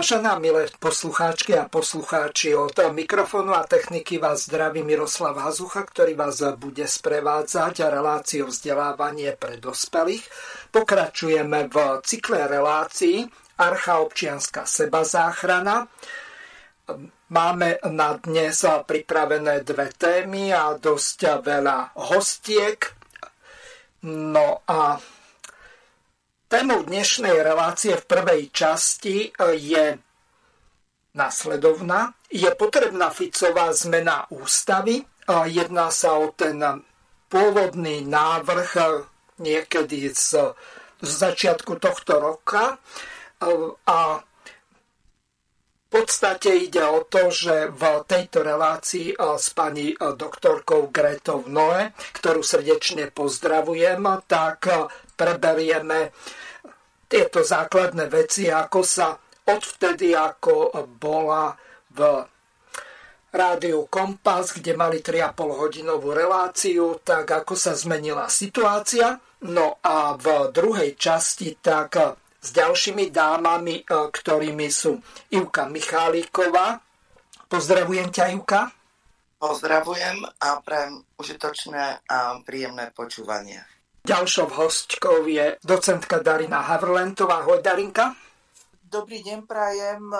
Vážená milé poslucháčky a poslucháči, od mikrofónu a techniky vás zdraví Miroslav Hazucha, ktorý vás bude sprevádzať a reláciu vzdelávanie pre dospelých. Pokračujeme v cykle relácií Archa občianská sebazáchrana. Máme na dnes pripravené dve témy a dosť veľa hostiek. No a Témou dnešnej relácie v prvej časti e, je nasledovná. Je potrebná Ficová zmena ústavy. E, jedná sa o ten pôvodný návrh e, niekedy z, z začiatku tohto roka. A v podstate ide o to, že v tejto relácii s pani doktorkou Gretou Noe, ktorú srdečne pozdravujem, tak preberieme tieto základné veci, ako sa odvtedy, ako bola v rádiu Kompas, kde mali 3,5 hodinovú reláciu, tak ako sa zmenila situácia. No a v druhej časti tak s ďalšími dámami, e, ktorými sú Ivka Michálíková. Pozdravujem ťa, Ivka. Pozdravujem a prajem užitočné a príjemné počúvanie. Ďalšou hostkou je docentka Darina Havrlentová. Ahoj Darinka. Dobrý deň prajem e,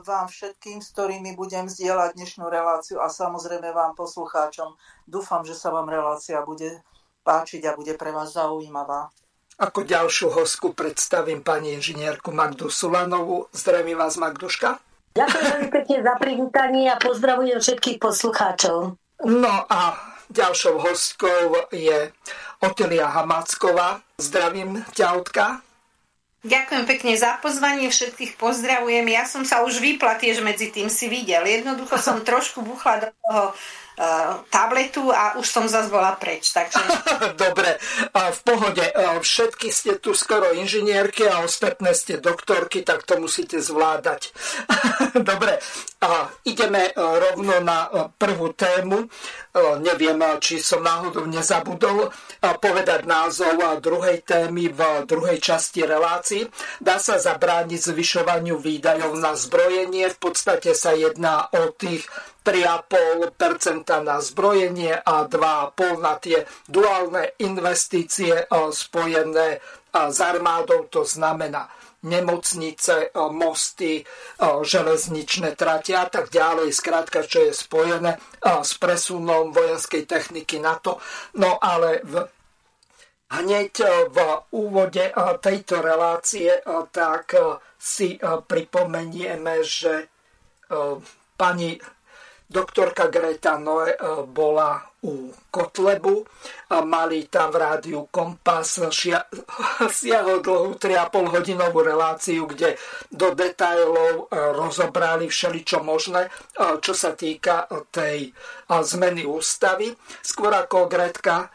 vám všetkým, s ktorými budem zdieľať dnešnú reláciu a samozrejme vám poslucháčom. Dúfam, že sa vám relácia bude páčiť a bude pre vás zaujímavá. Ako ďalšiu hostku predstavím pani inžinierku Magdu Sulanovú. Zdravím vás, Magduška. Ďakujem veľmi pekne za privítanie a pozdravujem všetkých poslucháčov. No a ďalšou hostkou je Otelia Hamácková. Zdravím ťa, Otka. Ďakujem pekne za pozvanie, všetkých pozdravujem. Ja som sa už vypla tiež medzi tým si videl. Jednoducho som trošku buchla do toho uh, tabletu a už som zase bola preč. Takže... Dobre, v pohode. Všetky ste tu skoro inžinierky a ostatné ste doktorky, tak to musíte zvládať. Dobre, ideme rovno na prvú tému. Neviem, či som náhodou nezabudol povedať názov druhej témy v druhej časti relácii. Dá sa zabrániť zvyšovaniu výdajov na zbrojenie. V podstate sa jedná o tých 3,5% na zbrojenie a 2,5% na tie duálne investície spojené s armádou. To znamená nemocnice, mosty, železničné trate a tak ďalej. Skrátka, čo je spojené s presunom vojenskej techniky NATO. No ale v, hneď v úvode tejto relácie tak si pripomenieme, že pani doktorka Greta Noe bola u Kotlebu. Mali tam v rádiu Kompas šia, siahol dlhú 3,5 hodinovú reláciu, kde do detajlov e, rozobrali všeličo možné, e, čo sa týka tej zmeny ústavy. Skôr ako Gretka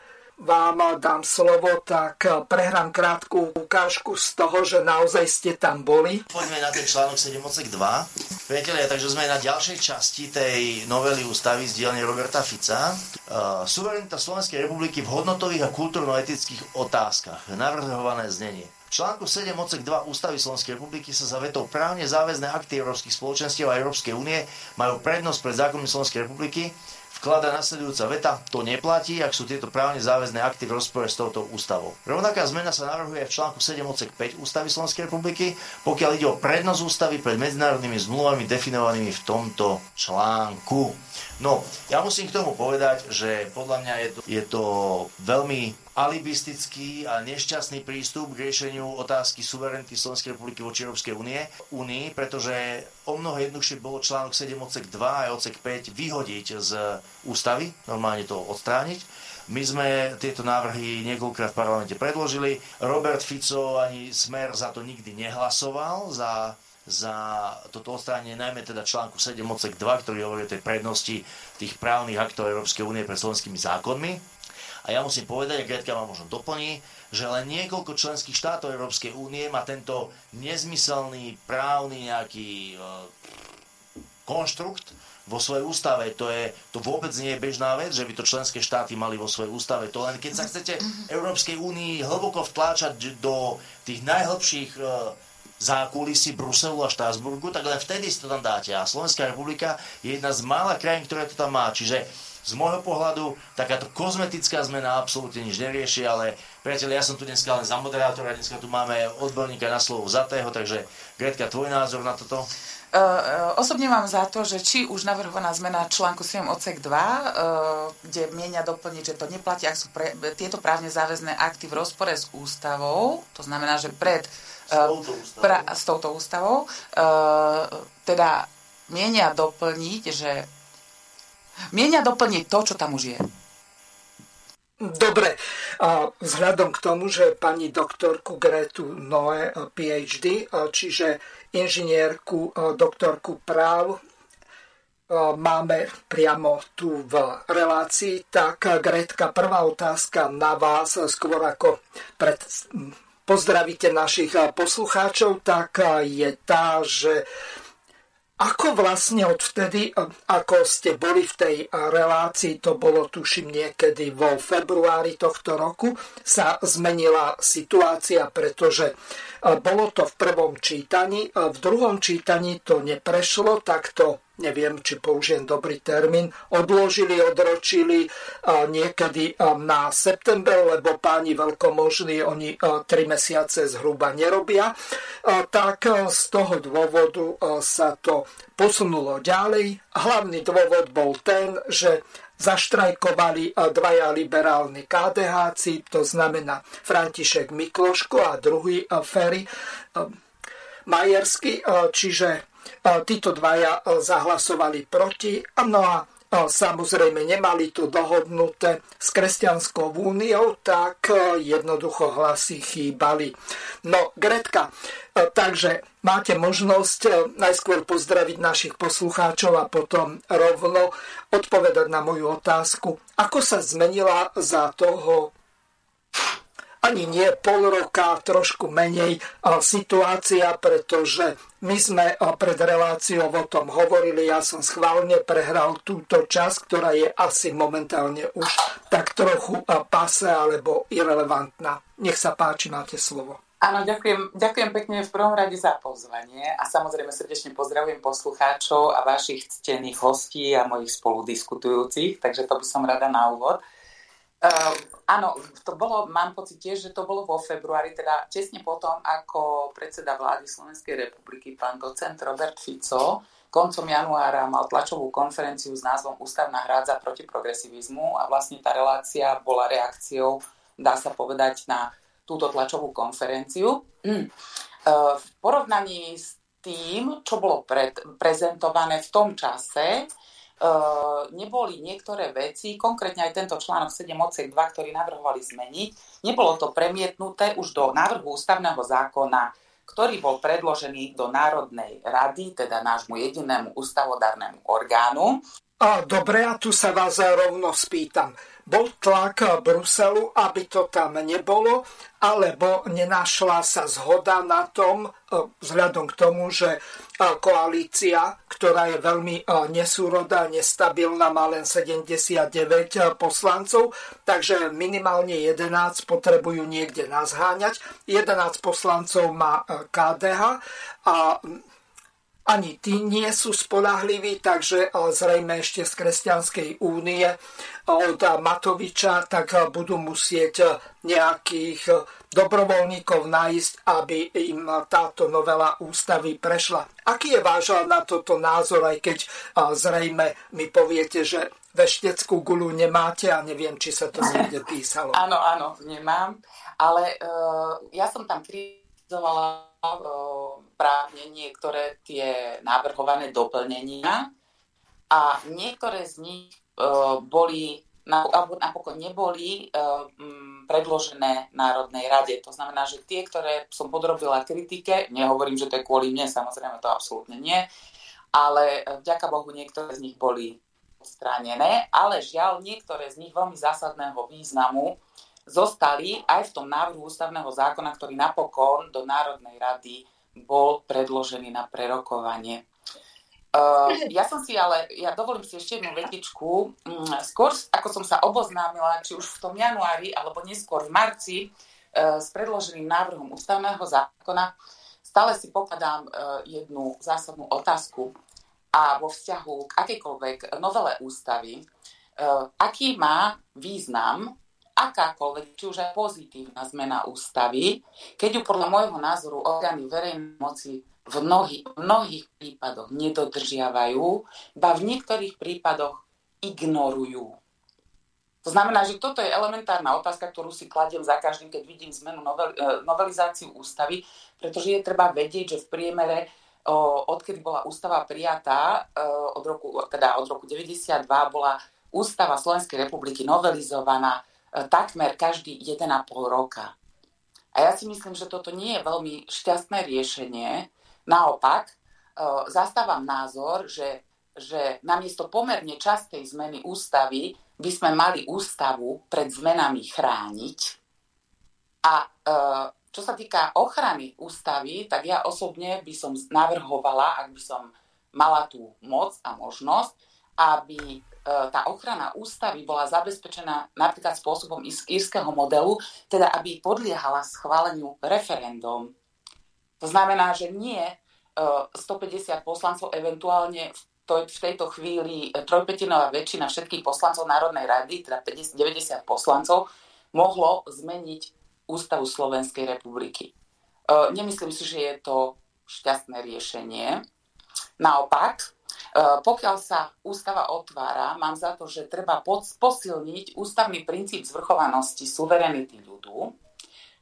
vám dám slovo, tak prehrám krátku ukážku z toho, že naozaj ste tam boli. Poďme na ten článok 7 odsek 2. Priatelia, takže sme na ďalšej časti tej novely ústavy z dielne Roberta Fica. Uh, suverenita Slovenskej republiky v hodnotových a kultúrno-etických otázkach. Navrhované znenie. V článku 7 odsek 2 Ústavy Slovenskej republiky sa za vetou právne záväzné akty Európskych spoločenstiev a Európskej únie majú prednosť pred zákonmi Slovenskej republiky vklada nasledujúca veta, to neplatí, ak sú tieto právne záväzné akty v rozpore s touto ústavou. Rovnaká zmena sa navrhuje v článku 7 odsek 5 Ústavy Slovenskej republiky, pokiaľ ide o prednosť ústavy pred medzinárodnými zmluvami definovanými v tomto článku. No, ja musím k tomu povedať, že podľa mňa je to, je to veľmi alibistický a nešťastný prístup k riešeniu otázky suverenity Slovenskej republiky voči Európskej únie, únii, pretože o mnoho jednoduchšie bolo článok 7 odsek 2 a odsek 5 vyhodiť z ústavy, normálne to odstrániť. My sme tieto návrhy niekoľkokrát v parlamente predložili. Robert Fico ani Smer za to nikdy nehlasoval, za za toto odstránenie najmä teda článku 7 odsek 2, ktorý hovorí o tej prednosti tých právnych aktov Európskej únie pred slovenskými zákonmi. A ja musím povedať, a Gretka ma možno doplní, že len niekoľko členských štátov Európskej únie má tento nezmyselný právny nejaký e, konštrukt vo svojej ústave. To, je, to vôbec nie je bežná vec, že by to členské štáty mali vo svojej ústave. To len keď sa chcete Európskej únii hlboko vtláčať do tých najhlbších e, zákulisí Bruselu a Štrásburgu, tak len vtedy si to tam dáte. A Slovenská republika je jedna z mála krajín, ktoré to tam má. Čiže z môjho pohľadu takáto kozmetická zmena absolútne nič nerieši, ale priateľ, ja som tu dneska len za moderátora, dneska tu máme odborníka na slovo zatého, takže Gretka, tvoj názor na toto? Uh, osobne mám za to, že či už navrhovaná zmena článku 7 odsek 2, uh, kde mienia doplniť, že to neplatí, ak sú pre, tieto právne záväzné akty v rozpore s ústavou, to znamená, že pred s touto ústavou, pra, s touto ústavou teda mienia doplniť, že mienia doplniť to, čo tam už je. Dobre, vzhľadom k tomu, že pani doktorku Gretu Noe, PhD, čiže inžinierku, doktorku práv, máme priamo tu v relácii, tak Gretka, prvá otázka na vás, skôr ako pred pozdravíte našich poslucháčov, tak je tá, že ako vlastne odvtedy, ako ste boli v tej relácii, to bolo tuším niekedy vo februári tohto roku, sa zmenila situácia, pretože bolo to v prvom čítaní, v druhom čítaní to neprešlo, tak to neviem, či použijem dobrý termín, odložili, odročili niekedy na september, lebo páni veľkomožní, oni tri mesiace zhruba nerobia, tak z toho dôvodu sa to posunulo ďalej. Hlavný dôvod bol ten, že zaštrajkovali dvaja liberálni KDHci, to znamená František Mikloško a druhý Ferry Majersky, čiže Títo dvaja e, zahlasovali proti. No a e, samozrejme nemali to dohodnuté s Kresťanskou úniou, tak e, jednoducho hlasy chýbali. No, Gretka, takže máte možnosť najskôr pozdraviť našich poslucháčov a potom rovno odpovedať na moju otázku. Ako sa zmenila za toho ani nie pol roka, trošku menej situácia, pretože my sme pred reláciou o tom hovorili, ja som schválne prehral túto časť, ktorá je asi momentálne už tak trochu pase alebo irrelevantná. Nech sa páči, máte slovo. Áno, ďakujem, ďakujem pekne v prvom rade za pozvanie a samozrejme srdečne pozdravujem poslucháčov a vašich ctených hostí a mojich spoludiskutujúcich, takže to by som rada na úvod. Uh, áno, to bolo, mám pocit tiež, že to bolo vo februári, teda tesne potom, ako predseda vlády Slovenskej republiky, pán docent Robert Fico, koncom januára mal tlačovú konferenciu s názvom Ústavná hrádza proti progresivizmu a vlastne tá relácia bola reakciou, dá sa povedať, na túto tlačovú konferenciu. Uh, v porovnaní s tým, čo bolo pred, prezentované v tom čase, neboli niektoré veci, konkrétne aj tento článok 7 odsek 2, ktorý navrhovali zmeniť, nebolo to premietnuté už do návrhu ústavného zákona, ktorý bol predložený do Národnej rady, teda nášmu jedinému ústavodárnemu orgánu. Dobre, a tu sa vás rovno spýtam. Bol tlak Bruselu, aby to tam nebolo, alebo nenašla sa zhoda na tom, vzhľadom k tomu, že koalícia, ktorá je veľmi nesúrodá, nestabilná, má len 79 poslancov, takže minimálne 11 potrebujú niekde nazháňať. 11 poslancov má KDH a ani tí nie sú spolahliví, takže zrejme ešte z Kresťanskej únie od Matoviča, tak budú musieť nejakých dobrovoľníkov nájsť, aby im táto novela ústavy prešla. Aký je váš na toto názor, aj keď zrejme mi poviete, že vešteckú gulu nemáte a neviem, či sa to niekde písalo. Áno, áno, nemám, ale uh, ja som tam kritizovala uh, právne niektoré tie navrhované doplnenia a niektoré z nich boli alebo napokon neboli predložené Národnej rade. To znamená, že tie, ktoré som podrobila kritike, nehovorím, že to je kvôli mne, samozrejme to absolútne nie, ale vďaka Bohu niektoré z nich boli odstránené, ale žiaľ niektoré z nich veľmi zásadného významu zostali aj v tom návrhu ústavného zákona, ktorý napokon do Národnej rady bol predložený na prerokovanie. Uh, ja som si ale, ja dovolím si ešte jednu vetičku. Um, skôr, ako som sa oboznámila, či už v tom januári, alebo neskôr v marci, uh, s predloženým návrhom ústavného zákona, stále si pokladám uh, jednu zásadnú otázku a vo vzťahu k akejkoľvek novele ústavy, aký má význam akákoľvek, či už aj pozitívna zmena ústavy, keď ju podľa môjho názoru orgány verejnej moci v mnohých, mnohých prípadoch nedodržiavajú, ba v niektorých prípadoch ignorujú. To znamená, že toto je elementárna otázka, ktorú si kladiem za každým, keď vidím zmenu e, novelizáciu ústavy, pretože je treba vedieť, že v priemere odkedy bola ústava prijatá, e, od roku, teda od roku 92 bola ústava Slovenskej republiky novelizovaná takmer každý 1,5 roka. A ja si myslím, že toto nie je veľmi šťastné riešenie, Naopak, e, zastávam názor, že, že namiesto pomerne častej zmeny ústavy by sme mali ústavu pred zmenami chrániť. A e, čo sa týka ochrany ústavy, tak ja osobne by som navrhovala, ak by som mala tú moc a možnosť, aby e, tá ochrana ústavy bola zabezpečená napríklad spôsobom írskeho modelu, teda aby podliehala schváleniu referendum. To znamená, že nie 150 poslancov, eventuálne v tejto chvíli e, trojpetinová väčšina všetkých poslancov Národnej rady, teda 50, 90 poslancov, mohlo zmeniť ústavu Slovenskej republiky. E, nemyslím si, že je to šťastné riešenie. Naopak, e, pokiaľ sa ústava otvára, mám za to, že treba posilniť ústavný princíp zvrchovanosti suverenity ľudu,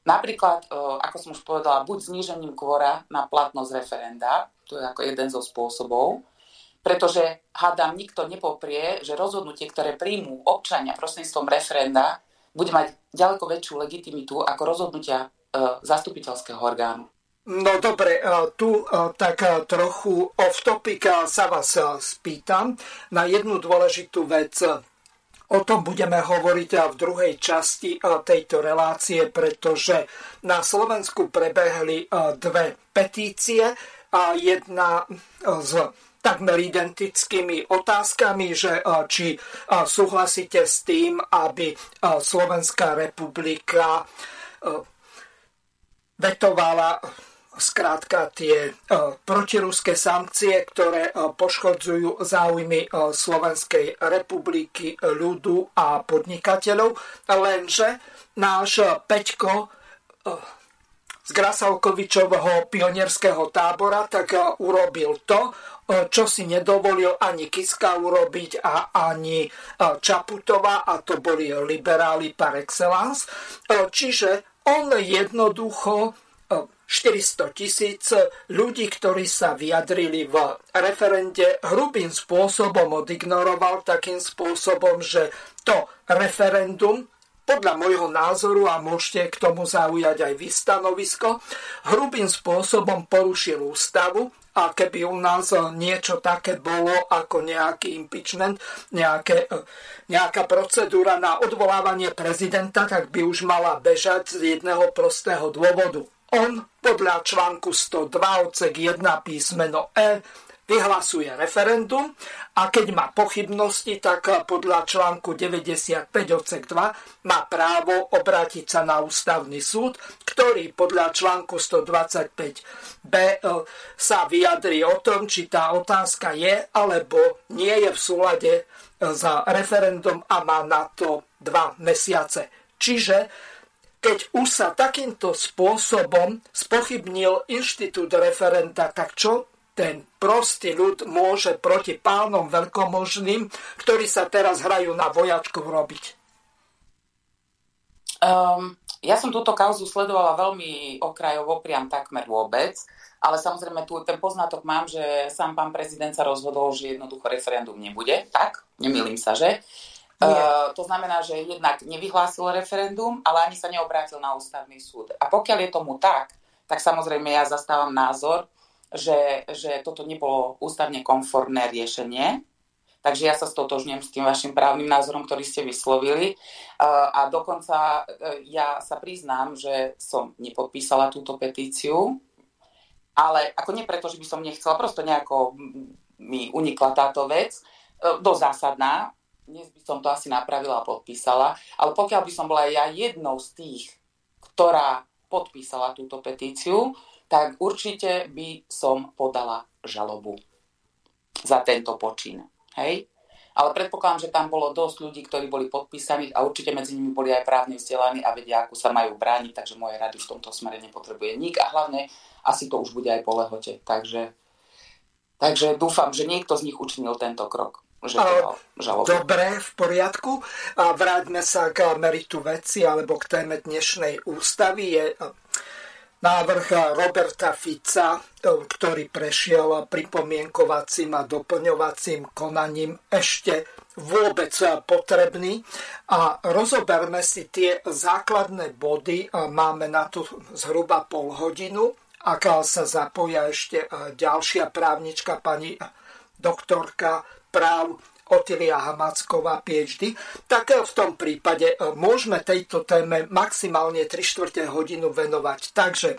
Napríklad, e, ako som už povedala, buď znížením kvora na platnosť referenda, to je ako jeden zo spôsobov, pretože hádam, nikto nepoprie, že rozhodnutie, ktoré príjmú občania prostredníctvom referenda, bude mať ďaleko väčšiu legitimitu ako rozhodnutia e, zastupiteľského orgánu. No dobre, e, tu tak trochu off topic sa vás spýtam na jednu dôležitú vec. O tom budeme hovoriť v druhej časti tejto relácie, pretože na Slovensku prebehli dve petície. Jedna s takmer identickými otázkami, že či súhlasíte s tým, aby Slovenská republika vetovala skrátka tie e, protiruské sankcie, ktoré e, poškodzujú záujmy e, Slovenskej republiky, ľudu a podnikateľov. Lenže náš Peťko z Grasavkovičovho pionierského tábora tak urobil to, čo si nedovolil ani Kiska urobiť a ani Čaputová a to boli liberáli par excellence. Čiže on jednoducho 400 tisíc ľudí, ktorí sa vyjadrili v referende, hrubým spôsobom odignoroval takým spôsobom, že to referendum podľa môjho názoru, a môžete k tomu zaujať aj vy stanovisko, hrubým spôsobom porušil ústavu a keby u nás niečo také bolo ako nejaký impeachment, nejaké, nejaká procedúra na odvolávanie prezidenta, tak by už mala bežať z jedného prostého dôvodu on podľa článku 102 odsek 1 písmeno E vyhlasuje referendum a keď má pochybnosti, tak podľa článku 95 odsek 2 má právo obrátiť sa na ústavný súd, ktorý podľa článku 125b e, sa vyjadrí o tom, či tá otázka je alebo nie je v súlade za referendum a má na to dva mesiace. Čiže keď už sa takýmto spôsobom spochybnil inštitút referenda, tak čo ten prostý ľud môže proti pánom veľkomožným, ktorí sa teraz hrajú na vojačku robiť? Um, ja som túto kauzu sledovala veľmi okrajovo, priam takmer vôbec, ale samozrejme tu ten poznatok mám, že sám pán prezident sa rozhodol, že jednoducho referendum nebude, tak? Nemýlim sa, že? Uh, to znamená, že jednak nevyhlásil referendum, ale ani sa neobrátil na ústavný súd. A pokiaľ je tomu tak, tak samozrejme ja zastávam názor, že, že toto nebolo ústavne konformné riešenie, Takže ja sa stotožňujem s tým vašim právnym názorom, ktorý ste vyslovili. A dokonca e, ja sa priznám, že som nepodpísala túto petíciu, ale ako nie preto, že by som nechcela, prosto nejako mi unikla táto vec, e, dosť zásadná, dnes by som to asi napravila a podpísala, ale pokiaľ by som bola ja jednou z tých, ktorá podpísala túto petíciu, tak určite by som podala žalobu za tento počin. Hej? Ale predpokladám, že tam bolo dosť ľudí, ktorí boli podpísaní a určite medzi nimi boli aj právne vzdelaní a vedia, ako sa majú brániť, takže moje rady v tomto smere nepotrebuje nik a hlavne asi to už bude aj po lehote. Takže, takže dúfam, že niekto z nich učinil tento krok. Že Dobre, v poriadku. A vráťme sa k meritu veci alebo k téme dnešnej ústavy. Je návrh Roberta Fica, ktorý prešiel pripomienkovacím a doplňovacím konaním ešte vôbec potrebný. A rozoberme si tie základné body. Máme na to zhruba pol hodinu. Ak sa zapoja ešte ďalšia právnička, pani doktorka práv Otilia Hamacková, PhD, tak v tom prípade e, môžeme tejto téme maximálne 3 čtvrte hodinu venovať. Takže e,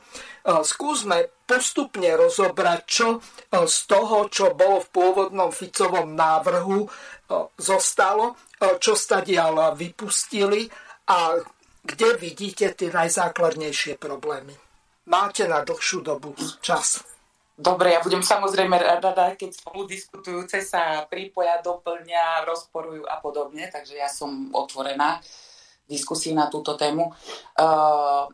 skúsme postupne rozobrať, čo z toho, čo bolo v pôvodnom Ficovom návrhu, zostalo, čo stadiaľ vypustili a kde vidíte tie najzákladnejšie problémy. Máte na dlhšiu dobu čas. Dobre, ja budem samozrejme rada, keď spolu diskutujúce sa pripoja, doplňa, rozporujú a podobne, takže ja som otvorená diskusii na túto tému. Uh,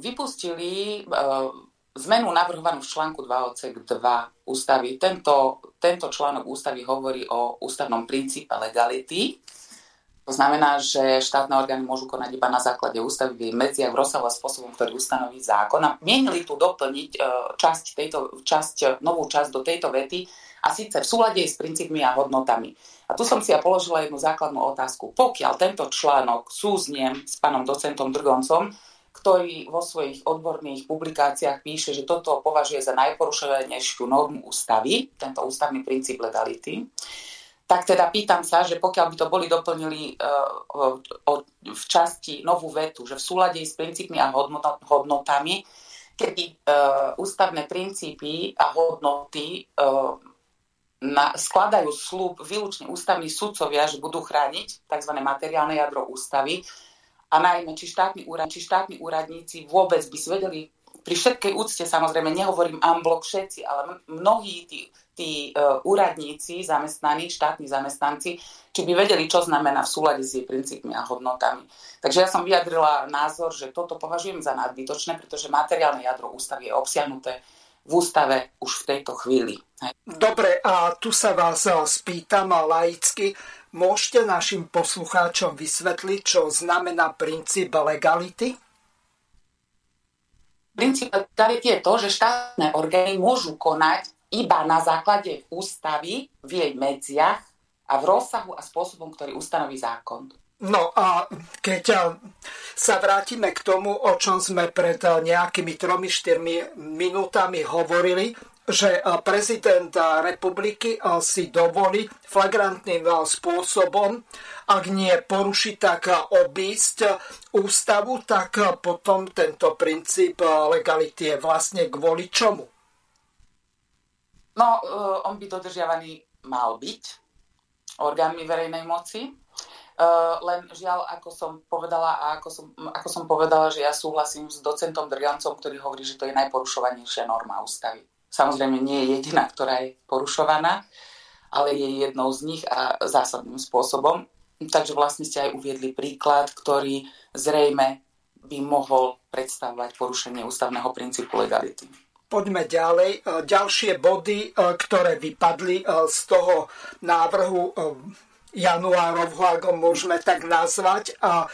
vypustili uh, zmenu navrhovanú v článku 2 odsek 2 ústavy. Tento, tento článok ústavy hovorí o ústavnom princípe legality, to znamená, že štátne orgány môžu konať iba na základe ústavy v medziach, v rozsahu a spôsobom, ktorý ustanoví zákon. A mienili tu doplniť e, časť tejto, časť, novú časť do tejto vety a síce v súlade s princípmi a hodnotami. A tu som si ja položila jednu základnú otázku. Pokiaľ tento článok súzniem s pánom docentom Drgoncom, ktorý vo svojich odborných publikáciách píše, že toto považuje za najporušovanejšiu normu ústavy, tento ústavný princíp legality, tak teda pýtam sa, že pokiaľ by to boli doplnili uh, v časti novú vetu, že v súlade s princípmi a hodnotami, keby uh, ústavné princípy a hodnoty uh, na, skladajú slúb výlučne ústavní sudcovia, že budú chrániť tzv. materiálne jadro ústavy a najmä, či štátni, úrad, či štátni úradníci vôbec by si pri všetkej úcte, samozrejme, nehovorím amblok všetci, ale mnohí tí tí uh, úradníci, zamestnaní, štátni zamestnanci, či by vedeli, čo znamená v súlade s jej princípmi a hodnotami. Takže ja som vyjadrila názor, že toto považujem za nadbytočné, pretože materiálne jadro ústavy je obsiahnuté v ústave už v tejto chvíli. Dobre, a tu sa vás spýtam laicky. Môžete našim poslucháčom vysvetliť, čo znamená princíp legality? Princíp legality je to, že štátne orgány môžu konať iba na základe ústavy v jej medziach a v rozsahu a spôsobom, ktorý ustanoví zákon. No a keď sa vrátime k tomu, o čom sme pred nejakými 3-4 minútami hovorili, že prezident republiky si dovolí flagrantným spôsobom, ak nie porušiť, tak obísť ústavu, tak potom tento princíp legality je vlastne kvôli čomu? No, uh, on by dodržiavaný mal byť orgánmi verejnej moci. Uh, len žiaľ, ako som povedala a ako som, ako som povedala, že ja súhlasím s docentom Drgancom, ktorý hovorí, že to je najporušovanejšia norma ústavy. Samozrejme nie je jediná, ktorá je porušovaná, ale je jednou z nich a zásadným spôsobom. Takže vlastne ste aj uviedli príklad, ktorý zrejme by mohol predstavovať porušenie ústavného princípu legality. Poďme ďalej. E, ďalšie body, e, ktoré vypadli e, z toho návrhu januárovho, ako môžeme tak nazvať, a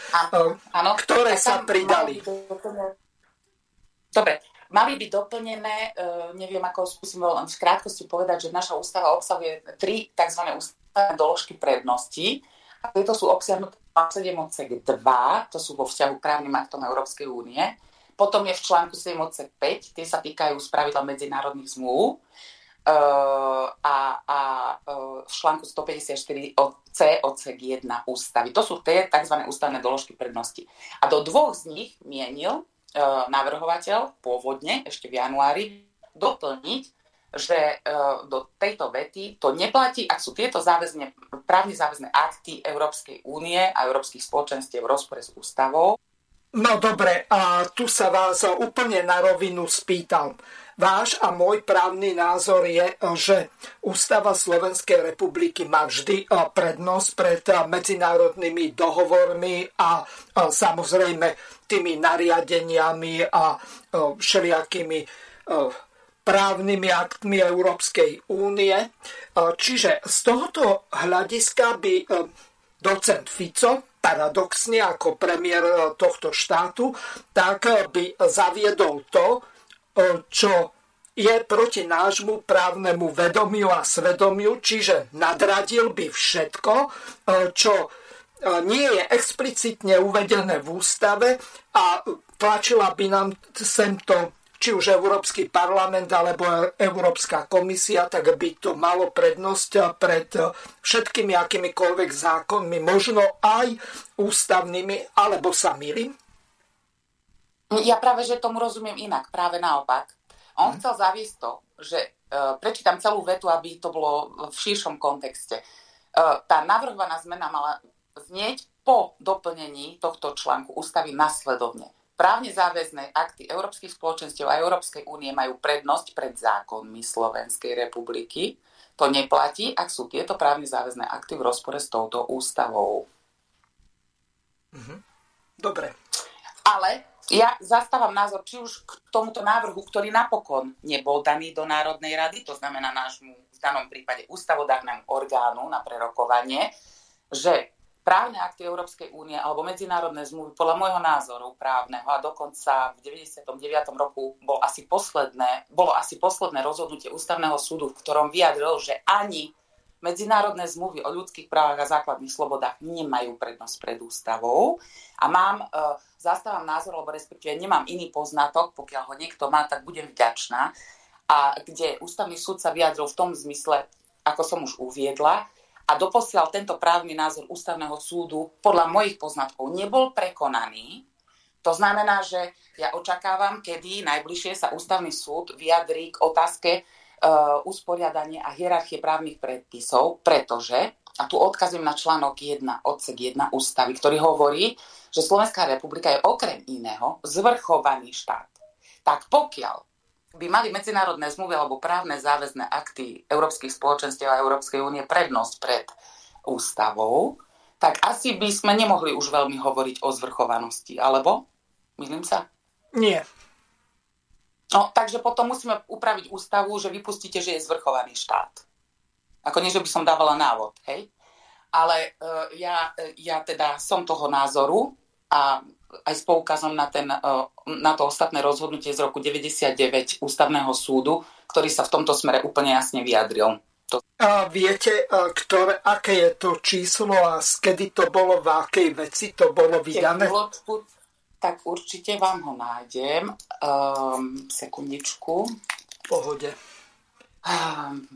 ano, ktoré sa pridali. Dobre, mali by doplnené, neviem ako skúsim len v krátkosti povedať, že naša ústava obsahuje tri tzv. ústavné doložky prednosti tieto sú obsiahnuté 7 odsek 2, to sú vo vzťahu právnym aktom Európskej únie. Potom je v článku 7 odsek 5, tie sa týkajú spravidla medzinárodných zmluv. A, a v článku 154 C odsek 1 ústavy. To sú tie tzv. ústavné doložky prednosti. A do dvoch z nich mienil navrhovateľ pôvodne, ešte v januári, doplniť, že do tejto vety to neplatí, ak sú tieto záväzne, právne záväzné akty Európskej únie a Európskych spoločenstiev v rozpore s ústavou. No dobre, a tu sa vás úplne na rovinu spýtam. Váš a môj právny názor je, že Ústava Slovenskej republiky má vždy prednosť pred medzinárodnými dohovormi a samozrejme tými nariadeniami a všelijakými právnymi aktmi Európskej únie. Čiže z tohoto hľadiska by docent Fico paradoxne ako premiér tohto štátu, tak by zaviedol to, čo je proti nášmu právnemu vedomiu a svedomiu, čiže nadradil by všetko, čo nie je explicitne uvedené v ústave a tlačila by nám sem to či už Európsky parlament alebo Európska komisia, tak by to malo prednosť pred všetkými akýmikoľvek zákonmi, možno aj ústavnými, alebo sa milím? Ja práve, že tomu rozumiem inak, práve naopak. On hmm. chcel zaviesť to, že uh, prečítam celú vetu, aby to bolo v širšom kontexte. Uh, tá navrhovaná zmena mala znieť po doplnení tohto článku ústavy nasledovne Právne záväzné akty Európskych spoločenstiev a Európskej únie majú prednosť pred zákonmi Slovenskej republiky. To neplatí, ak sú tieto právne záväzné akty v rozpore s touto ústavou. Mhm. Dobre. Ale ja zastávam názor, či už k tomuto návrhu, ktorý napokon nebol daný do Národnej rady, to znamená nášmu v danom prípade ústavodárnemu orgánu na prerokovanie, že právne akty Európskej únie alebo medzinárodné zmluvy podľa môjho názoru právneho a dokonca v 99. roku bol asi posledné, bolo asi posledné rozhodnutie ústavného súdu, v ktorom vyjadril, že ani medzinárodné zmluvy o ľudských právach a základných slobodách nemajú prednosť pred ústavou. A mám, e, zastávam názor, alebo respektíve nemám iný poznatok, pokiaľ ho niekto má, tak budem vďačná. A kde ústavný súd sa vyjadril v tom zmysle, ako som už uviedla, a doposiaľ tento právny názor ústavného súdu podľa mojich poznatkov nebol prekonaný. To znamená, že ja očakávam, kedy najbližšie sa ústavný súd vyjadrí k otázke uh, usporiadania a hierarchie právnych predpisov, pretože, a tu odkazujem na článok 1, odsek 1 ústavy, ktorý hovorí, že Slovenská republika je okrem iného zvrchovaný štát. Tak pokiaľ by mali medzinárodné zmluvy alebo právne záväzné akty Európskych spoločenstiev a Európskej únie prednosť pred ústavou, tak asi by sme nemohli už veľmi hovoriť o zvrchovanosti. Alebo? Myslím sa? Nie. No, takže potom musíme upraviť ústavu, že vypustíte, že je zvrchovaný štát. Ako nie, že by som dávala návod, hej? Ale uh, ja, ja teda som toho názoru a aj s poukazom na, ten, eh, na to ostatné rozhodnutie z roku 99 ústavného súdu, ktorý sa v tomto smere úplne jasne vyjadril. To... A viete, eh, ktoré, aké je to číslo a kedy to bolo, v akej veci to bolo vydané? Tak určite vám ho nájdem. Um, sekundičku. Pohode. Um,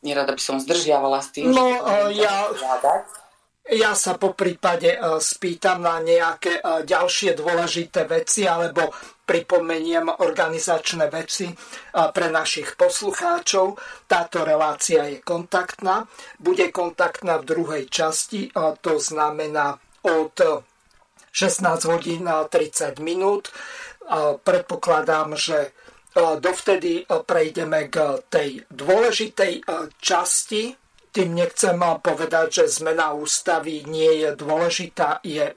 nerada by som zdržiavala s tým, no, že uh, ja... Hľadať. Ja sa po prípade e, spýtam na nejaké e, ďalšie dôležité veci alebo pripomeniem organizačné veci e, pre našich poslucháčov. Táto relácia je kontaktná. Bude kontaktná v druhej časti, to znamená od 16 hodín 30 minút. Predpokladám, že dovtedy prejdeme k tej dôležitej časti tým nechcem povedať, že zmena ústavy nie je dôležitá, je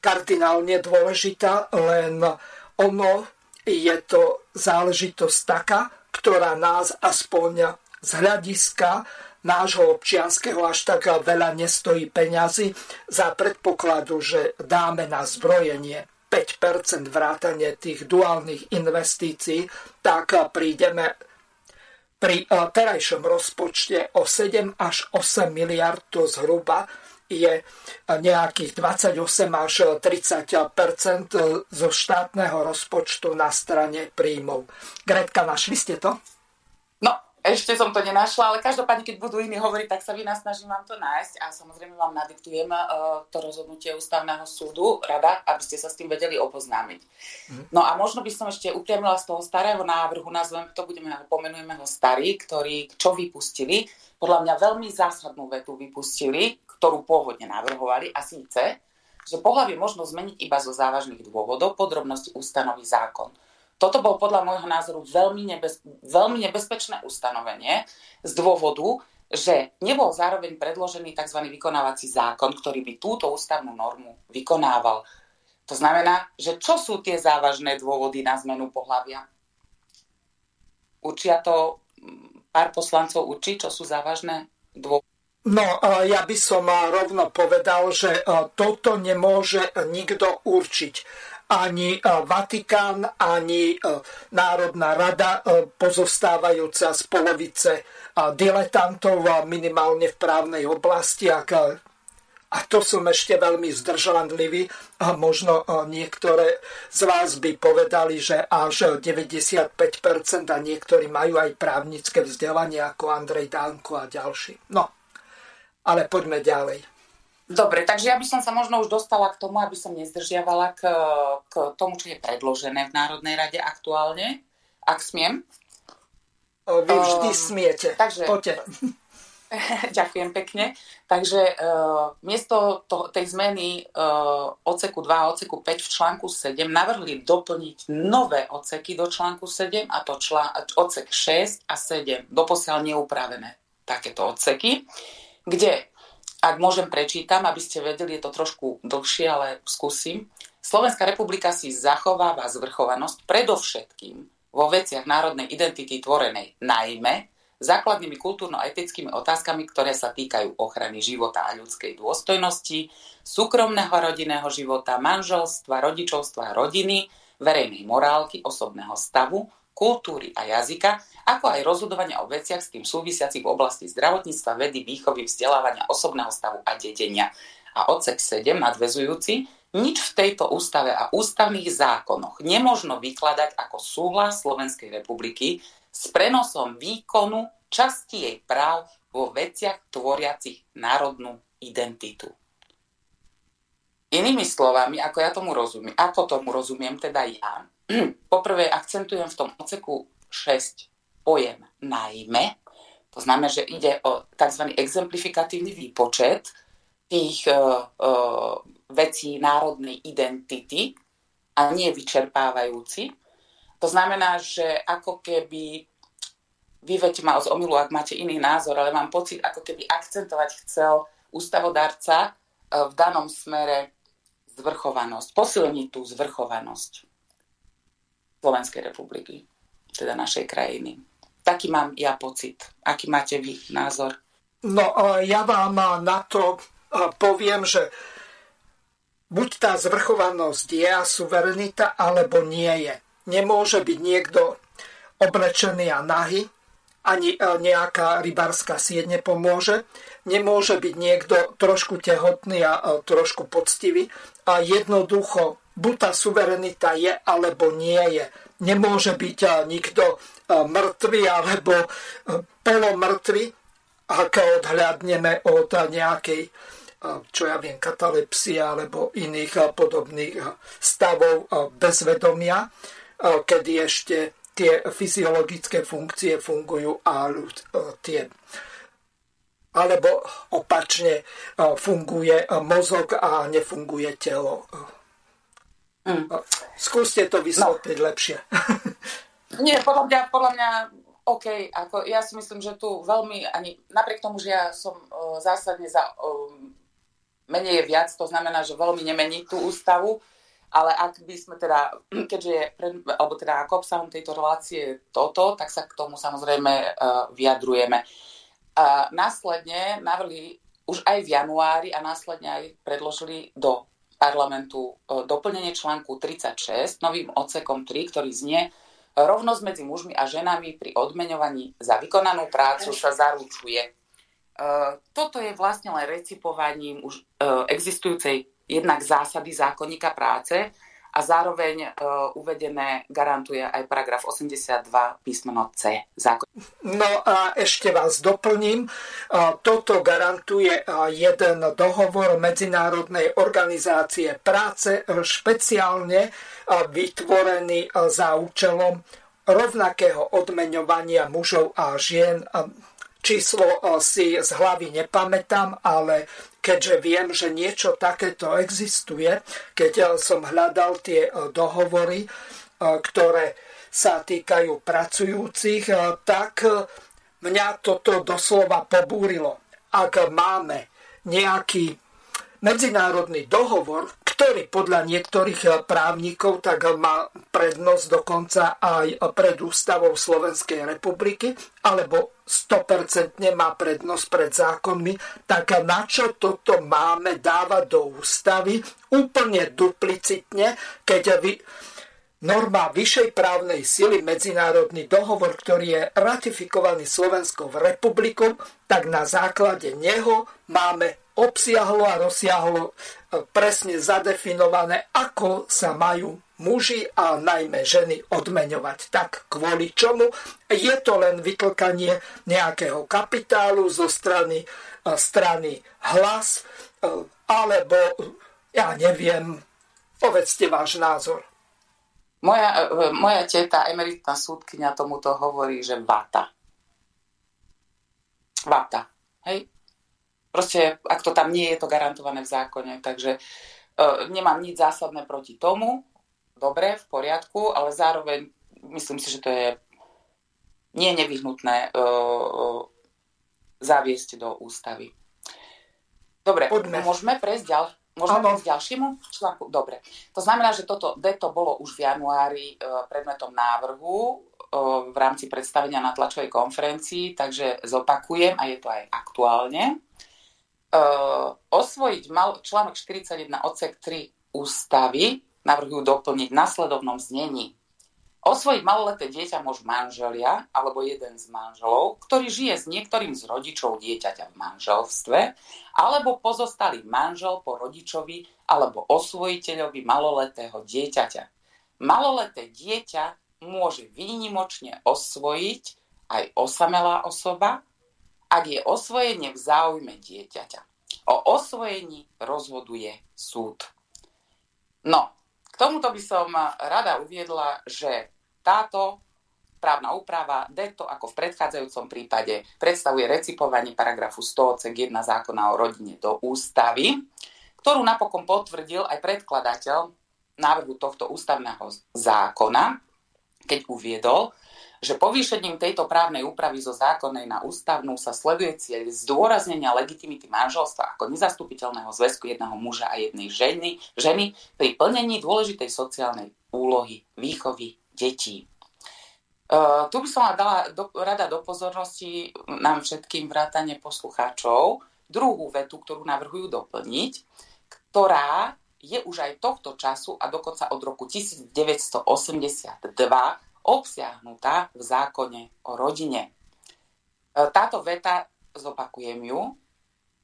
kardinálne dôležitá, len ono je to záležitosť taká, ktorá nás aspoň z hľadiska nášho občianského až tak veľa nestojí peňazí za predpokladu, že dáme na zbrojenie 5% vrátane tých duálnych investícií, tak prídeme pri terajšom rozpočte o 7 až 8 miliard to zhruba je nejakých 28 až 30 zo štátneho rozpočtu na strane príjmov. Gretka, našli ste to? Ešte som to nenašla, ale každopádne, keď budú iní hovoriť, tak sa vynasnažím vám to nájsť a samozrejme vám nadiktujem uh, to rozhodnutie ústavného súdu, rada, aby ste sa s tým vedeli oboznámiť. Mm. No a možno by som ešte upriamila z toho starého návrhu, nazvem to, budeme pomenujeme ho starý, ktorý čo vypustili, podľa mňa veľmi zásadnú vetu vypustili, ktorú pôvodne navrhovali a síce, že pohľavie možno zmeniť iba zo závažných dôvodov, podrobnosti ustanoví zákon. Toto bol podľa môjho názoru veľmi, nebez, veľmi nebezpečné ustanovenie z dôvodu, že nebol zároveň predložený tzv. vykonávací zákon, ktorý by túto ústavnú normu vykonával. To znamená, že čo sú tie závažné dôvody na zmenu pohľavia? Určia to mm, pár poslancov určí, čo sú závažné dôvody? No, ja by som rovno povedal, že toto nemôže nikto určiť ani e, Vatikán, ani e, Národná rada e, pozostávajúca z polovice diletantov minimálne v právnej oblasti. A to som ešte veľmi zdržanlivý. A možno niektoré z vás by povedali, že až 95% a niektorí majú aj právnické vzdelanie ako Andrej Dánko a ďalší. No, ale poďme ďalej. Dobre, takže ja by som sa možno už dostala k tomu, aby som nezdržiavala k, k tomu, čo je predložené v Národnej rade aktuálne, ak smiem. Vy vždy uh, smiete. Takže, Poďte. Ďakujem pekne. Takže uh, miesto to, tej zmeny uh, oceku 2 a oceku 5 v článku 7 navrhli doplniť nové oceky do článku 7 a to člán, ocek 6 a 7, doposiaľ neupravené takéto oceky, kde ak môžem prečítam, aby ste vedeli, je to trošku dlhšie, ale skúsim. Slovenská republika si zachováva zvrchovanosť predovšetkým vo veciach národnej identity tvorenej najmä základnými kultúrno-etickými otázkami, ktoré sa týkajú ochrany života a ľudskej dôstojnosti, súkromného rodinného života, manželstva, rodičovstva rodiny, verejnej morálky, osobného stavu, kultúry a jazyka, ako aj rozhodovania o veciach s tým súvisiacich v oblasti zdravotníctva, vedy, výchovy, vzdelávania, osobného stavu a dedenia. A odsek 7 nadvezujúci, nič v tejto ústave a ústavných zákonoch nemožno vykladať ako súhlas Slovenskej republiky s prenosom výkonu časti jej práv vo veciach tvoriacich národnú identitu. Inými slovami, ako ja tomu rozumiem, ako tomu rozumiem teda ja, poprvé akcentujem v tom oceku 6 pojem najmä, to znamená, že ide o tzv. exemplifikatívny výpočet tých uh, uh, vecí národnej identity a nie vyčerpávajúci. To znamená, že ako keby vyveď ma z omilu, ak máte iný názor, ale mám pocit, ako keby akcentovať chcel ústavodárca uh, v danom smere zvrchovanosť, posilniť tú zvrchovanosť. Slovenskej republiky, teda našej krajiny. Taký mám ja pocit. Aký máte vy názor? No, ja vám na to poviem, že buď tá zvrchovanosť je a suverenita, alebo nie je. Nemôže byť niekto oblečený a nahy, ani nejaká rybárska sieť nepomôže. Nemôže byť niekto trošku tehotný a trošku poctivý. A jednoducho buď tá suverenita je, alebo nie je. Nemôže byť nikto mŕtvy alebo polomrtvý, ak odhľadneme od nejakej čo ja viem, katalepsie alebo iných podobných stavov bezvedomia, kedy ešte tie fyziologické funkcie fungujú a tie alebo opačne funguje mozog a nefunguje telo. Mm. Skúste to vysvetliť no. lepšie. Nie, podľa mňa, podľa mňa OK, ako ja si myslím, že tu veľmi, ani napriek tomu, že ja som uh, zásadne za uh, menej je viac, to znamená, že veľmi nemení tú ústavu, ale ak by sme teda, keďže je, alebo teda ako obsahom tejto relácie toto, tak sa k tomu samozrejme uh, vyjadrujeme. Uh, následne navrli už aj v januári a následne aj predložili do parlamentu e, doplnenie článku 36 novým odsekom 3, ktorý znie rovnosť medzi mužmi a ženami pri odmeňovaní za vykonanú prácu sa zaručuje. toto je vlastne len recipovaním už existujúcej jednak zásady zákonníka práce a zároveň uvedené garantuje aj paragraf 82 písmeno C zákon. No a ešte vás doplním. Toto garantuje jeden dohovor Medzinárodnej organizácie práce, špeciálne vytvorený za účelom rovnakého odmeňovania mužov a žien. Číslo si z hlavy nepamätám, ale keďže viem, že niečo takéto existuje, keď som hľadal tie dohovory, ktoré sa týkajú pracujúcich, tak mňa toto doslova pobúrilo. Ak máme nejaký medzinárodný dohovor, ktorý podľa niektorých eh, právnikov tak má prednosť dokonca aj pred ústavou Slovenskej republiky, alebo 100% má prednosť pred zákonmi, tak na čo toto máme dávať do ústavy? Úplne duplicitne, keď vy, norma vyššej právnej sily, medzinárodný dohovor, ktorý je ratifikovaný Slovenskou republikou, tak na základe neho máme obsiahlo a rozsiahlo e, presne zadefinované, ako sa majú muži a najmä ženy odmeňovať. Tak kvôli čomu? Je to len vytlkanie nejakého kapitálu zo strany, e, strany hlas, e, alebo ja neviem, povedzte váš názor. Moja, moja teta, emeritná súdkynia, tomuto hovorí, že vata. Vata. Hej? Proste, ak to tam nie je, to garantované v zákone. Takže uh, nemám nič zásadné proti tomu. Dobre, v poriadku, ale zároveň myslím si, že to je nie nevyhnutné uh, zaviesť do ústavy. Dobre, Poďme. môžeme prejsť ďalej. Môžeme prejsť ďalšiemu článku? Dobre. To znamená, že toto deto bolo už v januári uh, predmetom návrhu v rámci predstavenia na tlačovej konferencii, takže zopakujem a je to aj aktuálne uh, osvojiť mal článok 41 odsek 3 ústavy, navrhujú doplniť v nasledovnom znení. Osvojiť maloleté dieťa môžu manželia alebo jeden z manželov, ktorý žije s niektorým z rodičov dieťaťa v manželstve, alebo pozostalý manžel po rodičovi alebo osvojiteľovi maloletého dieťaťa. Maloleté dieťa môže výnimočne osvojiť aj osamelá osoba, ak je osvojenie v záujme dieťaťa. O osvojení rozhoduje súd. No, k tomuto by som rada uviedla, že táto právna úprava DETO ako v predchádzajúcom prípade predstavuje recipovanie paragrafu 100 odsek 1 zákona o rodine do ústavy, ktorú napokon potvrdil aj predkladateľ návrhu tohto ústavného zákona, keď uviedol, že povýšením tejto právnej úpravy zo zákonnej na ústavnú sa sleduje cieľ zdôraznenia legitimity manželstva ako nezastupiteľného zväzku jedného muža a jednej ženy, ženy pri plnení dôležitej sociálnej úlohy výchovy detí. Uh, tu by som dala do, rada do pozornosti nám všetkým vrátane poslucháčov druhú vetu, ktorú navrhujú doplniť, ktorá je už aj tohto času a dokonca od roku 1982 obsiahnutá v zákone o rodine. E, táto veta, zopakujem ju,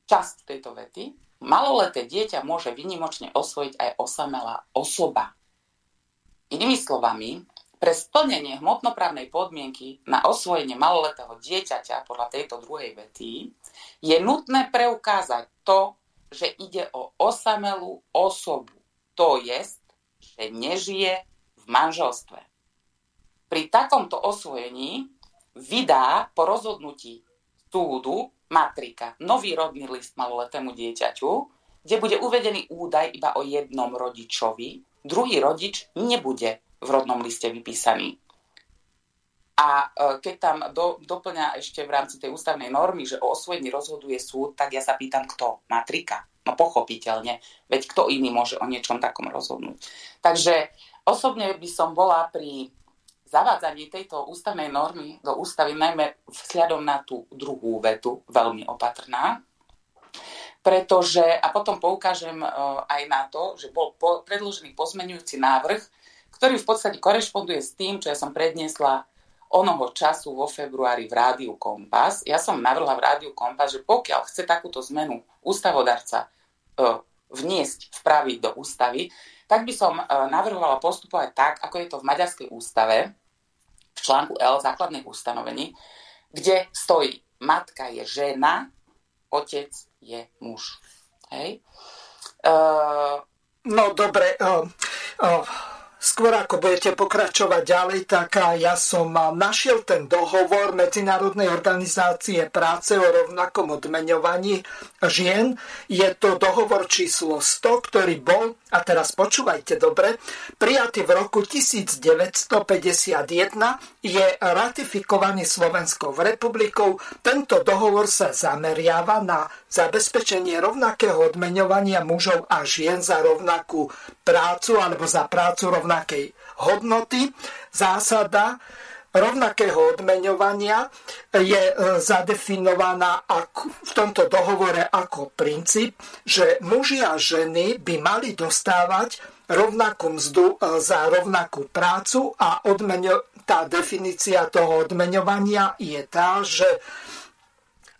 časť tejto vety, maloleté dieťa môže vynimočne osvojiť aj osamelá osoba. Inými slovami, pre splnenie hmotnoprávnej podmienky na osvojenie maloletého dieťaťa podľa tejto druhej vety je nutné preukázať to, že ide o osamelú osobu. To jest, že nežije v manželstve. Pri takomto osvojení vydá po rozhodnutí súdu matrika nový rodný list maloletému dieťaťu, kde bude uvedený údaj iba o jednom rodičovi, druhý rodič nebude v rodnom liste vypísaný. A e, keď tam do, doplňa ešte v rámci tej ústavnej normy, že o osvojení rozhoduje súd, tak ja sa pýtam, kto? Matrika. No pochopiteľne, veď kto iný môže o niečom takom rozhodnúť. Takže osobne by som bola pri zavádzanie tejto ústavnej normy do ústavy, najmä vzhľadom na tú druhú vetu, veľmi opatrná, pretože, a potom poukážem e, aj na to, že bol predložený pozmenujúci návrh, ktorý v podstate korešponduje s tým, čo ja som predniesla onoho času vo februári v Rádiu Kompas. Ja som navrhla v Rádiu Kompas, že pokiaľ chce takúto zmenu ústavodarca e, vniesť vpraviť do ústavy, tak by som e, navrhovala postupovať tak, ako je to v Maďarskej ústave, v článku L základných ustanovení, kde stojí matka je žena, otec je muž. Hej? Uh... No dobre, uh, uh, Skôr ako budete pokračovať ďalej, tak ja som našiel ten dohovor Medzinárodnej organizácie práce o rovnakom odmeňovaní žien. Je to dohovor číslo 100, ktorý bol, a teraz počúvajte dobre, prijatý v roku 1951, je ratifikovaný Slovenskou republikou. Tento dohovor sa zameriava na zabezpečenie rovnakého odmeňovania mužov a žien za rovnakú prácu alebo za prácu rovnakú rovnakej hodnoty. Zásada rovnakého odmeňovania je e, zadefinovaná v tomto dohovore ako princíp, že muži a ženy by mali dostávať rovnakú mzdu e, za rovnakú prácu a odmeňo, tá definícia toho odmeňovania je tá, že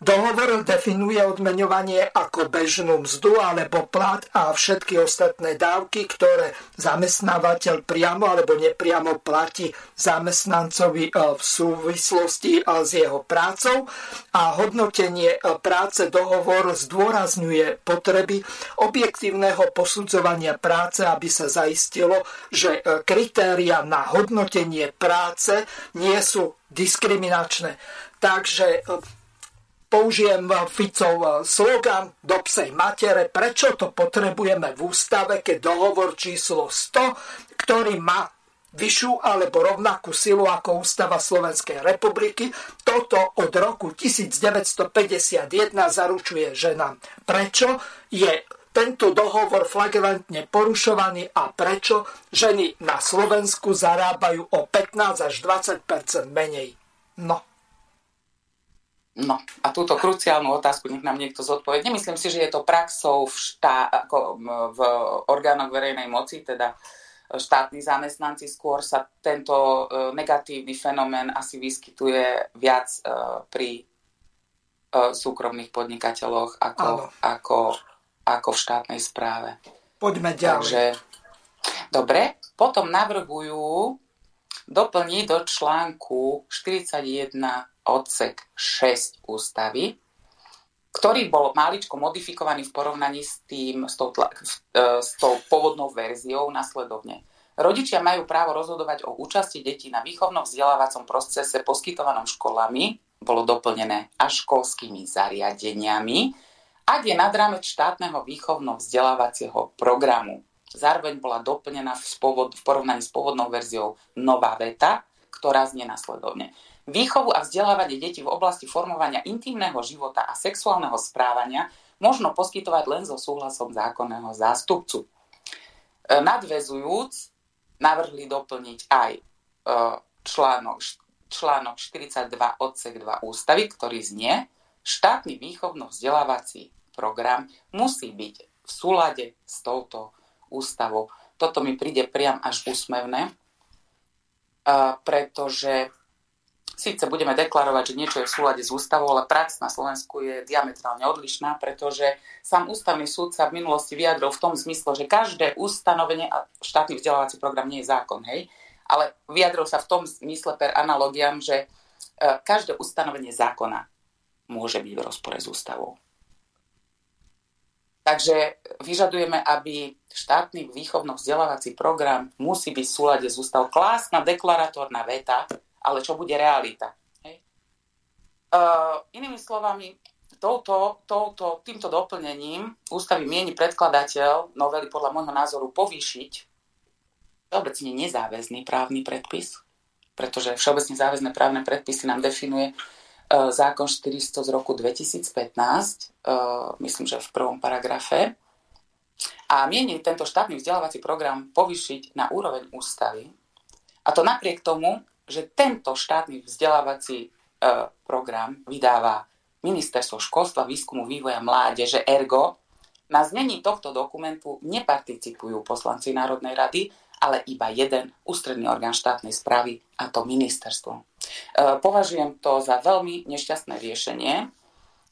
Dohovor definuje odmeňovanie ako bežnú mzdu alebo plat a všetky ostatné dávky, ktoré zamestnávateľ priamo alebo nepriamo platí zamestnancovi e, v súvislosti e, s jeho prácou a hodnotenie e, práce dohovor zdôrazňuje potreby objektívneho posudzovania práce, aby sa zaistilo, že kritéria na hodnotenie práce nie sú diskriminačné. Takže použijem Ficov eh, slogan do psej matere, prečo to potrebujeme v ústave, keď dohovor číslo 100, ktorý má vyššiu alebo rovnakú silu ako Ústava Slovenskej republiky. Toto od roku 1951 zaručuje ženám. Prečo je tento dohovor flagrantne porušovaný a prečo ženy na Slovensku zarábajú o 15 až 20 menej? No, kruciálnu otázku nech nám niekto zodpovie. Nemyslím si, že je to praxou v, štá, ako v orgánoch verejnej moci, teda štátni zamestnanci. Skôr sa tento e, negatívny fenomén asi vyskytuje viac e, pri e, súkromných podnikateľoch ako, ako, ako v štátnej správe. Poďme ďalej. Takže, dobre, potom navrhujú doplniť do článku 41 odsek 6 ústavy, ktorý bol máličko modifikovaný v porovnaní s, tým, s, tou, e, s tou pôvodnou verziou nasledovne. Rodičia majú právo rozhodovať o účasti detí na výchovnom vzdelávacom procese poskytovanom školami, bolo doplnené až školskými zariadeniami, ak je nad rámec štátneho výchovno vzdelávacieho programu. Zároveň bola doplnená v, spôvod, v porovnaní s pôvodnou verziou nová veta, ktorá znie nasledovne. Výchovu a vzdelávanie detí v oblasti formovania intimného života a sexuálneho správania možno poskytovať len so súhlasom zákonného zástupcu. E, nadvezujúc, navrhli doplniť aj e, článok, článok 42 odsek 2 ústavy, ktorý znie, štátny výchovno-vzdelávací program musí byť v súlade s touto ústavou. Toto mi príde priam až úsmevné, e, pretože síce budeme deklarovať, že niečo je v súlade s ústavou, ale prax na Slovensku je diametrálne odlišná, pretože sám ústavný súd sa v minulosti vyjadril v tom zmysle, že každé ustanovenie, a štátny vzdelávací program nie je zákon, hej, ale vyjadril sa v tom zmysle per analogiam, že e, každé ustanovenie zákona môže byť v rozpore s ústavou. Takže vyžadujeme, aby štátny výchovno-vzdelávací program musí byť v súlade s ústavou. Klásna deklaratórna veta, ale čo bude realita. Hej? Uh, inými slovami, touto, touto, týmto doplnením ústavy mieni predkladateľ novely podľa môjho názoru povýšiť všeobecne nezáväzný právny predpis, pretože všeobecne záväzné právne predpisy nám definuje uh, zákon 400 z roku 2015, uh, myslím, že v prvom paragrafe, a mieni tento štátny vzdelávací program povýšiť na úroveň ústavy, a to napriek tomu, že tento štátny vzdelávací e, program vydáva Ministerstvo školstva, výskumu, vývoja mládeže, ergo na znení tohto dokumentu neparticipujú poslanci Národnej rady, ale iba jeden ústredný orgán štátnej správy, a to ministerstvo. považujem to za veľmi nešťastné riešenie,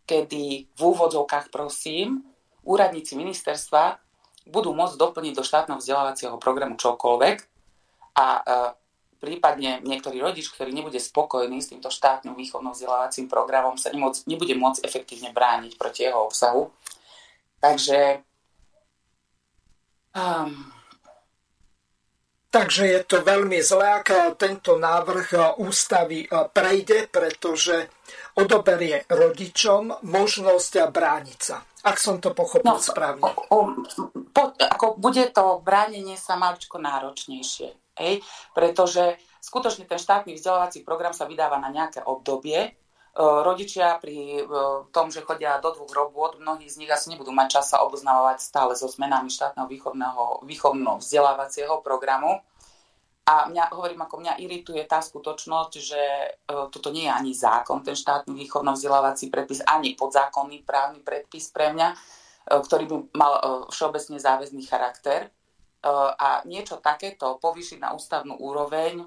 kedy v úvodzovkách prosím, úradníci ministerstva budú môcť doplniť do štátneho vzdelávacieho programu čokoľvek a e, prípadne niektorý rodič, ktorý nebude spokojný s týmto štátnym výchovno vzdelávacím programom, sa nemôcť, nebude môcť efektívne brániť proti jeho obsahu. Takže um, Takže je to veľmi zlé, ak tento návrh ústavy prejde, pretože odoberie rodičom možnosť brániť sa. Ak som to pochopil no, správne. O, o, po, ako bude to bránenie sa maličko náročnejšie. Hej? Pretože skutočne ten štátny vzdelávací program sa vydáva na nejaké obdobie. Rodičia pri tom, že chodia do dvoch robôt, mnohí z nich asi nebudú mať čas sa oboznávať stále so zmenami štátneho výchovného, výchovného vzdelávacieho programu. A mňa, hovorím, ako mňa irituje tá skutočnosť, že uh, toto nie je ani zákon, ten štátny výchovno-vzdelávací predpis, ani podzákonný právny predpis pre mňa, ktorý by mal všeobecne záväzný charakter. A niečo takéto povýšiť na ústavnú úroveň?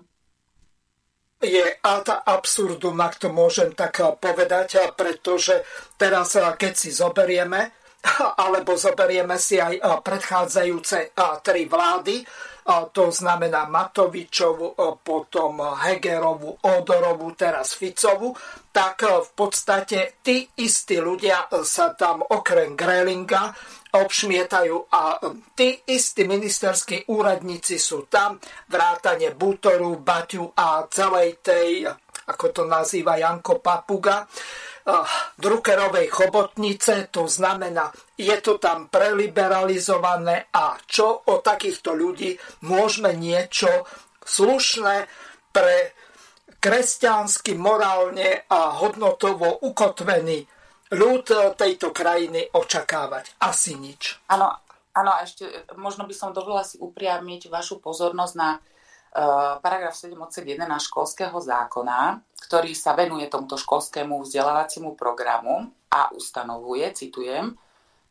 Je ad absurdum, ak to môžem tak povedať, pretože teraz, keď si zoberieme, alebo zoberieme si aj predchádzajúce tri vlády, to znamená Matovičovu, potom Hegerovu, Odorovú, teraz Ficovu, tak v podstate tí istí ľudia sa tam okrem Grelinga obšmietajú a tí istí ministerskí úradníci sú tam, vrátane Butoru, Baťu a celej tej, ako to nazýva Janko Papuga, Druckerovej chobotnice, to znamená, je to tam preliberalizované a čo o takýchto ľudí môžeme niečo slušné pre kresťansky, morálne a hodnotovo ukotvený ľud tejto krajiny očakávať? Asi nič. Áno, áno, ešte možno by som dovolila si upriamiť vašu pozornosť na uh, paragraf 7 odsek 1 školského zákona, ktorý sa venuje tomuto školskému vzdelávaciemu programu a ustanovuje, citujem,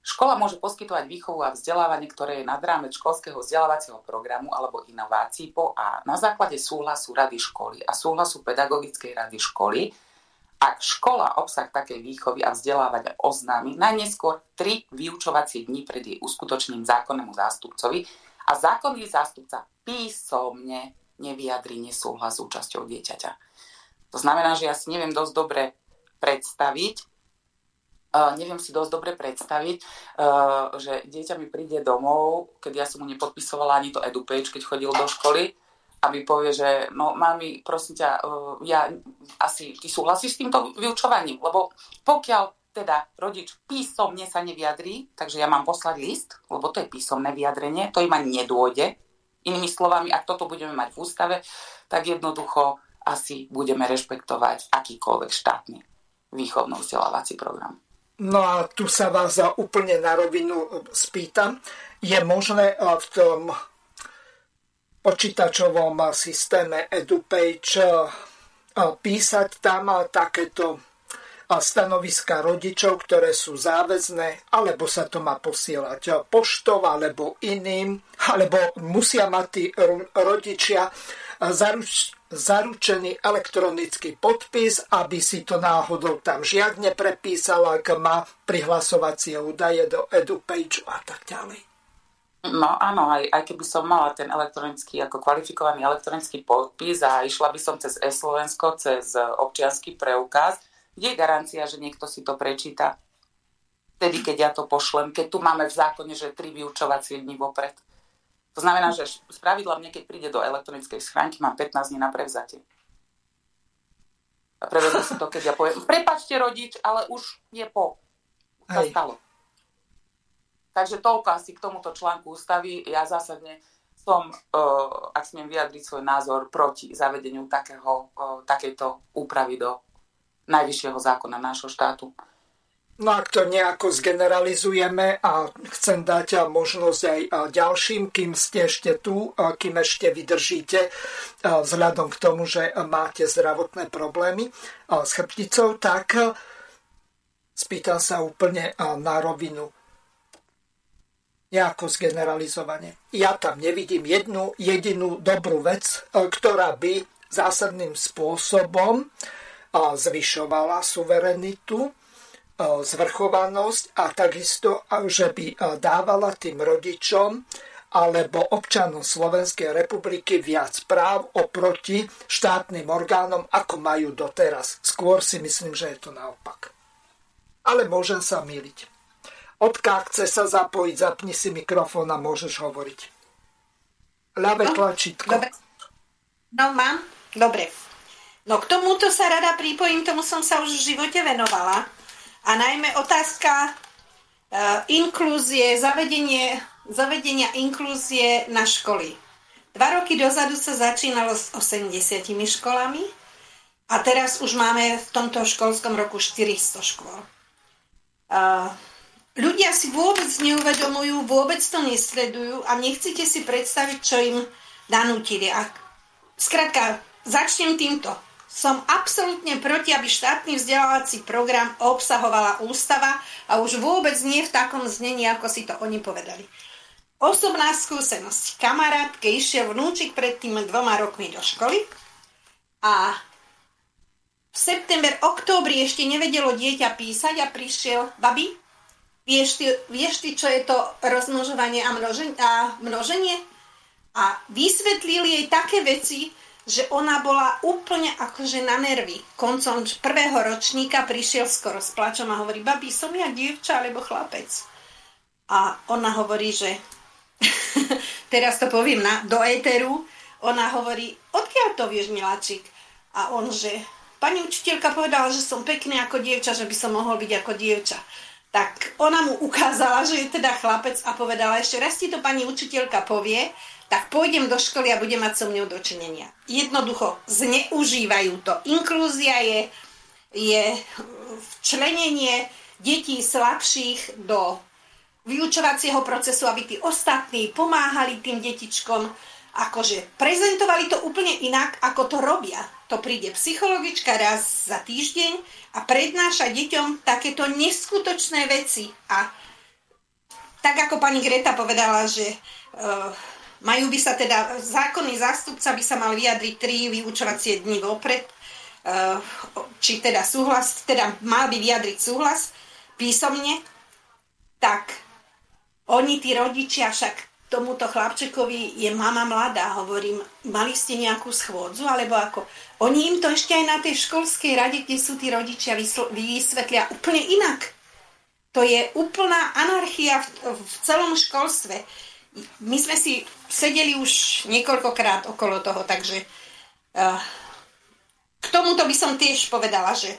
Škola môže poskytovať výchovu a vzdelávanie, ktoré je nad rámec školského vzdelávacieho programu alebo inovácií po A na základe súhlasu rady školy a súhlasu pedagogickej rady školy, ak škola obsah takej výchovy a vzdelávania oznámi najneskôr tri vyučovacie dní pred jej uskutočným zákonnému zástupcovi a zákonný zástupca písomne nevyjadrí nesúhlas s účasťou dieťaťa. To znamená, že ja si neviem dosť dobre predstaviť, uh, neviem si dosť dobre predstaviť, uh, že dieťa mi príde domov, keď ja som mu nepodpisovala ani to EduPage, keď chodil do školy, a mi povie, že no mami, prosím ťa, uh, ja asi, ty súhlasíš s týmto vyučovaním, lebo pokiaľ teda rodič písomne sa nevyjadrí, takže ja mám poslať list, lebo to je písomné vyjadrenie, to im ani nedôjde. Inými slovami, ak toto budeme mať v ústave, tak jednoducho asi budeme rešpektovať akýkoľvek štátny výchovno-vzdelávací program. No a tu sa vás úplne na rovinu spýtam. Je možné v tom počítačovom systéme EduPage písať tam takéto stanoviska rodičov, ktoré sú záväzné, alebo sa to má posielať poštov, alebo iným, alebo musia mať tí rodičia zaruč, zaručený elektronický podpis, aby si to náhodou tam žiadne prepísal, ak má prihlasovacie údaje do EduPage a tak ďalej. No áno, aj, aj keby som mala ten elektronický, ako kvalifikovaný elektronický podpis a išla by som cez e-Slovensko, cez občianský preukaz, kde je garancia, že niekto si to prečíta? Vtedy, keď ja to pošlem, keď tu máme v zákone, že tri vyučovacie dní vopred. To znamená, že z pravidla mne, keď príde do elektronickej schránky, mám 15 dní na prevzatie. A prevezme si to, keď ja poviem, prepačte rodič, ale už je po. Sa stalo. Takže toľko asi k tomuto článku ústavy. Ja zásadne som, uh, ak smiem vyjadriť svoj názor, proti zavedeniu takého, uh, takejto úpravy do najvyššieho zákona nášho štátu. No ak to nejako zgeneralizujeme a chcem dať možnosť aj ďalším, kým ste ešte tu, kým ešte vydržíte, vzhľadom k tomu, že máte zdravotné problémy s chrbticou, tak spýtam sa úplne na rovinu. Nejako zgeneralizovanie. Ja tam nevidím jednu jedinú dobrú vec, ktorá by zásadným spôsobom zvyšovala suverenitu, zvrchovanosť a takisto, že by dávala tým rodičom alebo občanom Slovenskej republiky viac práv oproti štátnym orgánom, ako majú doteraz. Skôr si myslím, že je to naopak. Ale môžem sa miliť. Odká chce sa zapojiť, zapni si mikrofón a môžeš hovoriť. Ľavé no, tlačítko. Dobre. No mám? Dobre. No k tomuto sa rada pripojím, tomu som sa už v živote venovala. A najmä otázka uh, inklúzie, zavedenie zavedenia inklúzie na školy. Dva roky dozadu sa začínalo s 80 školami a teraz už máme v tomto školskom roku 400 škôl. Ľudia si vôbec neuvedomujú, vôbec to nesledujú a nechcete si predstaviť, čo im nanútili. A skrátka, začnem týmto. Som absolútne proti, aby štátny vzdelávací program obsahovala ústava a už vôbec nie v takom znení, ako si to oni povedali. Osobná skúsenosť. Kamarátke išiel vnúčik pred tým dvoma rokmi do školy a v september, októbri ešte nevedelo dieťa písať a prišiel, babi, vieš ty, vieš ty čo je to rozmnožovanie a, množenie, a množenie? A vysvetlili jej také veci, že ona bola úplne akože na nervy. Koncom prvého ročníka prišiel skoro s plačom a hovorí, babi, som ja dievča alebo chlapec? A ona hovorí, že teraz to poviem na, do éteru, ona hovorí, odkiaľ to vieš, miláčik? A on, že pani učiteľka povedala, že som pekný ako dievča, že by som mohol byť ako dievča. Tak ona mu ukázala, že je teda chlapec a povedala, ešte raz ti to pani učiteľka povie, tak pôjdem do školy a budem mať so mnou dočinenia. Jednoducho zneužívajú to. Inklúzia je, je včlenenie detí slabších do vyučovacieho procesu, aby tí ostatní pomáhali tým detičkom, akože prezentovali to úplne inak, ako to robia. To príde psychologička raz za týždeň a prednáša deťom takéto neskutočné veci. A tak ako pani Greta povedala, že uh, majú by sa teda, zákonný zástupca by sa mal vyjadriť tri vyučovacie dní vopred, uh, či teda súhlas, teda mal by vyjadriť súhlas písomne, tak oni, tí rodičia, však tomuto chlapčekovi je mama mladá, hovorím, mali ste nejakú schôdzu, alebo ako? Oni im to ešte aj na tej školskej rade, kde sú tí rodičia, vysvetlia úplne inak. To je úplná anarchia v, v celom školstve. My sme si sedeli už niekoľkokrát okolo toho, takže uh, k tomuto by som tiež povedala, že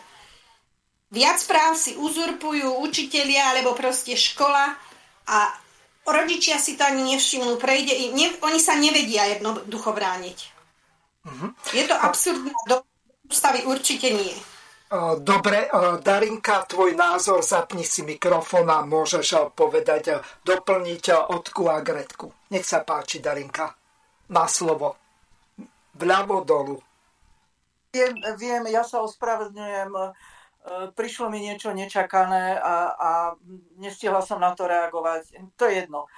viac práv si uzurpujú učitelia alebo proste škola a rodičia si to ani nevšimnú, prejde, ne, oni sa nevedia jednoducho brániť. Uh-huh. Je to absurdné, do ústavy určite nie. Dobre, Darinka, tvoj názor, zapni si mikrofón a môžeš povedať, doplniť Odku a Gretku. Nech sa páči, Darinka. Má slovo. Vľavo dolu. Viem, viem, ja sa ospravedlňujem prišlo mi niečo nečakané a, a nestihla som na to reagovať. To je jedno.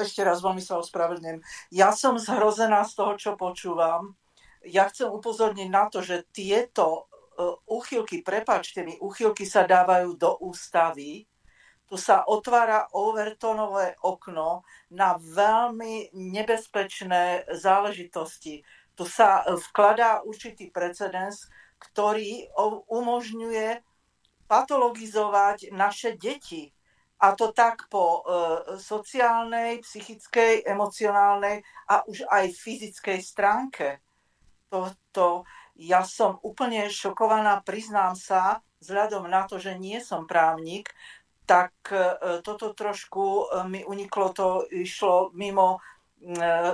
Ešte raz veľmi sa ospravedlňujem. Ja som zhrozená z toho, čo počúvam. Ja chcem upozorniť na to, že tieto e, úchylky, prepačte mi, úchylky sa dávajú do ústavy. Tu sa otvára Overtonové okno na veľmi nebezpečné záležitosti. Tu sa vkladá určitý precedens, ktorý umožňuje patologizovať naše deti. A to tak po e, sociálnej, psychickej, emocionálnej a už aj fyzickej stránke. To, ja som úplne šokovaná, priznám sa, vzhľadom na to, že nie som právnik, tak e, toto trošku e, mi uniklo, to išlo mimo e,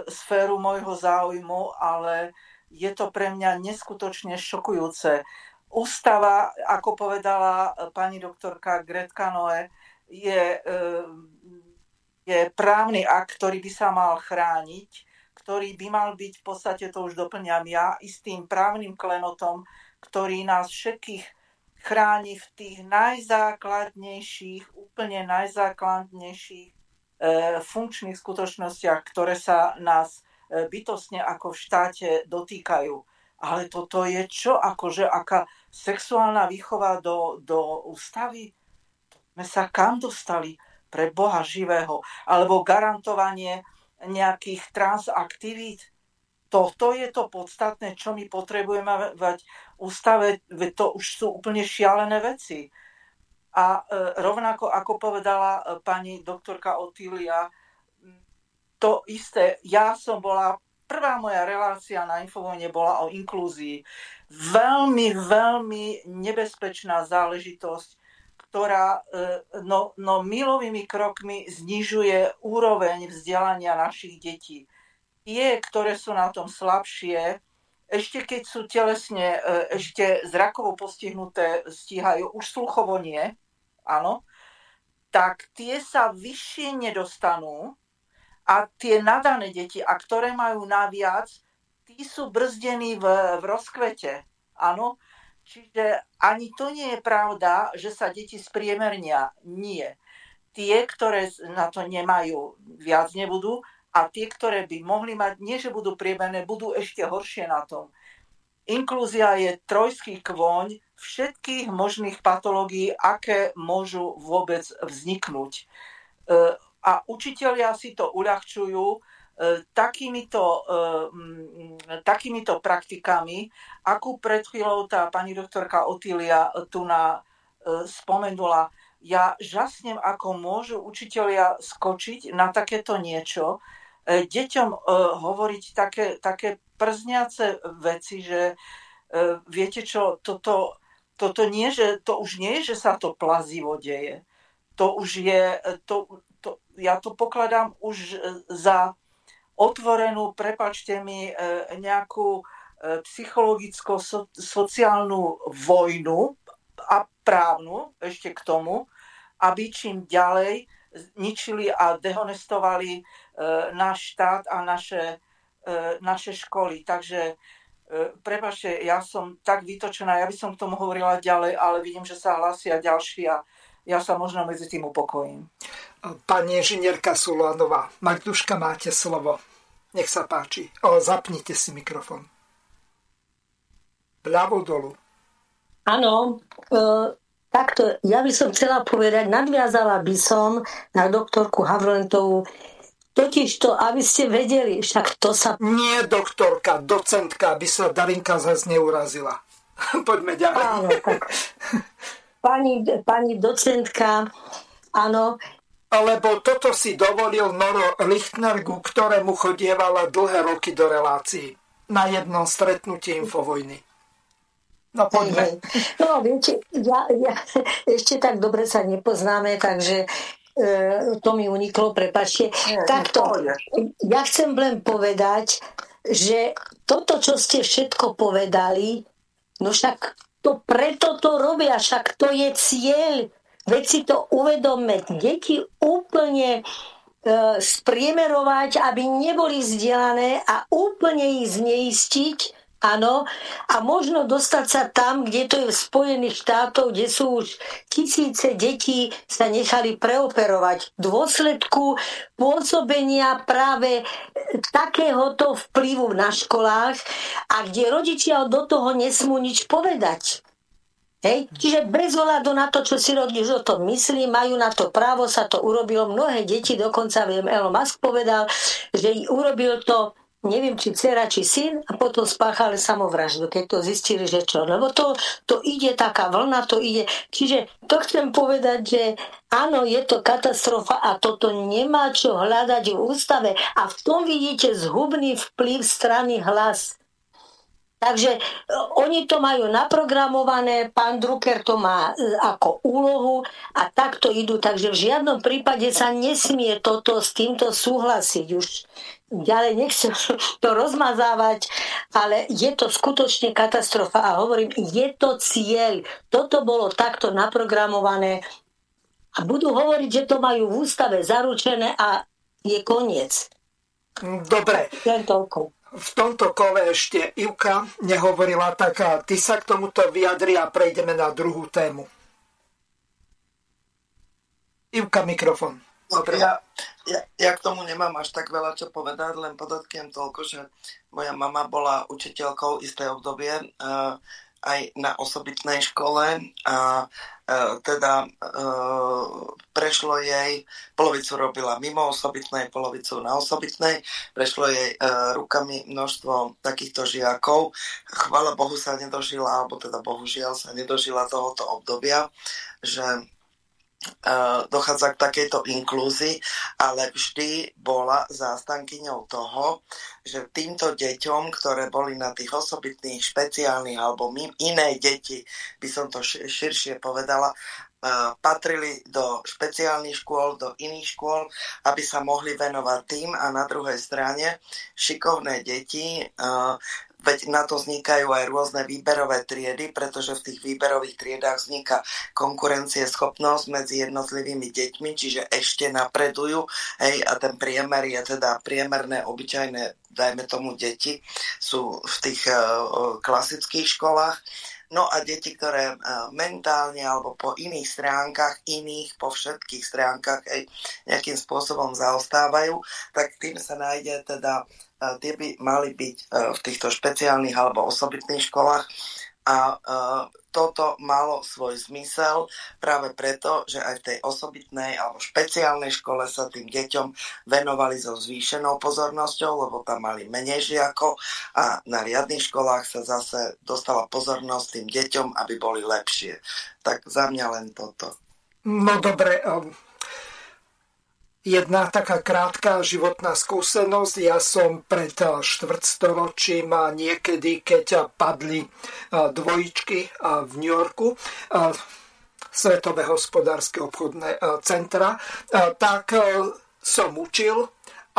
sféru môjho záujmu, ale je to pre mňa neskutočne šokujúce. Ústava, ako povedala pani doktorka Gretka Noe, je, e, je právny akt, ktorý by sa mal chrániť, ktorý by mal byť, v podstate to už doplňam ja, istým právnym klenotom, ktorý nás všetkých chráni v tých najzákladnejších, úplne najzákladnejších e, funkčných skutočnostiach, ktoré sa nás bytostne ako v štáte dotýkajú. ale toto je čo? Akože aká sexuálna výchova do, do ústavy? sme sa kam dostali pre Boha živého? Alebo garantovanie nejakých transaktivít? Toto je to podstatné, čo my potrebujeme v ústave, to už sú úplne šialené veci. A e, rovnako ako povedala e, pani doktorka Otília, to isté, ja som bola, prvá moja relácia na Infovojne bola o inklúzii. Veľmi, veľmi nebezpečná záležitosť, ktorá e, no, no milovými krokmi znižuje úroveň vzdelania našich detí. Tie, ktoré sú na tom slabšie, ešte keď sú telesne e, ešte zrakovo postihnuté, stíhajú, už sluchovo nie, áno, tak tie sa vyššie nedostanú a tie nadané deti, a ktoré majú naviac, tí sú brzdení v, v rozkvete, áno, Čiže ani to nie je pravda, že sa deti spriemernia. Nie. Tie, ktoré na to nemajú, viac nebudú a tie, ktoré by mohli mať, nie že budú priemerné, budú ešte horšie na tom. Inklúzia je trojský kvoň všetkých možných patológií, aké môžu vôbec vzniknúť. A učitelia si to uľahčujú, E, takýmito, e, takýmito praktikami, akú pred chvíľou tá pani doktorka Otília tu na, e, spomenula. Ja žasnem, ako môžu učitelia skočiť na takéto niečo, deťom hovoriť také, také przniace veci, že viete čo, toto, toto nie, že, to už nie je, že sa to plazivo deje. To už je, to, ja to pokladám už za otvorenú, prepačte mi, e, nejakú e, psychologicko-sociálnu vojnu a právnu ešte k tomu, aby čím ďalej ničili a dehonestovali e, náš štát a naše, naše školy. Takže prepačte, ja som tak vytočená, ja by som k tomu hovorila ďalej, ale vidím, že sa hlasia ďalší a ja sa možno medzi tým upokojím. Pani inžinierka Sulanová, Magduška, máte slovo. Nech sa páči. O, zapnite si mikrofon. Ľavo dolu. Áno, e, takto, ja by som chcela povedať, nadviazala by som na doktorku Havlentovú, Totiž to, aby ste vedeli, však to sa... Nie doktorka, docentka, aby sa Darinka zase neurazila. Poďme ďalej. Áno, tak. Pani, pani docentka, áno, Lebo toto si dovolil Noro Lichtner, ku ktorému chodievala dlhé roky do relácií na jednom stretnutí Infovojny. No poďme. No viete, ja, ja ešte tak dobre sa nepoznáme, takže e, to mi uniklo, prepačte. Takto, ja chcem len povedať, že toto, čo ste všetko povedali, no však to preto to robia, však to je cieľ. Veď si to uvedomme, deti úplne e, spriemerovať, aby neboli vzdelané a úplne ich zneistiť, Áno, a možno dostať sa tam, kde to je v Spojených štátoch, kde sú už tisíce detí sa nechali preoperovať v dôsledku pôsobenia práve takéhoto vplyvu na školách a kde rodičia do toho nesmú nič povedať. Hej? Čiže bez ohľadu na to, čo si rodič o tom myslí, majú na to právo, sa to urobilo. Mnohé deti, dokonca viem, Elon Musk povedal, že urobil to neviem, či dcera, či syn a potom spáchali samovraždu, keď to zistili, že čo. Lebo to, to ide, taká vlna, to ide. Čiže to chcem povedať, že áno, je to katastrofa a toto nemá čo hľadať v ústave. A v tom vidíte zhubný vplyv strany hlas. Takže e, oni to majú naprogramované, pán Drucker to má e, ako úlohu a takto idú. Takže v žiadnom prípade sa nesmie toto s týmto súhlasiť. Už ďalej nechcem to rozmazávať, ale je to skutočne katastrofa a hovorím, je to cieľ. Toto bolo takto naprogramované a budú hovoriť, že to majú v ústave zaručené a je koniec. Dobre. Len toľko v tomto kole ešte Ivka nehovorila, tak ty sa k tomuto vyjadri a prejdeme na druhú tému. Ivka, mikrofon. Dobre. Ja, ja, ja k tomu nemám až tak veľa čo povedať, len podotknem toľko, že moja mama bola učiteľkou isté obdobie uh, aj na osobitnej škole a uh, teda uh, prešlo jej, polovicu robila mimo osobitnej, polovicu na osobitnej, prešlo jej uh, rukami množstvo takýchto žiakov. Chvala Bohu sa nedožila, alebo teda bohužiaľ sa nedožila tohoto obdobia, že dochádza k takejto inklúzii, ale vždy bola zástankyňou toho, že týmto deťom, ktoré boli na tých osobitných, špeciálnych alebo iné deti, by som to širšie povedala, patrili do špeciálnych škôl, do iných škôl, aby sa mohli venovať tým a na druhej strane šikovné deti Veď na to vznikajú aj rôzne výberové triedy, pretože v tých výberových triedách vzniká konkurencieschopnosť medzi jednotlivými deťmi, čiže ešte napredujú hej, a ten priemer je teda priemerné, obyčajné, dajme tomu deti, sú v tých uh, klasických školách. No a deti, ktoré mentálne alebo po iných stránkach, iných po všetkých stránkach aj nejakým spôsobom zaostávajú, tak tým sa nájde teda tie by mali byť e, v týchto špeciálnych alebo osobitných školách a e, toto malo svoj zmysel práve preto, že aj v tej osobitnej alebo špeciálnej škole sa tým deťom venovali so zvýšenou pozornosťou, lebo tam mali menej žiakov a na riadnych školách sa zase dostala pozornosť tým deťom, aby boli lepšie. Tak za mňa len toto. No dobre, Jedna taká krátka životná skúsenosť. Ja som pred eh, štvrtstoročím niekedy, keď padli eh, dvojičky eh, v New Yorku, Svetové hospodárske obchodné centra, tak som učil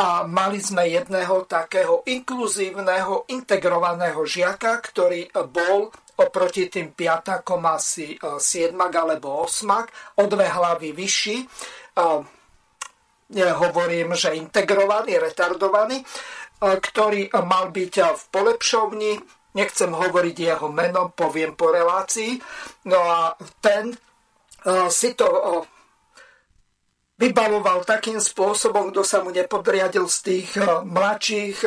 a mali sme jedného takého inkluzívneho, integrovaného žiaka, ktorý bol oproti tým piatakom asi 7 alebo 8, o dve hlavy vyšší hovorím, že integrovaný, retardovaný, ktorý mal byť v polepšovni, nechcem hovoriť jeho menom, poviem po relácii, no a ten si to vybavoval takým spôsobom, kto sa mu nepodriadil z tých mladších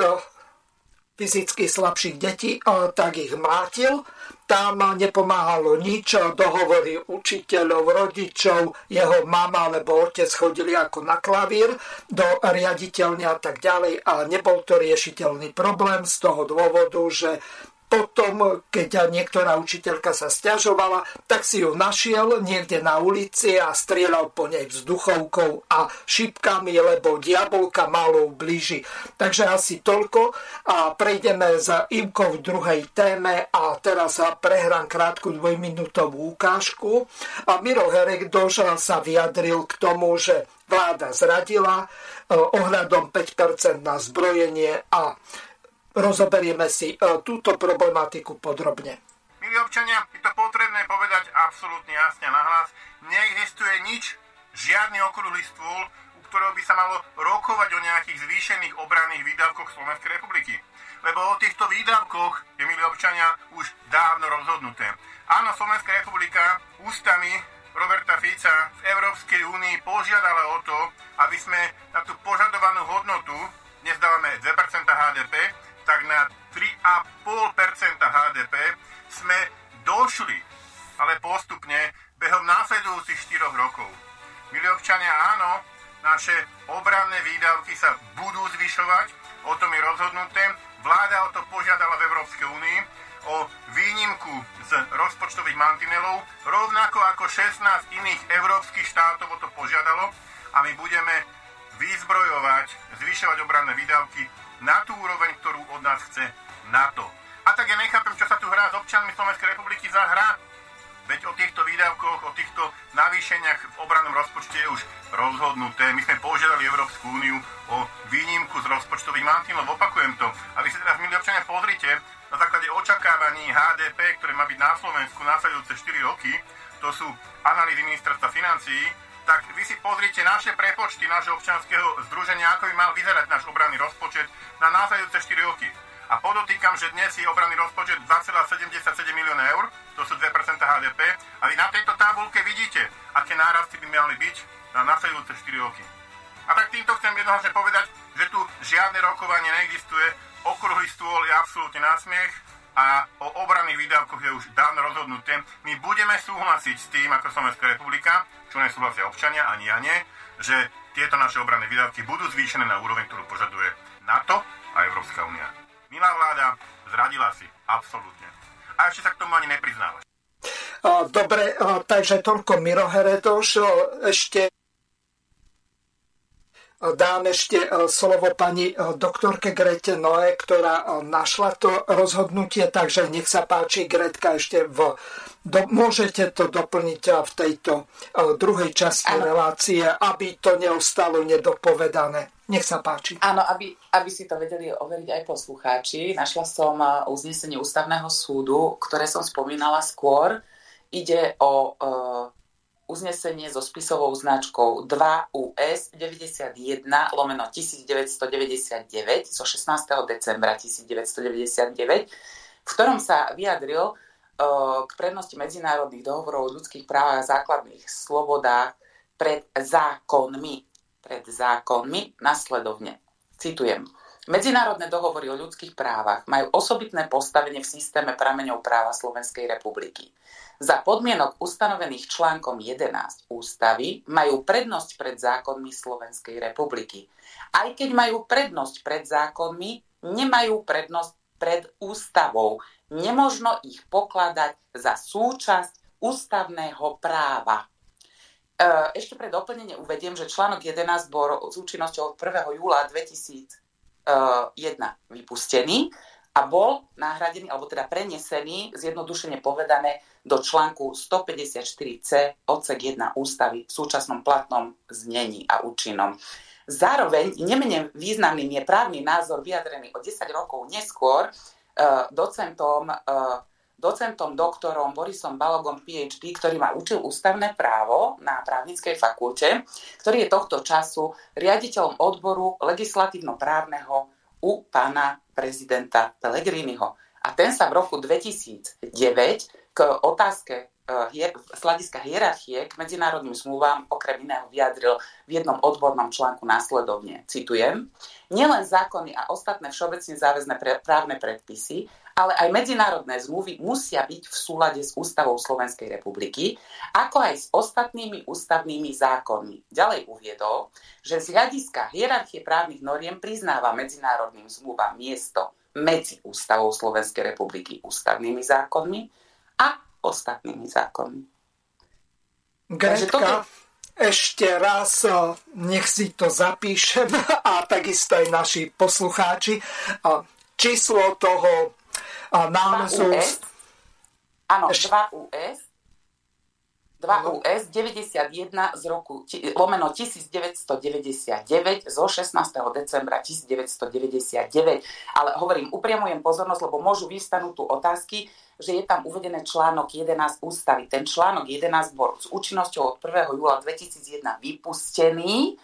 fyzicky slabších detí, tak ich mlátil tam nepomáhalo nič, dohovory učiteľov, rodičov, jeho mama alebo otec chodili ako na klavír do riaditeľne a tak ďalej a nebol to riešiteľný problém z toho dôvodu, že potom, keď niektorá učiteľka sa stiažovala, tak si ju našiel niekde na ulici a strieľal po nej vzduchovkou a šipkami, lebo diabolka malou blíži. Takže asi toľko a prejdeme za Ivkou v druhej téme a teraz sa prehrám krátku dvojminútovú ukážku. A Miro Herekdoš sa vyjadril k tomu, že vláda zradila eh, ohľadom 5% na zbrojenie a rozoberieme si e, túto problematiku podrobne. Milí občania, je to potrebné povedať absolútne jasne nahlas. Neexistuje nič, žiadny okrúhly stôl, u ktorého by sa malo rokovať o nejakých zvýšených obranných výdavkoch Slovenskej republiky. Lebo o týchto výdavkoch je, milí občania, už dávno rozhodnuté. Áno, Slovenská republika ústami Roberta Fica v Európskej únii požiadala o to, aby sme na tú požadovanú hodnotu, dnes dávame 2% HDP, tak na 3,5% HDP sme došli, ale postupne behom následujúcich 4 rokov. Milí občania, áno, naše obranné výdavky sa budú zvyšovať, o tom je rozhodnuté. Vláda o to požiadala v Európskej únii o výnimku z rozpočtových mantinelov, rovnako ako 16 iných európskych štátov o to požiadalo a my budeme vyzbrojovať, zvyšovať obranné výdavky na tú úroveň, ktorú od nás chce NATO. A tak ja nechápem, čo sa tu hrá s občanmi Slovenskej republiky za hra. Veď o týchto výdavkoch, o týchto navýšeniach v obrannom rozpočte je už rozhodnuté. My sme požiadali Európsku úniu o výnimku z rozpočtových mantinov. Opakujem to. A vy si teraz, milí občania, pozrite, na základe očakávaní HDP, ktoré má byť na Slovensku následujúce 4 roky, to sú analýzy ministerstva financií, tak vy si pozrite naše prepočty nášho občanského združenia, ako by mal vyzerať náš obranný rozpočet na následujúce 4 roky. A podotýkam, že dnes je obranný rozpočet 2,77 milióna eur, to sú 2% HDP, a vy na tejto tabulke vidíte, aké nárasty by mali byť na následujúce 4 roky. A tak týmto chcem jednoznačne povedať, že tu žiadne rokovanie neexistuje, okrúhly stôl je absolútne násmiech a o obranných výdavkoch je už dávno rozhodnuté. My budeme súhlasiť s tým, ako Slovenská republika, čo nesúhlasia občania, ani ja nie, že tieto naše obranné výdavky budú zvýšené na úroveň, ktorú požaduje NATO a Európska únia. Milá vláda, zradila si, absolútne. A ešte sa k tomu ani nepriznávaš. Dobre, takže toľko Miro Heredoš. Ešte dám ešte e, slovo pani e, doktorke Grete Noe, ktorá e, našla to rozhodnutie, takže nech sa páči, Gretka, ešte v, do, môžete to doplniť v tejto druhej časti ano. relácie, aby to neostalo nedopovedané. Nech sa páči. Áno, aby, aby si to vedeli overiť aj poslucháči. Našla som uznesenie ústavného súdu, ktoré som spomínala skôr. Ide o uznesenie so spisovou značkou 2 US 91 lomeno 1999 zo 16. decembra 1999, v ktorom sa vyjadril uh, k prednosti medzinárodných dohovorov o ľudských právach a základných slobodách pred zákonmi. Pred zákonmi nasledovne. Citujem. Medzinárodné dohovory o ľudských právach majú osobitné postavenie v systéme prameňov práva Slovenskej republiky. Za podmienok ustanovených článkom 11 ústavy majú prednosť pred zákonmi Slovenskej republiky. Aj keď majú prednosť pred zákonmi, nemajú prednosť pred ústavou. Nemožno ich pokladať za súčasť ústavného práva. E, ešte pre doplnenie uvediem, že článok 11 bol s účinnosťou od 1. júla 2000 1 vypustený a bol nahradený, alebo teda prenesený, zjednodušene povedané, do článku 154c odsek 1 ústavy v súčasnom platnom znení a účinnom. Zároveň nemenej významným je právny názor vyjadrený o 10 rokov neskôr uh, docentom, uh, docentom, doktorom Borisom Balogom PhD, ktorý ma učil ústavné právo na právnickej fakulte, ktorý je tohto času riaditeľom odboru legislatívno-právneho u pána prezidenta Pellegriniho. A ten sa v roku 2009 k otázke Eh, z hľadiska hierarchie k medzinárodným zmluvám okrem iného vyjadril v jednom odbornom článku následovne. Citujem. Nielen zákony a ostatné všeobecne záväzné právne predpisy, ale aj medzinárodné zmluvy musia byť v súlade s Ústavou Slovenskej republiky, ako aj s ostatnými ústavnými zákonmi. Ďalej uviedol, že z hľadiska hierarchie právnych noriem priznáva medzinárodným zmluvám miesto medzi Ústavou Slovenskej republiky ústavnými zákonmi a ostatnými zákonmi. Gretka, ešte raz eh, nech si to zapíšem a takisto aj naši poslucháči. Číslo toho eh, nálezu... Áno, 2 US 2 US 91 z roku lomeno 1999 zo 16. decembra 1999. Ale hovorím, upriamujem pozornosť, lebo môžu vystanúť tu otázky, že je tam uvedené článok 11 ústavy. Ten článok 11 bol s účinnosťou od 1. júla 2001 vypustený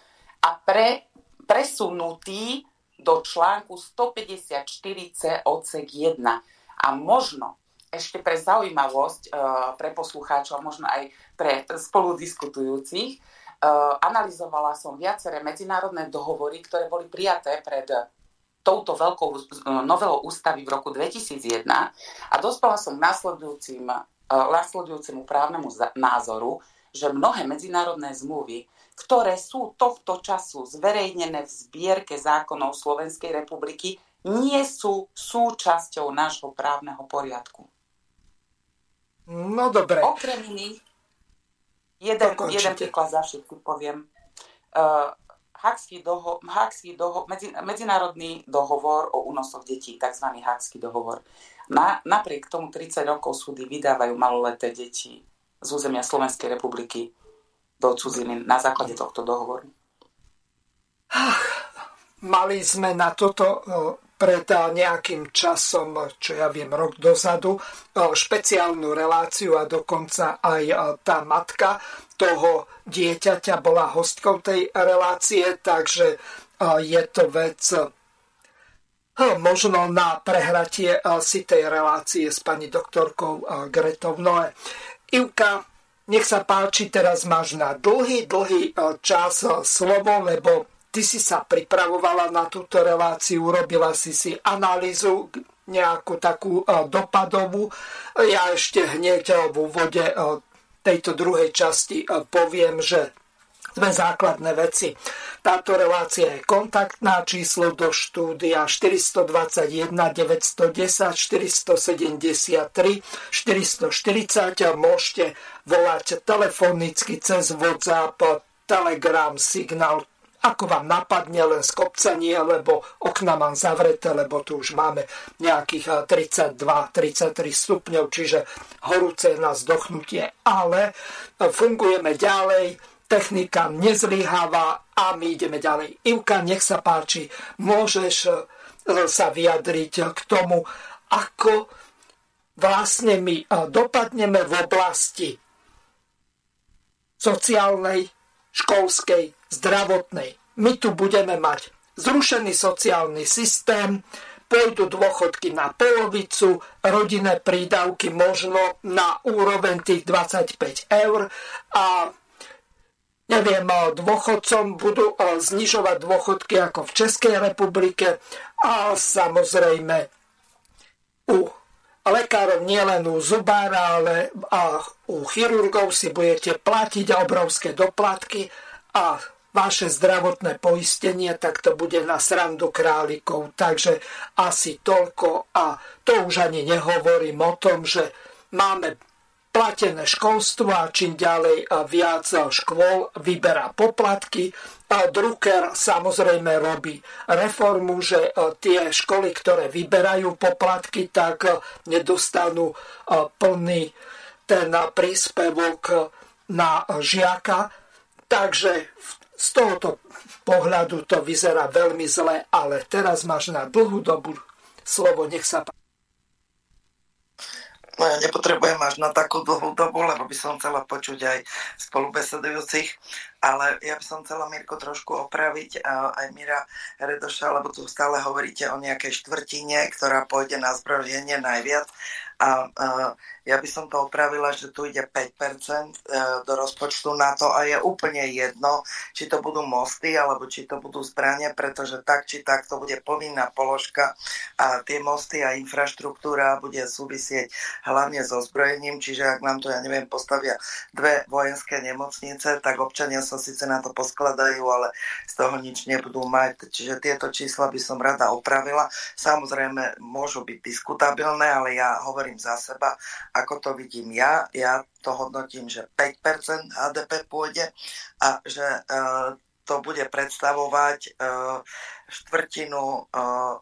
a pre, presunutý do článku 154c odsek 1. A možno ešte pre zaujímavosť uh, pre poslucháčov, možno aj pre spoludiskutujúcich, uh, analyzovala som viaceré medzinárodné dohovory, ktoré boli prijaté pred touto veľkou e, novelou ústavy v roku 2001 a dospela som k následujúcim, e, následujúcemu právnemu názoru, že mnohé medzinárodné zmluvy, ktoré sú tohto času zverejnené v zbierke zákonov Slovenskej republiky, nie sú súčasťou nášho právneho poriadku. No dobre. Okrem iných, jeden, jeden príklad za všetky poviem. Uh, Hakský, doho- Hakský doho- medzi- medzinárodný dohovor o únosoch detí, tzv. Hakský dohovor. Na, napriek tomu 30 rokov súdy vydávajú maloleté deti z územia Slovenskej republiky do cudziny na základe tohto dohovoru. Ach, mali sme na toto pred nejakým časom, čo ja viem, rok dozadu, špeciálnu reláciu a dokonca aj tá matka toho dieťaťa bola hostkou tej relácie, takže je to vec možno na prehratie si tej relácie s pani doktorkou Gretou Noe. Ivka, nech sa páči, teraz máš na dlhý, dlhý čas slovo, lebo ty si sa pripravovala na túto reláciu, urobila si si analýzu nejakú takú dopadovú. Ja ešte hneď v úvode tejto druhej časti poviem, že dve základné veci. Táto relácia je kontaktná, číslo do štúdia 421 910 473 440 môžete volať telefonicky cez WhatsApp, Telegram, Signál, ako vám napadne, len z kopca nie, lebo okna mám zavreté, lebo tu už máme nejakých 32-33 stupňov, čiže horúce na zdochnutie. Ale fungujeme ďalej, technika nezlyháva a my ideme ďalej. Ivka, nech sa páči, môžeš e, sa vyjadriť k tomu, ako vlastne my dopadneme v oblasti sociálnej, školskej, zdravotnej. My tu budeme mať zrušený sociálny systém, pôjdu dôchodky na polovicu, rodinné prídavky možno na úroveň tých 25 eur a neviem, dôchodcom budú znižovať dôchodky ako v Českej republike a samozrejme u lekárov nielen u zubára, ale a u chirurgov si budete platiť obrovské doplatky a vaše zdravotné poistenie, tak to bude na srandu králikov. Takže asi toľko a to už ani nehovorím o tom, že máme platené školstvo a čím ďalej viac škôl vyberá poplatky. A Drucker samozrejme robí reformu, že e, tie školy, ktoré vyberajú poplatky, tak e, nedostanú e, plný ten príspevok na žiaka. Takže z tohoto pohľadu to vyzerá veľmi zle, ale teraz máš na dlhú dobu slovo, nech sa páči. No ja nepotrebujem až na takú dlhú dobu, lebo by som chcela počuť aj spolubesedujúcich, ale ja by som chcela Mirko trošku opraviť a aj Mira Redoša, lebo tu stále hovoríte o nejakej štvrtine, ktorá pôjde na zbrojenie najviac a, a ja by som to opravila, že tu ide 5% e, do rozpočtu na to a je úplne jedno, či to budú mosty alebo či to budú zbrania, pretože tak či tak to bude povinná položka a tie mosty a infraštruktúra bude súvisieť hlavne so zbrojením, čiže ak nám to, ja neviem, postavia dve vojenské nemocnice, tak občania sa síce na to poskladajú, ale z toho nič nebudú mať. Čiže tieto čísla by som rada opravila. Samozrejme, môžu byť diskutabilné, ale ja hovorím za seba ako to vidím ja. Ja to hodnotím, že 5% HDP pôjde a že e, to bude predstavovať e, štvrtinu e,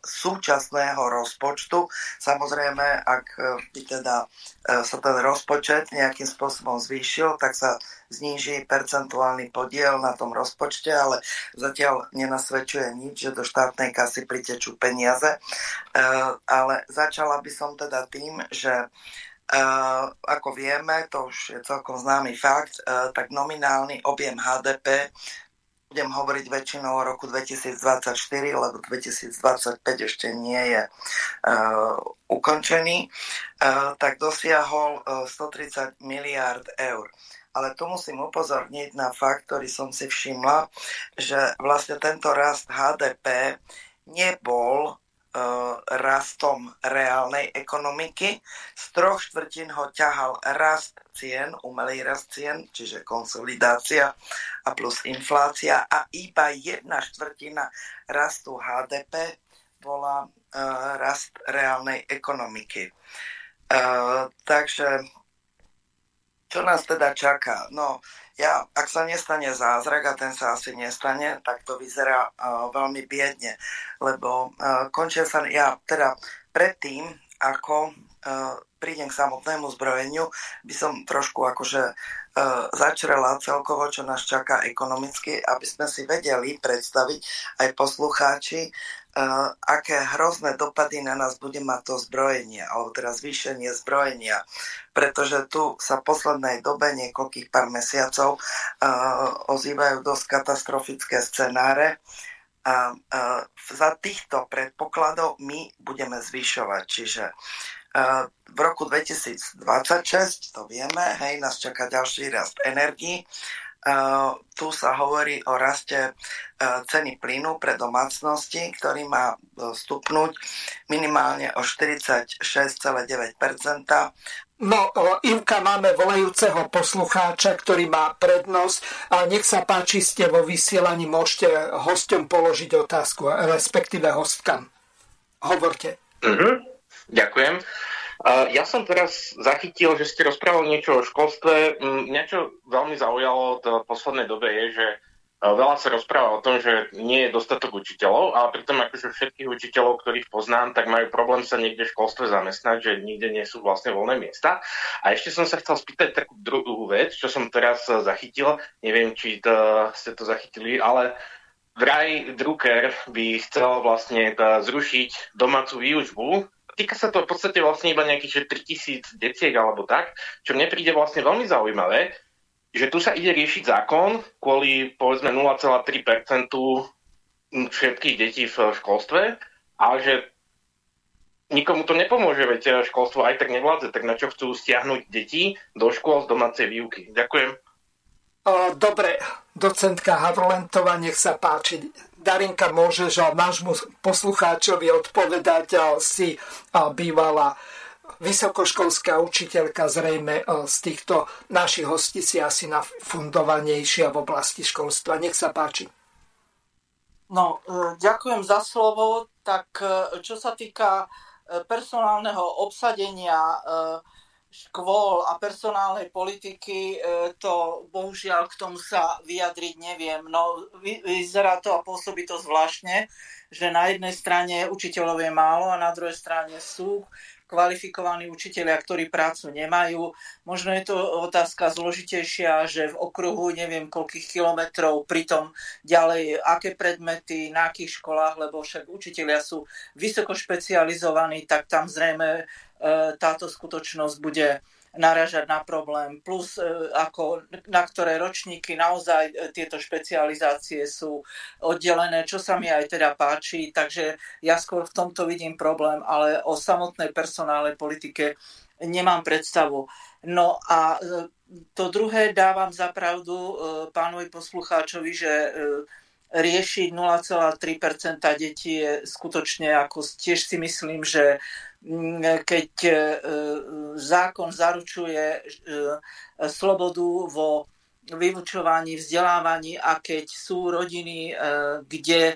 súčasného rozpočtu. Samozrejme, ak by teda sa ten rozpočet nejakým spôsobom zvýšil, tak sa zníži percentuálny podiel na tom rozpočte, ale zatiaľ nenasvedčuje nič, že do štátnej kasy pritečú peniaze. Ale začala by som teda tým, že Uh, ako vieme, to už je celkom známy fakt, uh, tak nominálny objem HDP, budem hovoriť väčšinou o roku 2024, lebo 2025 ešte nie je uh, ukončený, tak dosiahol 130 miliard eur. Ale tu musím upozorniť na fakt, ktorý som si všimla, že vlastne tento rast HDP nebol rastom reálnej ekonomiky. Z troch štvrtín ho ťahal rast cien, umelý rast cien, čiže konsolidácia a plus inflácia a iba jedna štvrtina rastu HDP bola uh, rast reálnej ekonomiky. Uh, takže čo nás teda čaká? No, ja, ak sa nestane zázrak, a ten sa asi nestane, tak to vyzerá uh, veľmi biedne, lebo uh, končia sa, ja teda predtým, ako uh, prídem k samotnému zbrojeniu, by som trošku akože začrela celkovo, čo nás čaká ekonomicky, aby sme si vedeli predstaviť aj poslucháči, uh, aké hrozné dopady na nás bude mať to zbrojenie, alebo teda zvýšenie zbrojenia. Pretože tu sa v poslednej dobe, niekoľkých pár mesiacov, uh, ozývajú dosť katastrofické scenáre, a uh, za týchto predpokladov my budeme zvyšovať. Čiže v roku 2026, to vieme, hej, nás čaká ďalší rast energii tu sa hovorí o raste ceny plynu pre domácnosti, ktorý má stupnúť minimálne o 46,9% No, Ivka, máme volajúceho poslucháča, ktorý má prednosť. A nech sa páči, ste vo vysielaní, môžete hostom položiť otázku, respektíve hostkam. Hovorte. Mm-hmm. Ďakujem. Ja som teraz zachytil, že ste rozprávali niečo o školstve. Mňa čo veľmi zaujalo v poslednej dobe je, že veľa sa rozpráva o tom, že nie je dostatok učiteľov, ale pritom akože všetkých učiteľov, ktorých poznám, tak majú problém sa niekde v školstve zamestnať, že nikde nie sú vlastne voľné miesta. A ešte som sa chcel spýtať takú druhú vec, čo som teraz zachytil. Neviem, či to, ste to zachytili, ale vraj Drucker by chcel vlastne zrušiť domácu výučbu týka sa to v podstate vlastne iba nejakých 3000 detiek alebo tak, čo mne príde vlastne veľmi zaujímavé, že tu sa ide riešiť zákon kvôli povedzme 0,3% všetkých detí v školstve, ale že nikomu to nepomôže, veď školstvo aj tak nevládze, tak na čo chcú stiahnuť deti do škôl z domácej výuky. Ďakujem. Dobre, docentka Havlentová, nech sa páči. Darinka, môžeš nášmu poslucháčovi odpovedať, si bývala vysokoškolská učiteľka, zrejme z týchto našich hostí si asi nafundovanejšia v oblasti školstva. Nech sa páči. No, e, ďakujem za slovo. Tak e, čo sa týka e, personálneho obsadenia škôl a personálnej politiky, e, to bohužiaľ k tomu sa vyjadriť neviem. No, vyzerá to a pôsobí to zvláštne, že na jednej strane učiteľov je málo a na druhej strane sú kvalifikovaní učiteľia, ktorí prácu nemajú. Možno je to otázka zložitejšia, že v okruhu neviem koľkých kilometrov, pritom ďalej aké predmety, na akých školách, lebo však učiteľia sú vysoko špecializovaní, tak tam zrejme táto skutočnosť bude naražať na problém. Plus, e, ako, na ktoré ročníky naozaj e, tieto špecializácie sú oddelené, čo sa mi aj teda páči. Takže ja skôr v tomto vidím problém, ale o samotnej personálnej politike nemám predstavu. No a to druhé dávam za pravdu pánovi poslucháčovi, že riešiť 0,3% detí je skutočne, ako tiež si myslím, že keď e, zákon zaručuje e, slobodu vo vyučovaní, vzdelávaní a keď sú rodiny, e, kde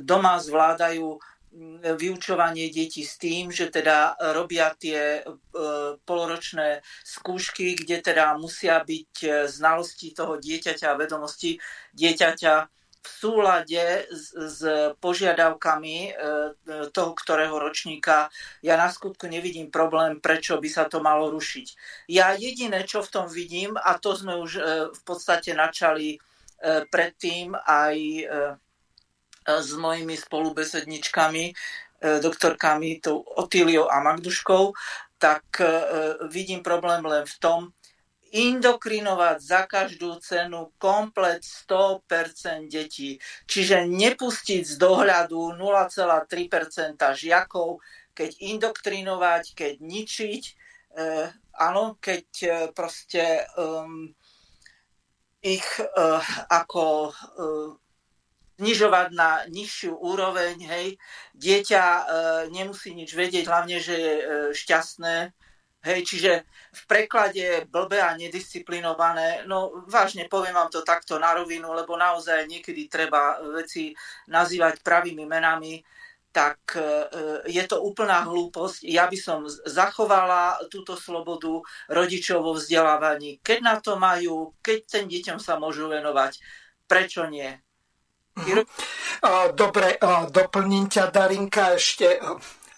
doma zvládajú mm, vyučovanie detí s tým, že teda robia tie poloročné skúšky, kde teda musia byť znalosti toho dieťaťa a vedomosti dieťaťa v súlade s, s požiadavkami e, toho, ktorého ročníka, ja na skutku nevidím problém, prečo by sa to malo rušiť. Ja jediné, čo v tom vidím, a to sme už e, v podstate načali e, predtým aj s mojimi spolubesedničkami, doktorkami, Otíliou a Magduškou, tak vidím problém len v tom, indokrinovať za každú cenu komplet 100% detí. Čiže nepustiť z dohľadu 0,3% žiakov, keď indoktrinovať, keď ničiť, eh, áno, keď eh, proste um, ich eh, ako eh, znižovať na nižšiu úroveň, hej. Dieťa e, nemusí nič vedieť, hlavne, že je e, šťastné, Hej, čiže v preklade blbe a nedisciplinované, no vážne poviem vám to takto na rovinu, lebo naozaj niekedy treba veci nazývať pravými menami, tak e, je to úplná hlúposť. Ja by som zachovala túto slobodu rodičov vo vzdelávaní. Keď na to majú, keď ten deťom sa môžu venovať, prečo nie? Mhm. Dobre, doplním ťa, Darinka, ešte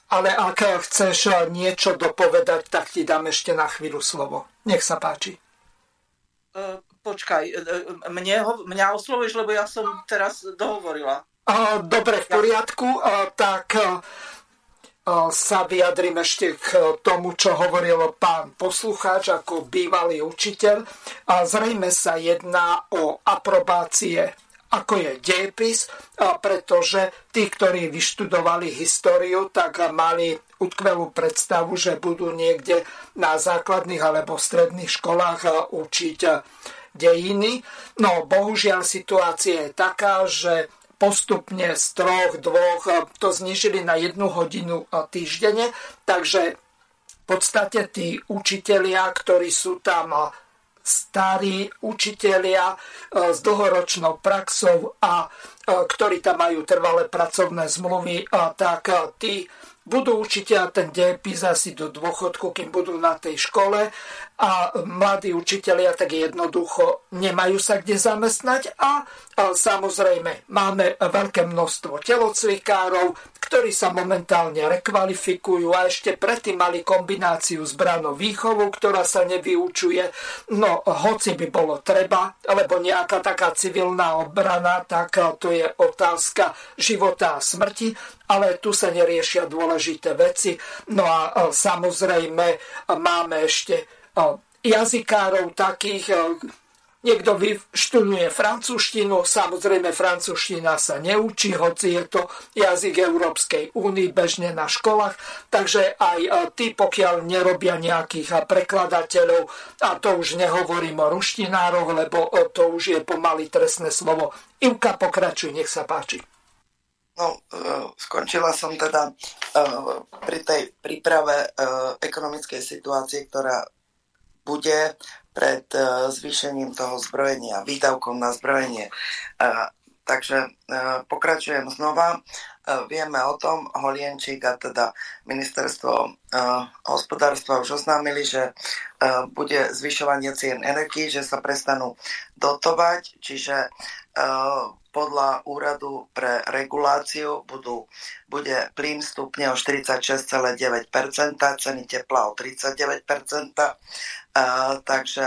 ale ak chceš niečo dopovedať, tak ti dám ešte na chvíľu slovo. Nech sa páči. E, počkaj, e, e, mne, ho, mňa oslovuješ, lebo ja som teraz dohovorila. Dobre, v poriadku. Tak sa vyjadrím ešte k tomu, čo hovoril pán poslucháč ako bývalý učiteľ. Zrejme sa jedná o aprobácie ako je dejepis, pretože tí, ktorí vyštudovali históriu, tak mali utkvelú predstavu, že budú niekde na základných alebo stredných školách učiť dejiny. No bohužiaľ situácia je taká, že postupne z troch, dvoch to znižili na jednu hodinu týždenne, takže v podstate tí učitelia, ktorí sú tam starí učitelia s dlhoročnou praxou a ktorí tam majú trvalé pracovné zmluvy, tak tí budú učiteľ ten dejepis asi do dôchodku, kým budú na tej škole a mladí učitelia tak jednoducho nemajú sa kde zamestnať a, a samozrejme máme veľké množstvo telocvikárov, ktorí sa momentálne rekvalifikujú a ešte predtým mali kombináciu zbranou výchovu, ktorá sa nevyučuje. No, hoci by bolo treba, alebo nejaká taká civilná obrana, tak to je otázka života a smrti, ale tu sa neriešia dôležité veci. No a samozrejme máme ešte jazykárov takých, Niekto vyštuduje francúzštinu, samozrejme francúzština sa neučí, hoci je to jazyk Európskej únii bežne na školách, takže aj e, tí, pokiaľ nerobia nejakých prekladateľov, a to už nehovorím o ruštinároch, lebo e, to už je pomaly trestné slovo. Ivka, pokračuj, nech sa páči. No, e, skončila som teda pri tej príprave ekonomickej situácie, ktorá bude pred uh, zvýšením toho zbrojenia, výdavkom na zbrojenie. Uh, takže uh, pokračujem znova. Vieme o tom, Holienčík a teda ministerstvo hospodárstva už oznámili, že bude zvyšovanie cien energii, že sa prestanú dotovať, čiže podľa úradu pre reguláciu budú, bude plyn stupne o 46,9%, ceny tepla o 39%, takže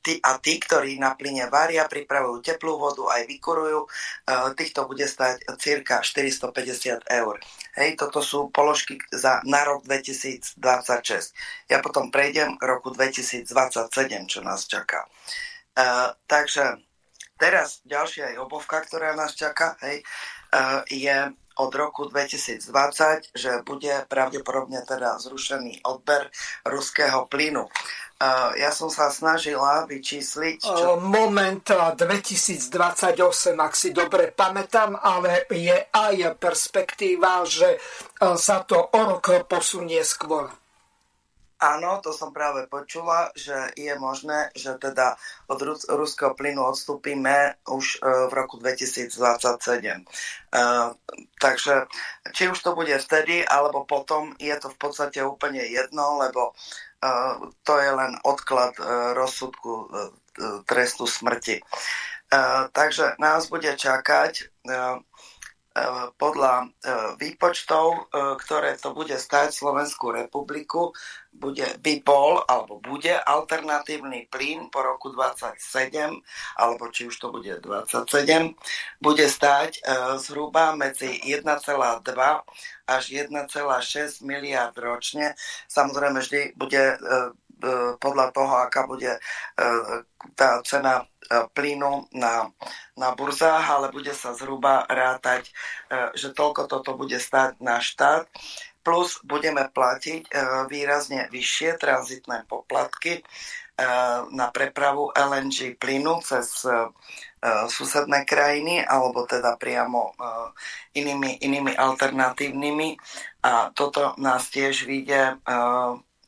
tí, a tí, ktorí na plyne varia, pripravujú teplú vodu, aj vykurujú, týchto bude stať cirka 450 eur. Hej, toto sú položky za, na rok 2026. Ja potom prejdem k roku 2027, čo nás čaká. Uh, takže teraz ďalšia je obovka, ktorá nás čaká, hej, uh, je od roku 2020, že bude pravdepodobne teda zrušený odber ruského plynu. Ja som sa snažila vyčísliť... Čo... Moment 2028, ak si dobre pamätám, ale je aj perspektíva, že sa to o rok posunie skôr. Áno, to som práve počula, že je možné, že teda od rus- ruského plynu odstúpime už e, v roku 2027. E, takže či už to bude vtedy, alebo potom, je to v podstate úplne jedno, lebo e, to je len odklad rozsudku trestu smrti. Takže nás bude čakať podľa e, výpočtov, e, ktoré to bude stať Slovenskú republiku, bude, by bol alebo bude alternatívny plyn po roku 27, alebo či už to bude 27, bude stať zhruba medzi 1,2 až 1,6 miliard ročne. Samozrejme vždy bude podľa toho, aká bude tá cena E, plynu na, na burzách, ale bude sa zhruba rátať, e, že toľko toto bude stať na štát. Plus budeme platiť e, výrazne vyššie tranzitné poplatky na prepravu LNG plynu cez susedné krajiny alebo teda priamo inými, inými alternatívnymi a toto nás tiež vyjde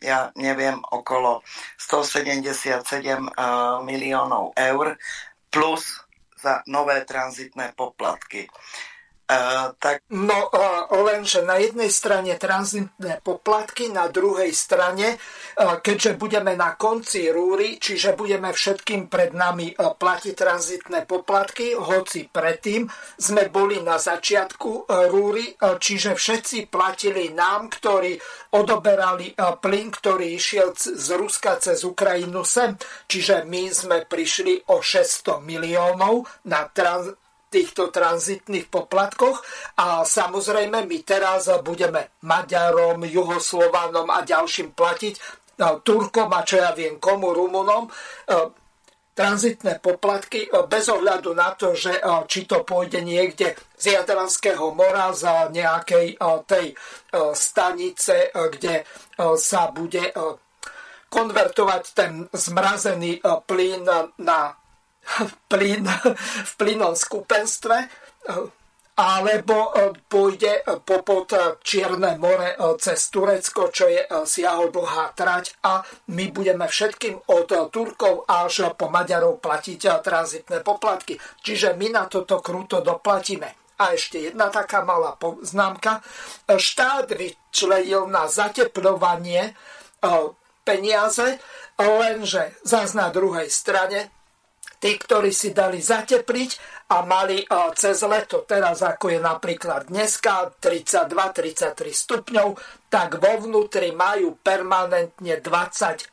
ja neviem, okolo 177 uh, miliónov eur plus za nové tranzitné poplatky. Tak... No uh, len, že na jednej strane tranzitné poplatky, na druhej strane, keďže budeme na konci rúry, čiže budeme všetkým pred nami platiť tranzitné poplatky, hoci predtým sme boli na začiatku rúry, čiže všetci platili nám, ktorí odoberali plyn, ktorý išiel z Ruska cez Ukrajinu sem, čiže my sme prišli o 600 miliónov na trans- týchto tranzitných poplatkoch a samozrejme my teraz budeme Maďarom, Juhoslovanom a ďalším platiť, Turkom a čo ja viem komu, Rumunom. tranzitné poplatky bez ohľadu na to, že či to pôjde niekde z Jadranského mora za nejakej tej stanice, kde sa bude konvertovať ten zmrazený plyn na plyn v plynom skupenstve alebo e, pôjde e, popod e, Čierne more cez Turecko, čo je siahodlhá trať a my budeme všetkým od Turkov až po Maďarov platiť tranzitné poplatky. Čiže my na toto kruto doplatíme. A ešte jedna taká malá poznámka. Štát vyčlenil na zateplovanie peniaze, lenže zás na druhej strane tí, ktorí si dali zatepliť a mali cez leto, teraz ako je napríklad dneska 32-33 stupňov, tak vo vnútri majú permanentne 28.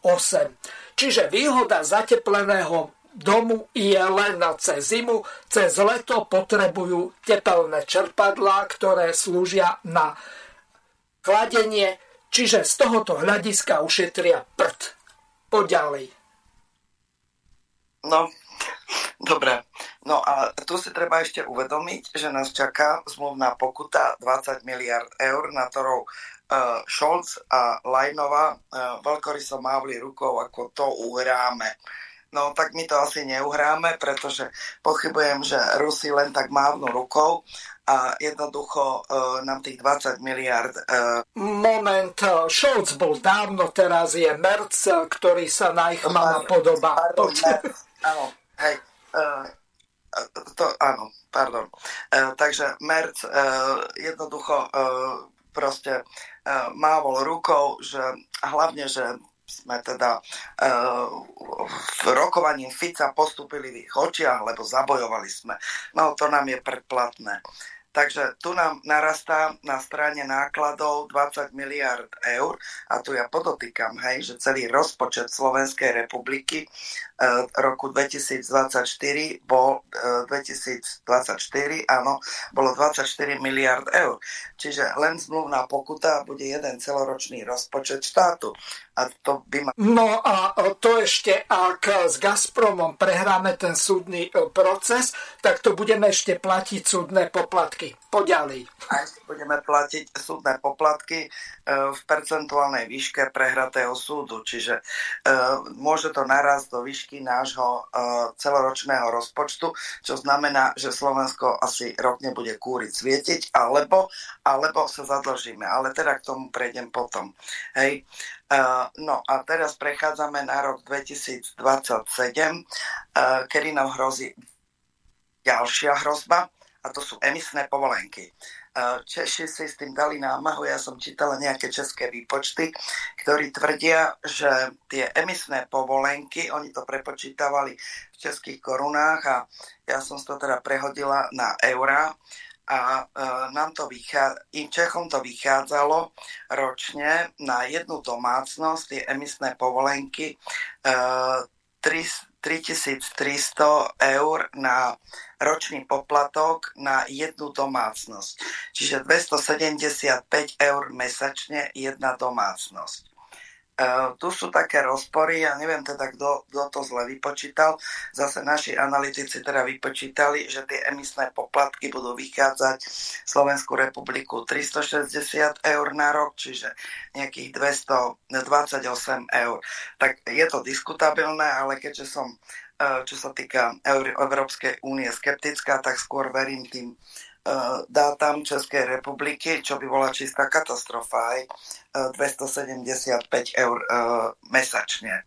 Čiže výhoda zatepleného domu je len cez zimu. Cez leto potrebujú tepelné čerpadlá, ktoré slúžia na chladenie, čiže z tohoto hľadiska ušetria prd. Poďalej. No, dobre. No a tu si treba ešte uvedomiť, že nás čaká zmluvná pokuta 20 miliard eur, na ktorou uh, Scholz a Lajnova uh, veľkoryso mávli rukou, ako to uhráme. No tak my to asi neuhráme, pretože pochybujem, že Rusi len tak mávnu rukou a jednoducho uh, nám tých 20 miliard... Uh... Moment, Scholz bol dávno, teraz je Merc, ktorý sa na ich podobá. Pardon, áno, hej. Uh, to áno, pardon. E, takže Merc jednoducho e, proste mávol rukou, že hlavne, že sme teda v rokovaní Fica postupili v ich očiach, lebo zabojovali sme. No to nám je predplatné. Takže tu nám narastá na strane nákladov 20 miliard eur a tu ja podotýkam, hej, že celý rozpočet Slovenskej republiky roku 2024 bol 2024, e, áno, bolo 24 miliard eur. Čiže len zmluvná pokuta bude jeden celoročný rozpočet štátu. A to by ma... No a to ešte, ak s Gazpromom prehráme ten súdny e, proces, tak to budeme ešte platiť súdne poplatky. Poďalej. A ešte budeme platiť súdne poplatky v percentuálnej výške prehratého súdu. Čiže môže to narazť do výšky nášho uh, celoročného rozpočtu, čo znamená, že Slovensko asi rok nebude kúriť svietiť, alebo, alebo sa zadlžíme. Ale teda k tomu prejdem potom. Hej. No a teraz prechádzame na rok 2027, uh, kedy nám hrozí ďalšia hrozba a to sú emisné povolenky. Češi si s tým dali námahu, ja som čítala nejaké české výpočty, ktorí tvrdia, že tie emisné povolenky, oni to prepočítavali v českých korunách a ja som to teda prehodila na eurá. A e, nám to vychá... im Čechom to vychádzalo ročne na jednu domácnosť, tie emisné povolenky, e, 3300 eur na ročný poplatok na jednu domácnosť. Čiže 275 eur mesačne jedna domácnosť. Uh, tu sú také rozpory, ja neviem teda, kto, kto to zle vypočítal. Zase naši analytici teda vypočítali, že tie emisné poplatky budú vychádzať Slovensku republiku 360 eur na rok, čiže nejakých 228 eur. Tak je to diskutabilné, ale keďže som, uh, čo sa týka Európskej únie, skeptická, tak skôr verím tým dátam Českej republiky, čo by bola čistá katastrofa aj 275 eur e, mesačne.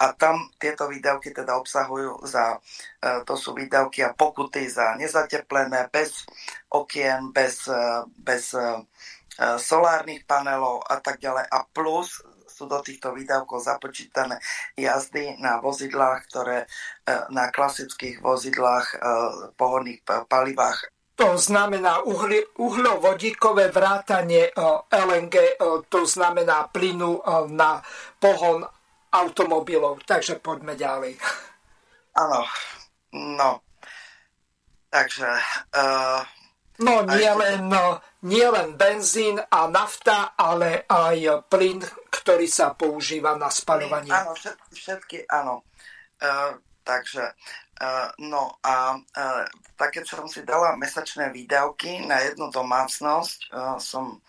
A tam tieto výdavky teda obsahujú za, to sú výdavky a pokuty za nezateplené, bez okien, bez, bez solárnych panelov a tak ďalej. A plus sú do týchto výdavkov započítané jazdy na vozidlách, ktoré na klasických vozidlách, pohodných palivách to znamená uhli, uhlovodíkové vrátanie e, LNG, e, to znamená plynu e, na pohon automobilov. Takže poďme ďalej. Áno, no. Takže... Uh, no nie len, nie len benzín a nafta, ale aj plyn, ktorý sa používa na spalovanie. Áno, všetky áno. Uh, Takže no a tak keď som si dala mesačné výdavky na jednu domácnosť, som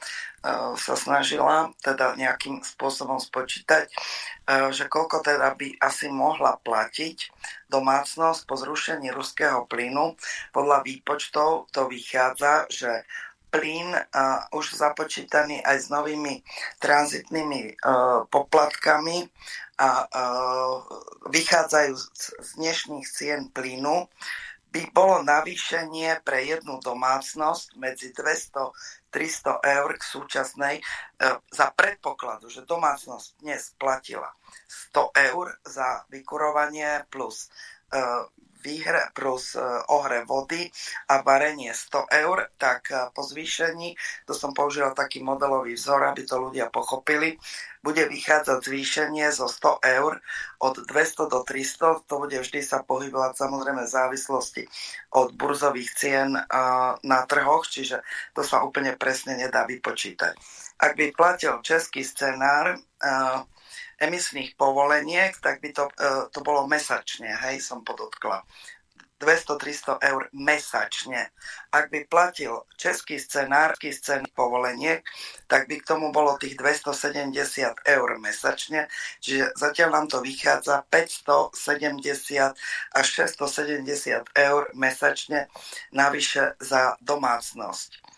sa snažila teda nejakým spôsobom spočítať, že koľko teda by asi mohla platiť domácnosť po zrušení ruského plynu. Podľa výpočtov to vychádza, že plyn uh, už započítaný aj s novými tranzitnými uh, poplatkami a vychádzajú z, dnešných cien plynu, by bolo navýšenie pre jednu domácnosť medzi 200-300 eur k súčasnej uh, za predpokladu, že domácnosť dnes platila 100 eur za vykurovanie plus výhre plus e, ohre vody a varenie 100 eur, tak e, po zvýšení, to som použil taký modelový vzor, aby to ľudia pochopili, bude vychádzať zvýšenie zo 100 eur od 200 do 300, to bude vždy sa pohybovať samozrejme v závislosti od burzových cien e, na trhoch, čiže to sa úplne presne nedá vypočítať. Ak by platil český scenár, emisných povoleniek, tak by to, e, to bolo mesačne, hej, som podotkla. 200-300 eur mesačne. Ak by platil český scenársky scén povoleniek, tak by k tomu bolo tých 270 eur mesačne, čiže zatiaľ nám to vychádza 570 až 670 eur mesačne navyše za domácnosť.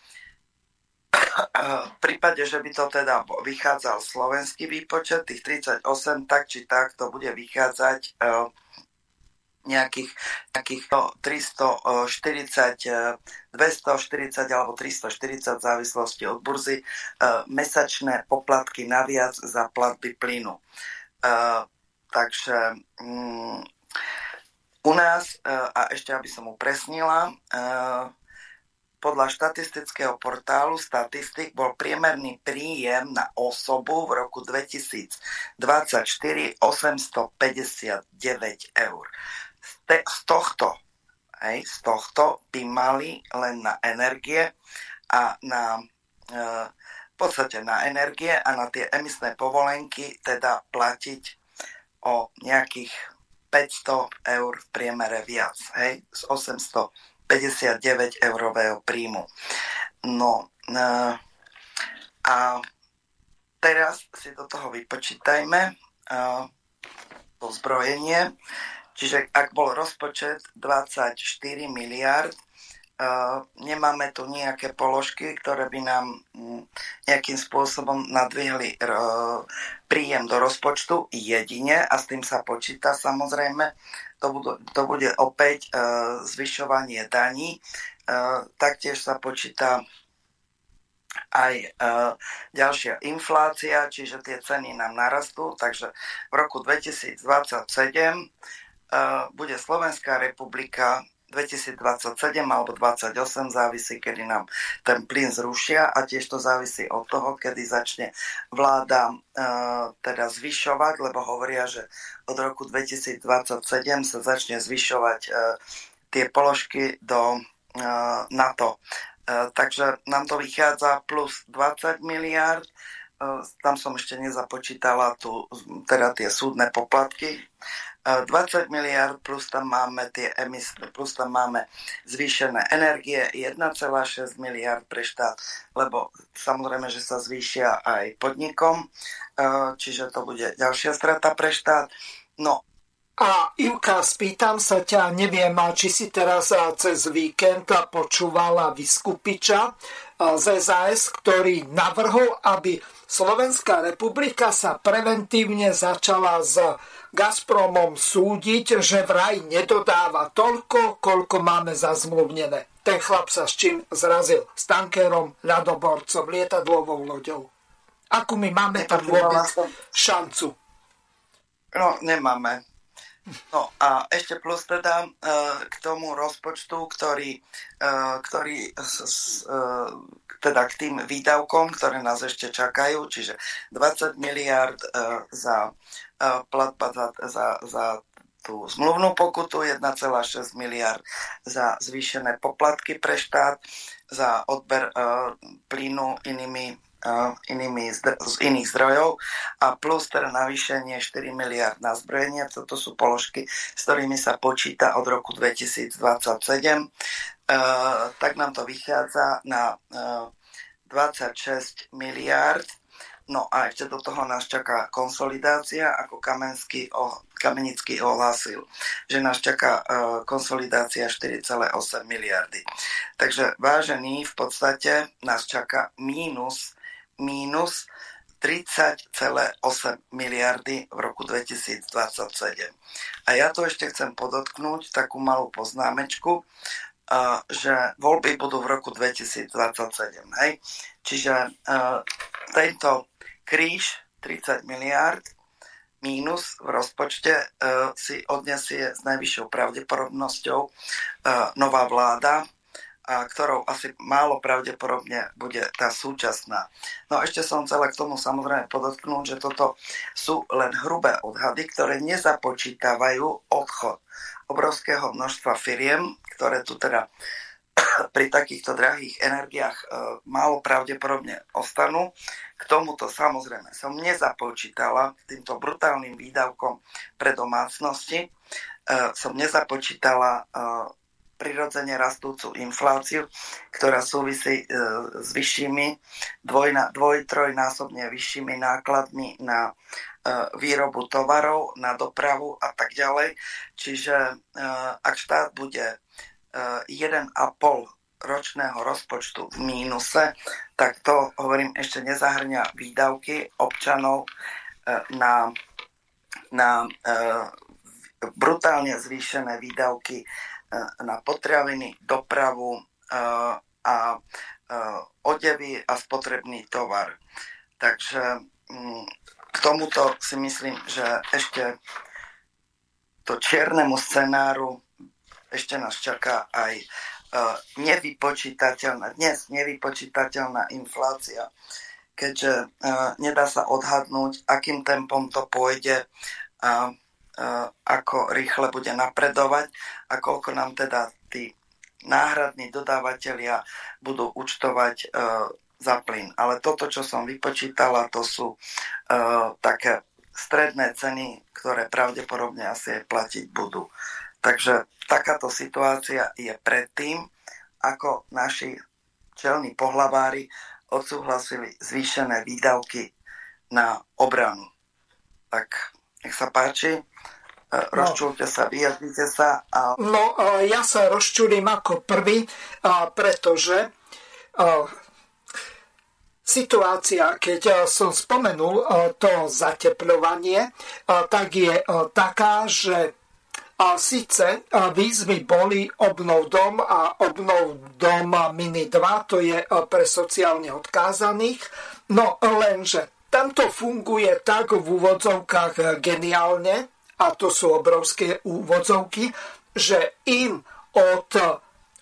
V prípade, že by to teda vychádzal slovenský výpočet, tých 38, tak či tak to bude vychádzať e, nejakých, nejakých 340, 240 alebo 340 v závislosti od burzy e, mesačné poplatky naviac za platby plynu. E, takže mm, u nás, a ešte aby som upresnila, podľa štatistického portálu Statistik bol priemerný príjem na osobu v roku 2024 859 eur. Z tohto, hej, z tohto by mali len na energie a na e, v podstate na energie a na tie emisné povolenky teda platiť o nejakých 500 eur v priemere viac, hej, z 800 59 eurového príjmu. No e, a teraz si do toho vypočítajme e, to zbrojenie. Čiže ak bol rozpočet 24 miliard, Uh, nemáme tu nejaké položky, ktoré by nám nejakým spôsobom nadvihli príjem do rozpočtu jedine a s tým sa počíta samozrejme to, budú, to bude opäť uh, zvyšovanie daní. Uh, taktiež sa počíta aj uh, ďalšia inflácia, čiže tie ceny nám narastú, takže v roku 2027 uh, bude Slovenská republika 2027 alebo 28 závisí, kedy nám ten plyn zrušia a tiež to závisí od toho, kedy začne vláda e, teda zvyšovať, lebo hovoria, že od roku 2027 sa začne zvyšovať e, tie položky do e, NATO. E, takže nám to vychádza plus 20 miliard, e, tam som ešte nezapočítala tu, teda tie súdne poplatky, 20 miliard plus tam máme tie emisné, plus tam máme zvýšené energie 1,6 miliard pre štát, lebo samozrejme, že sa zvýšia aj podnikom, e, čiže to bude ďalšia strata pre štát. No, a Ivka, spýtam sa ťa, neviem, či si teraz e, cez víkend počúvala Vyskupiča e, z SAS, ktorý navrhol, aby Slovenská republika sa preventívne začala s Gazpromom súdiť, že vraj nedodáva toľko, koľko máme zazmluvnené. Ten chlap sa s čím zrazil? S tankerom, ľadoborcom, lietadlovou loďou. Akú my máme tam vôbec šancu? No, nemáme. No a ešte plus teda e, k tomu rozpočtu, ktorý, e, ktorý e, teda k tým výdavkom, ktoré nás ešte čakajú, čiže 20 miliard za platba za, za, za tú zmluvnú pokutu 1,6 miliard za zvýšené poplatky pre štát, za odber plynu inými inými, z iných zdrojov a plus teda navýšenie 4 miliard na zbrojenie. Toto sú položky, s ktorými sa počíta od roku 2027. Tak nám to vychádza na 26 miliard No a ešte do toho nás čaká konsolidácia, ako Kamenský, Kamenický ohlásil, že nás čaká konsolidácia 4,8 miliardy. Takže vážený, v podstate nás čaká mínus, mínus 30,8 miliardy v roku 2027. A ja to ešte chcem podotknúť, takú malú poznámečku, že voľby budú v roku 2027. Hej? Čiže uh, tento kríž 30 miliárd mínus v rozpočte e, si odnesie s najvyššou pravdepodobnosťou e, nová vláda, a ktorou asi málo pravdepodobne bude tá súčasná. No ešte som chcela k tomu samozrejme podotknúť, že toto sú len hrubé odhady, ktoré nezapočítavajú odchod obrovského množstva firiem, ktoré tu teda pri takýchto drahých energiách e, málo pravdepodobne ostanú. K tomuto samozrejme som nezapočítala týmto brutálnym výdavkom pre domácnosti, e, som nezapočítala e, prirodzene rastúcu infláciu, ktorá súvisí s vyššími, dvoj, dvoj trojnásobne vyššími nákladmi na výrobu tovarov, na dopravu a tak ďalej. Čiže ak štát bude 1,5 ročného rozpočtu v mínuse, tak to, hovorím, ešte nezahrňa výdavky občanov e, na, na e, brutálne zvýšené výdavky na potraviny, dopravu a odevy a spotrebný tovar. Takže mm, k tomuto si myslím, že ešte to čiernemu scenáru ešte nás čaká aj uh, nevypočítateľná, dnes nevypočítateľná inflácia, keďže uh, nedá sa odhadnúť, akým tempom to pôjde a uh, ako rýchle bude napredovať a koľko nám teda tí náhradní dodávateľia budú účtovať za plyn. Ale toto, čo som vypočítala, to sú také stredné ceny, ktoré pravdepodobne asi aj platiť budú. Takže takáto situácia je predtým, ako naši čelní pohlavári odsúhlasili zvýšené výdavky na obranu. Tak nech sa páči, e, no. rozčúlte sa, vyjadrite sa. A... No, e, ja sa rozčúlim ako prvý, pretože e, situácia, keď som spomenul to zateplovanie, tak je taká, že a síce výzvy boli obnov dom a obnov dom Mini 2, to je pre sociálne odkázaných. No lenže tamto funguje tak v úvodzovkách geniálne, a to sú obrovské úvodzovky, že im od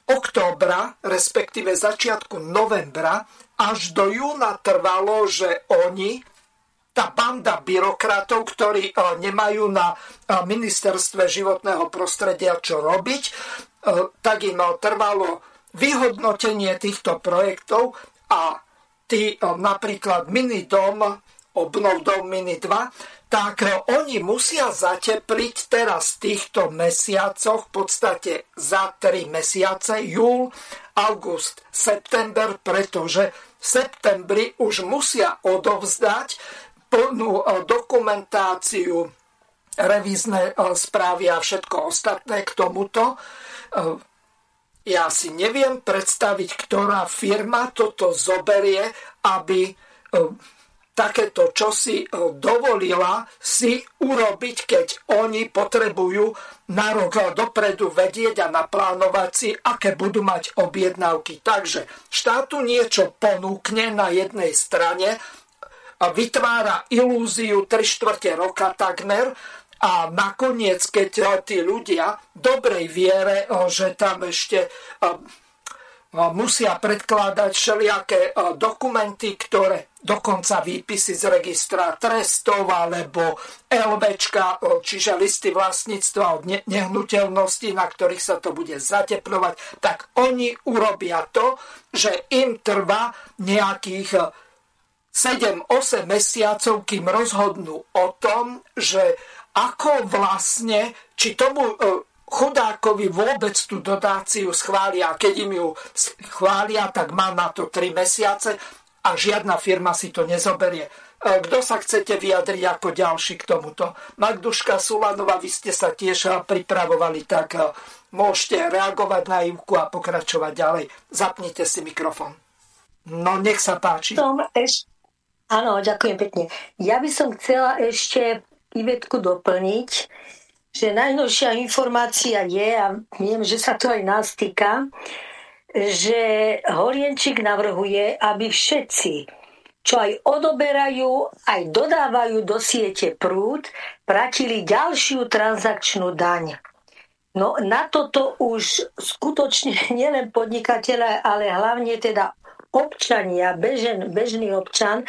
októbra, respektíve začiatku novembra, až do júna trvalo, že oni tá banda byrokratov, ktorí e, nemajú na e, ministerstve životného prostredia čo robiť, e, tak im trvalo vyhodnotenie týchto projektov a tí napríklad mini dom, obnov dom mini 2, tak oni musia zatepliť teraz v týchto mesiacoch, v podstate za 3 mesiace, júl, august, september, pretože v septembri už musia odovzdať plnú eh, dokumentáciu, revízne eh, správy a všetko ostatné k tomuto. Eh, ja si neviem predstaviť, ktorá firma toto zoberie, aby takéto čosi dovolila si urobiť, keď oni potrebujú na rok dopredu vedieť a naplánovať si, aké budú mať objednávky. Takže štátu niečo ponúkne na jednej strane, vytvára ilúziu 3 štvrte roka takmer a nakoniec, keď tí ľudia dobrej viere, že tam ešte musia predkladať všelijaké dokumenty, ktoré dokonca výpisy z registra trestov alebo LVčka, čiže listy vlastníctva od nehnuteľnosti, na ktorých sa to bude zateplovať, tak oni urobia to, že im trvá nejakých 7-8 mesiacov, kým rozhodnú o tom, že ako vlastne, či tomu e, chudákovi vôbec tú dotáciu schvália. Keď im ju schvália, tak má na to 3 mesiace a žiadna firma si to nezoberie. E, kto sa chcete vyjadriť ako ďalší k tomuto? Magduška Sulanova, vy ste sa tiež pripravovali, tak e, môžete reagovať na Ivku a pokračovať ďalej. Zapnite si mikrofón. No, nech sa páči. Som eš... Áno, ďakujem pekne. Ja by som chcela ešte Ivetku doplniť, že najnovšia informácia je, a viem, že sa to aj nás týka, že Horienčík navrhuje, aby všetci, čo aj odoberajú, aj dodávajú do siete prúd, platili ďalšiu transakčnú daň. No na toto už skutočne nielen podnikateľe, ale hlavne teda občania, bežen, bežný občan,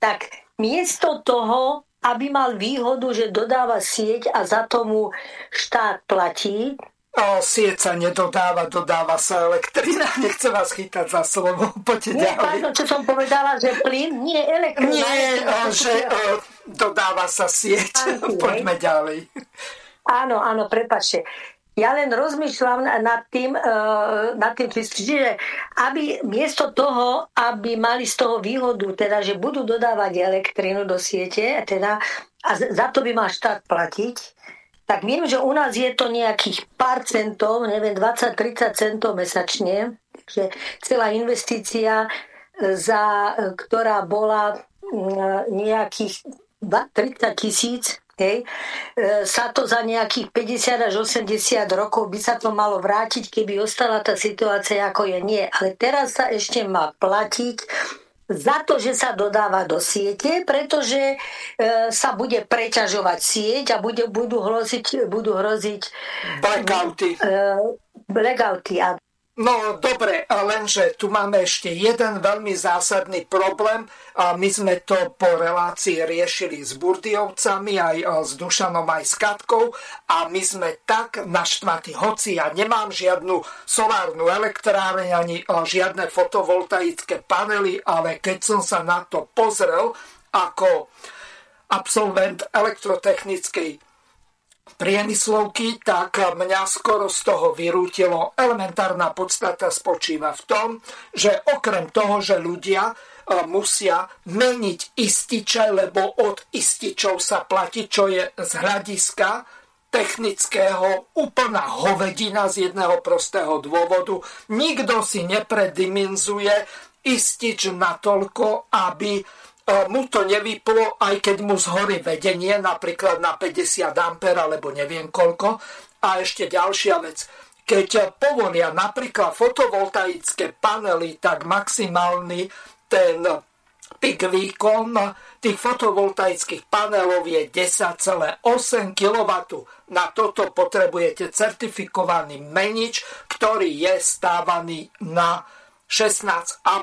tak miesto toho, aby mal výhodu, že dodáva sieť a za tomu štát platí. O, sieť sa nedodáva, dodáva sa elektrina. Nechcem vás chytať za slovo. Poďte Nie, ďalej. čo som povedala, že plyn, nie elektrina. Nie, o, že o, dodáva sa sieť. Poďme hej. ďalej. Áno, áno, prepačte. Ja len rozmýšľam nad tým, uh, nad tým čiže aby miesto toho, aby mali z toho výhodu, teda, že budú dodávať elektrinu do siete, teda, a za to by mal štát platiť, tak viem, že u nás je to nejakých pár centov, neviem, 20-30 centov mesačne, takže celá investícia, za, ktorá bola nejakých 30 tisíc, hej, e, sa to za nejakých 50 až 80 rokov by sa to malo vrátiť, keby ostala tá situácia ako je. Nie, ale teraz sa ešte má platiť za to, že sa dodáva do siete, pretože e, sa bude preťažovať sieť a bude, budú hroziť, budú hroziť blackouty. E, blackouty a No dobre, lenže tu máme ešte jeden veľmi zásadný problém. A my sme to po relácii riešili s Burdiovcami, aj s Dušanom, aj s Katkou a my sme tak naštvatí. Hoci ja nemám žiadnu solárnu elektráreň ani žiadne fotovoltaické panely, ale keď som sa na to pozrel ako absolvent elektrotechnickej priemyslovky, tak mňa skoro z toho vyrútilo. Elementárna podstata spočíva v tom, že okrem toho, že ľudia e, musia meniť ističe, lebo od ističov sa platí, čo je z hľadiska technického úplná hovedina z jedného prostého dôvodu. Nikto si nepredimenzuje istič natoľko, aby mu to nevyplo, aj keď mu zhorí vedenie, napríklad na 50 A alebo neviem koľko. A ešte ďalšia vec. Keď povolia napríklad fotovoltaické panely, tak maximálny ten pik výkon tých fotovoltaických panelov je 10,8 kW. Na toto potrebujete certifikovaný menič, ktorý je stávaný na 16 A.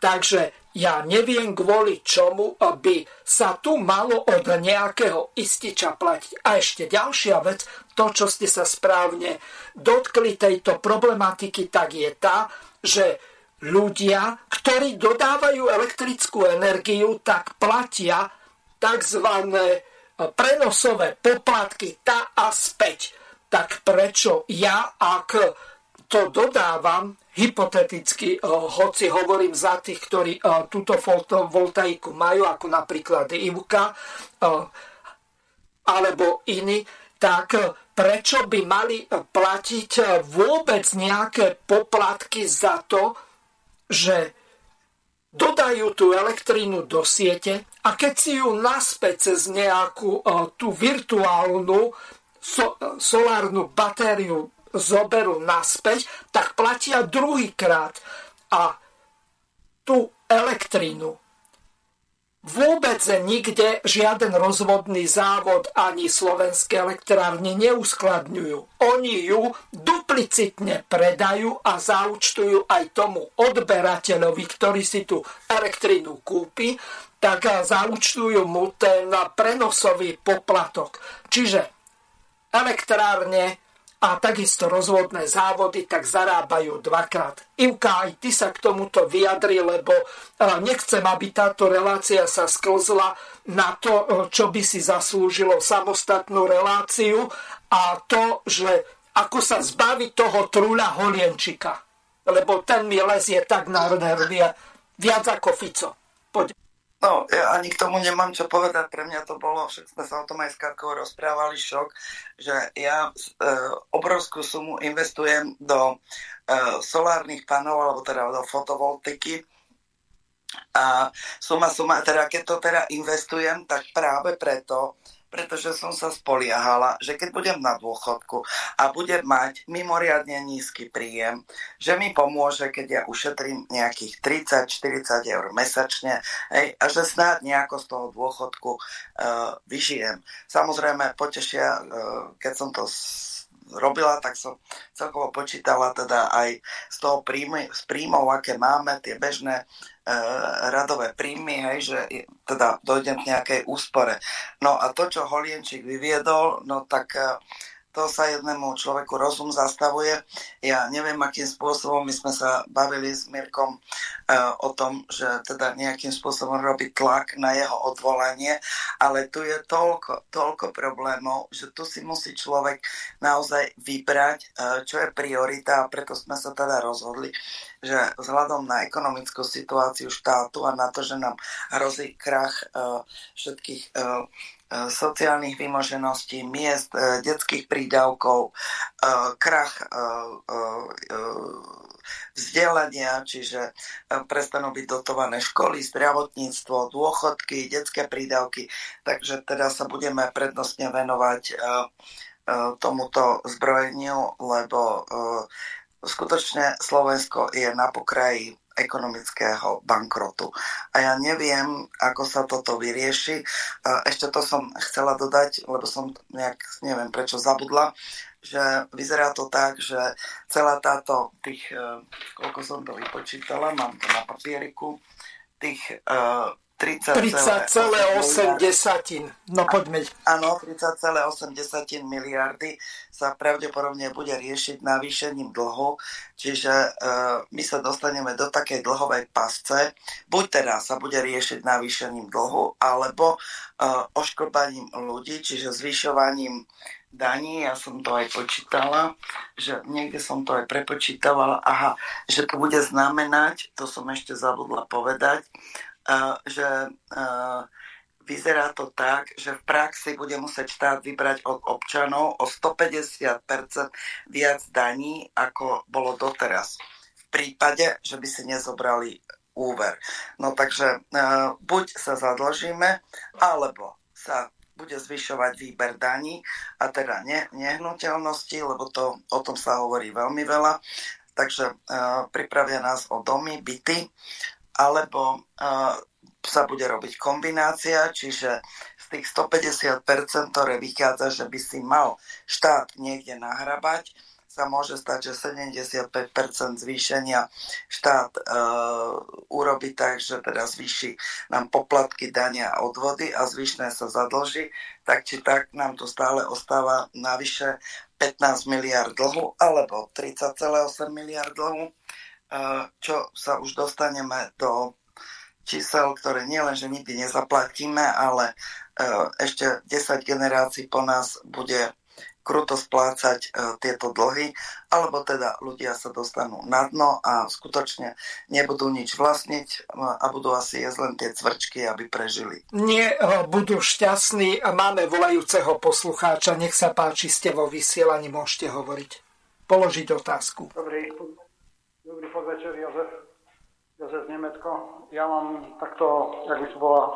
Takže ja neviem kvôli čomu by sa tu malo od nejakého ističa platiť. A ešte ďalšia vec, to, čo ste sa správne dotkli tejto problematiky, tak je tá, že ľudia, ktorí dodávajú elektrickú energiu, tak platia tzv. prenosové poplatky tá a späť. Tak prečo ja, ak to dodávam hypoteticky, eh, hoci hovorím za tých, ktorí eh, túto fotovoltaiku majú, ako napríklad Ivka eh, alebo iní, tak prečo by mali platiť vôbec nejaké poplatky za to, že dodajú tú elektrínu do siete a keď si ju naspäť cez nejakú tú virtuálnu so, solárnu batériu zoberú naspäť, tak platia druhýkrát. A tú elektrínu vôbec nikde žiaden rozvodný závod ani slovenské elektrárne neuskladňujú. Oni ju duplicitne predajú a zaučtujú aj tomu odberateľovi, ktorý si tú elektrínu kúpi, tak zaučtujú mu ten prenosový poplatok. Čiže elektrárne a takisto rozvodné závody, tak zarábajú dvakrát. Ivka, aj ty sa k tomuto vyjadri, lebo nechcem, aby táto relácia sa sklzla na to, čo by si zaslúžilo samostatnú reláciu a to, že ako sa zbaviť toho trúľa Holienčika. Lebo ten mi lezie tak na nervy, viac ako Fico. Poď. No, ja ani k tomu nemám čo povedať. Pre mňa to bolo, však sme sa o tom aj s Karkou rozprávali, šok, že ja e, obrovskú sumu investujem do e, solárnych panov, alebo teda do fotovoltiky. A suma, suma, teda keď to teda investujem, tak práve preto, pretože som sa spoliahala, že keď budem na dôchodku a budem mať mimoriadne nízky príjem, že mi pomôže, keď ja ušetrím nejakých 30-40 eur mesačne hej, a že snáď nejako z toho dôchodku uh, vyžijem. Samozrejme potešia, uh, keď som to robila, tak som celkovo počítala teda aj z toho príjmy, z príjmov, aké máme, tie bežné E, radové príjmy, hej, že teda dojdem k nejakej úspore. No a to, čo Holienčík vyviedol, no tak e, to sa jednému človeku rozum zastavuje. Ja neviem, akým spôsobom my sme sa bavili s Mirkom uh, o tom, že teda nejakým spôsobom robí tlak na jeho odvolanie, ale tu je toľko, toľko problémov, že tu si musí človek naozaj vybrať, uh, čo je priorita a preto sme sa teda rozhodli, že vzhľadom na ekonomickú situáciu štátu a na to, že nám hrozí krach uh, všetkých E, sociálnych vymožeností, miest, e, detských prídavkov, e, krach vzdelania, čiže prestanú byť dotované školy, zdravotníctvo, dôchodky, detské prídavky. Takže teda sa budeme prednostne venovať tomuto zbrojeniu, lebo skutočne Slovensko je na pokraji ekonomického bankrotu. A ja neviem, ako sa toto vyrieši. Ešte to som chcela dodať, lebo som nejak, neviem prečo zabudla, že vyzerá to tak, že celá táto, tých, e, koľko som to vypočítala, mám to na papieriku, tých e, 30,8 No poďme. Áno, 30,8 miliardy sa pravdepodobne bude riešiť navýšením dlhu, čiže e, my sa dostaneme do takej dlhovej pasce. Buď teda sa bude riešiť navýšením dlhu, alebo e, ošklbaním ľudí, čiže zvyšovaním daní, ja som to aj počítala, že niekde som to aj prepočítavala, aha, že to bude znamenať, to som ešte zabudla povedať, že vyzerá to tak, že v praxi bude musieť štát vybrať od občanov o 150% viac daní, ako bolo doteraz. V prípade, že by si nezobrali úver. No takže buď sa zadlžíme, alebo sa bude zvyšovať výber daní a teda ne, nehnuteľnosti, lebo to, o tom sa hovorí veľmi veľa. Takže uh, pripravia nás o domy, byty alebo uh, sa bude robiť kombinácia, čiže z tých 150%, ktoré vychádza, že by si mal štát niekde nahrabať, sa môže stať, že 75% zvýšenia štát e, urobi tak, že teda zvýši nám poplatky, dania odvody a zvyšné sa zadlží, tak či tak nám tu stále ostáva navyše 15 miliard dlhu alebo 30,8 miliard dlhu čo sa už dostaneme do čísel, ktoré nielen, že nikdy nezaplatíme, ale e, ešte 10 generácií po nás bude kruto splácať e, tieto dlhy, alebo teda ľudia sa dostanú na dno a skutočne nebudú nič vlastniť a budú asi jesť len tie cvrčky, aby prežili. Nie, e, budú šťastní a máme volajúceho poslucháča. Nech sa páči, ste vo vysielaní, môžete hovoriť. Položiť otázku. Dobrý podvečer, Jozef. Jozef Nemecko. Ja mám takto, jak by to bola,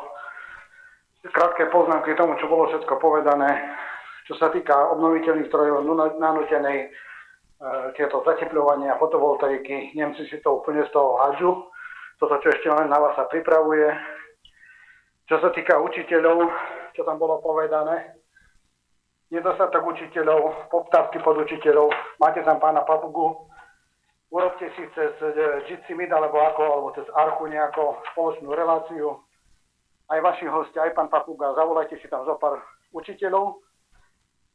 krátke poznámky k tomu, čo bolo všetko povedané. Čo sa týka obnoviteľných strojov, nanútenej e, tieto zateplovania, fotovoltaiky, Nemci si to úplne z toho hádžu. Toto, čo ešte len na vás sa pripravuje. Čo sa týka učiteľov, čo tam bolo povedané, nedostatok učiteľov, poptávky pod učiteľov. Máte tam pána Papugu, urobte si cez e, Jitsi Meet alebo ako, alebo cez Archu nejako spoločnú reláciu. Aj vaši hostia, aj pán Papuga, zavolajte si tam zo pár učiteľov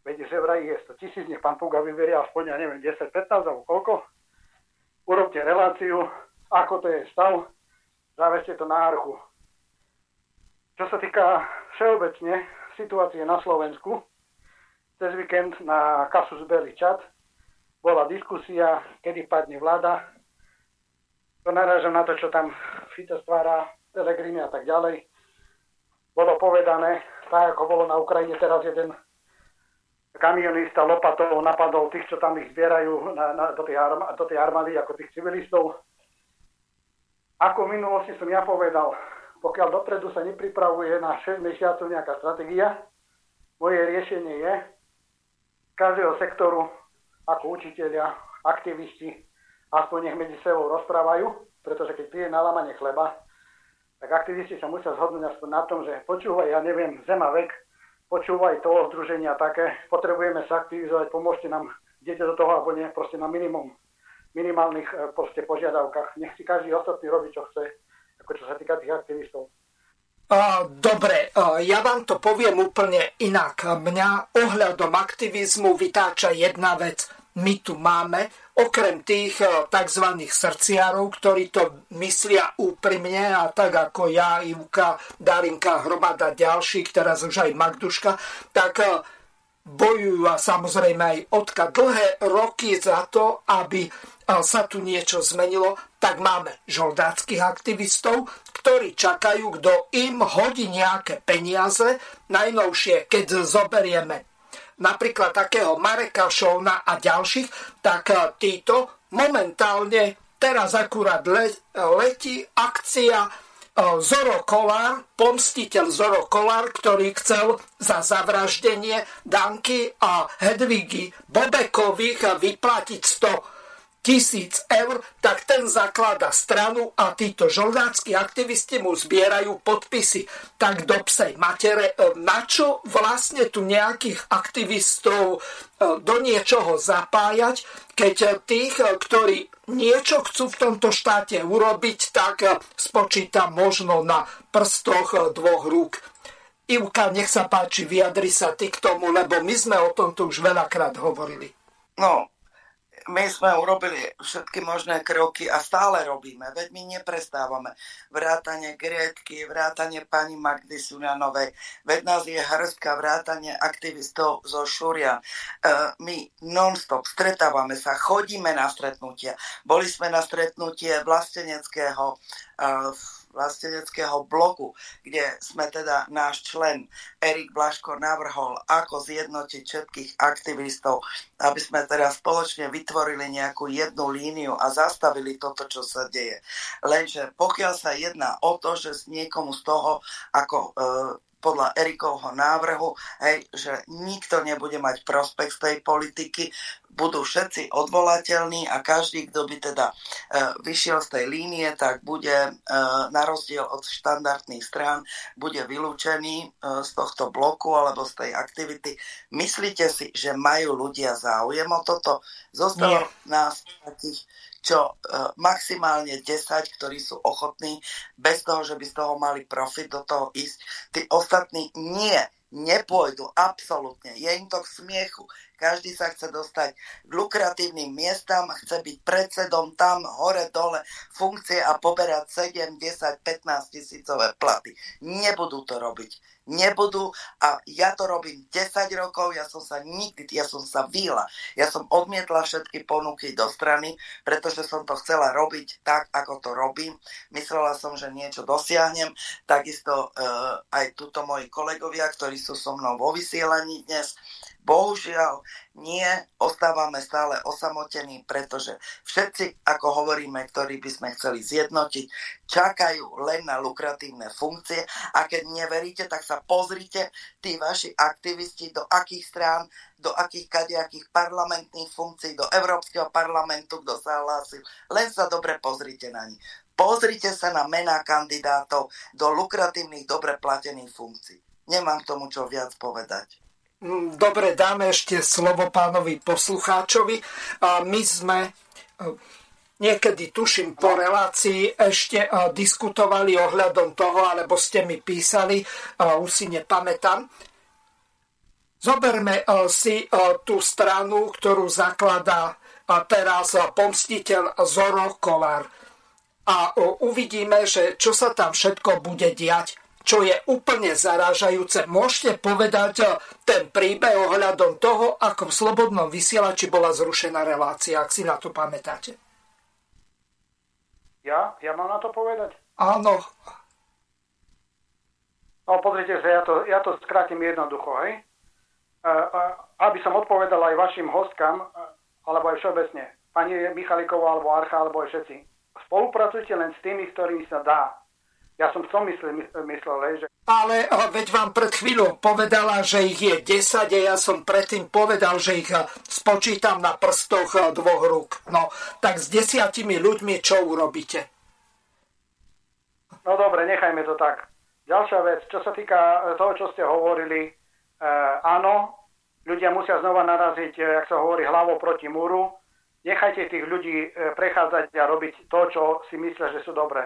Viete, že vraj je 100 tisíc, nech pán Puga vyberie aspoň, ja neviem, 10, 15 alebo koľko. Urobte reláciu, ako to je stav, zaveste to na archu. Čo sa týka všeobecne situácie na Slovensku, cez víkend na Kasus Belli chat bola diskusia, kedy padne vláda. To narážam na to, čo tam Fico stvára, Pelegrini a tak ďalej. Bolo povedané, tak ako bolo na Ukrajine teraz jeden kamionista lopatou napadol tých, čo tam ich zbierajú na, na, do, tej arma, do tej armády ako tých civilistov. Ako v minulosti som ja povedal, pokiaľ dopredu sa nepripravuje na 6 mesiacov nejaká stratégia, moje riešenie je z každého sektoru, ako učiteľia, aktivisti, aspoň nech medzi sebou rozprávajú, pretože keď príde na lamanie chleba, tak aktivisti sa musia zhodnúť aspoň na tom, že počúvaj, ja neviem, zema vek, počúvaj toho združenia také, potrebujeme sa aktivizovať, pomôžte nám, idete do toho alebo nie, proste na minimum, minimálnych e, požiadavkách. Nech si každý ostatný robí, čo chce, ako čo sa týka tých aktivistov. Dobre, ja vám to poviem úplne inak. Mňa ohľadom aktivizmu vytáča jedna vec my tu máme, okrem tých eh, tzv. srdciarov, ktorí to myslia úprimne a tak ako ja, Ivka, Darinka, Hromada ďalších, teraz už aj Magduška, tak eh, bojujú a samozrejme aj odka dlhé roky za to, aby eh, sa tu niečo zmenilo, tak máme žoldáckých aktivistov, ktorí čakajú, kto im hodí nejaké peniaze. Najnovšie, keď zoberieme napríklad takého Mareka Šovna a ďalších, tak eh, títo momentálne teraz akurát le, letí akcia eh, Zoro Kolár, pomstiteľ Zoro Kolár, ktorý chcel za zavraždenie Danky a Hedvigy Bobekových vyplatiť 100 tisíc eur, tak ten zaklada stranu a títo žoldáckí aktivisti mu zbierajú podpisy. Tak do psej matere, e, na čo vlastne tu nejakých aktivistov e, do niečoho zapájať, keď tých, e, ktorí niečo chcú v tomto štáte urobiť, tak spočíta možno na prstoch dvoch rúk. Ivka, nech sa páči, vyjadri sa ty k tomu, lebo my sme o tomto už veľakrát hovorili. No, my sme urobili všetky možné kroky a stále robíme, veď my neprestávame. Vrátanie Gretky, vrátanie pani Magdy Sunanovej, veď nás je hrstka vrátanie aktivistov zo Šúria. E, my non-stop stretávame sa, chodíme na stretnutia. Boli sme na stretnutie vlasteneckého e, vlasteneckého bloku, kde sme teda náš člen Erik Blaško navrhol, ako zjednotiť všetkých aktivistov, aby sme teda spoločne vytvorili nejakú jednu líniu a zastavili toto, čo sa deje. Lenže pokiaľ sa jedná o to, že niekomu z toho, ako e, podľa Erikovho návrhu, hej, že nikto nebude mať prospekt z tej politiky, budú všetci odvolateľní a každý, kto by teda e, vyšiel z tej línie, tak bude e, na rozdiel od štandardných strán, bude vylúčený e, z tohto bloku alebo z tej aktivity. Myslíte si, že majú ľudia záujem o toto? Zostalo nás takých čo e, maximálne 10, ktorí sú ochotní, bez toho, že by z toho mali profit do toho ísť. Tí ostatní nie, nepôjdu, absolútne. Je im to k smiechu. Každý sa chce dostať k lukratívnym miestam, chce byť predsedom tam, hore, dole, funkcie a poberať 7, 10, 15 tisícové platy. Nebudú to robiť nebudú a ja to robím 10 rokov, ja som sa nikdy, ja som sa výla, ja som odmietla všetky ponuky do strany, pretože som to chcela robiť tak, ako to robím. Myslela som, že niečo dosiahnem, takisto e, aj tuto moji kolegovia, ktorí sú so mnou vo vysielaní dnes, Bohužiaľ, nie, ostávame stále osamotení, pretože všetci, ako hovoríme, ktorí by sme chceli zjednotiť, čakajú len na lukratívne funkcie a keď neveríte, tak sa pozrite, tí vaši aktivisti, do akých strán, do akých kadejakých parlamentných funkcií, do Európskeho parlamentu, kto sa hlásil. Len sa dobre pozrite na nich. Pozrite sa na mená kandidátov do lukratívnych, dobre platených funkcií. Nemám k tomu čo viac povedať. Mm, dobre, dáme ešte slovo pánovi poslucháčovi. My sme e, niekedy, tuším, po relácii ešte e, diskutovali ohľadom toho, alebo ste mi písali, už si nepamätám. Zoberme si tú stranu, ktorú zakladá teraz pomstiteľ Zoro Kolár. A uvidíme, že čo sa tam všetko bude diať čo je úplne zarážajúce. Môžete povedať eh, ten príbeh ohľadom toho, ako v Slobodnom vysielači bola zrušená relácia, ak si na to pamätáte. Ja? Ja mám na to povedať? Áno. No pozrite sa, ja to, ja to skrátim jednoducho, hej. Aby som odpovedal aj vašim hostkám, alebo aj všeobecne, pani Michaliková, alebo Archa, alebo aj všetci. Spolupracujte len s tými, ktorými sa dá ja som v tom myslel, myslel že... Ale veď vám pred chvíľou povedala, že ich je 10 a ja som predtým povedal, že ich spočítam na prstoch dvoch rúk. No, tak s desiatimi ľuďmi čo urobíte? No dobre, nechajme to tak. Ďalšia vec, čo sa týka toho, čo ste hovorili, e, áno, ľudia musia znova naraziť, jak sa hovorí, hlavou proti múru. Nechajte tých ľudí prechádzať a robiť to, čo si myslia, že sú dobré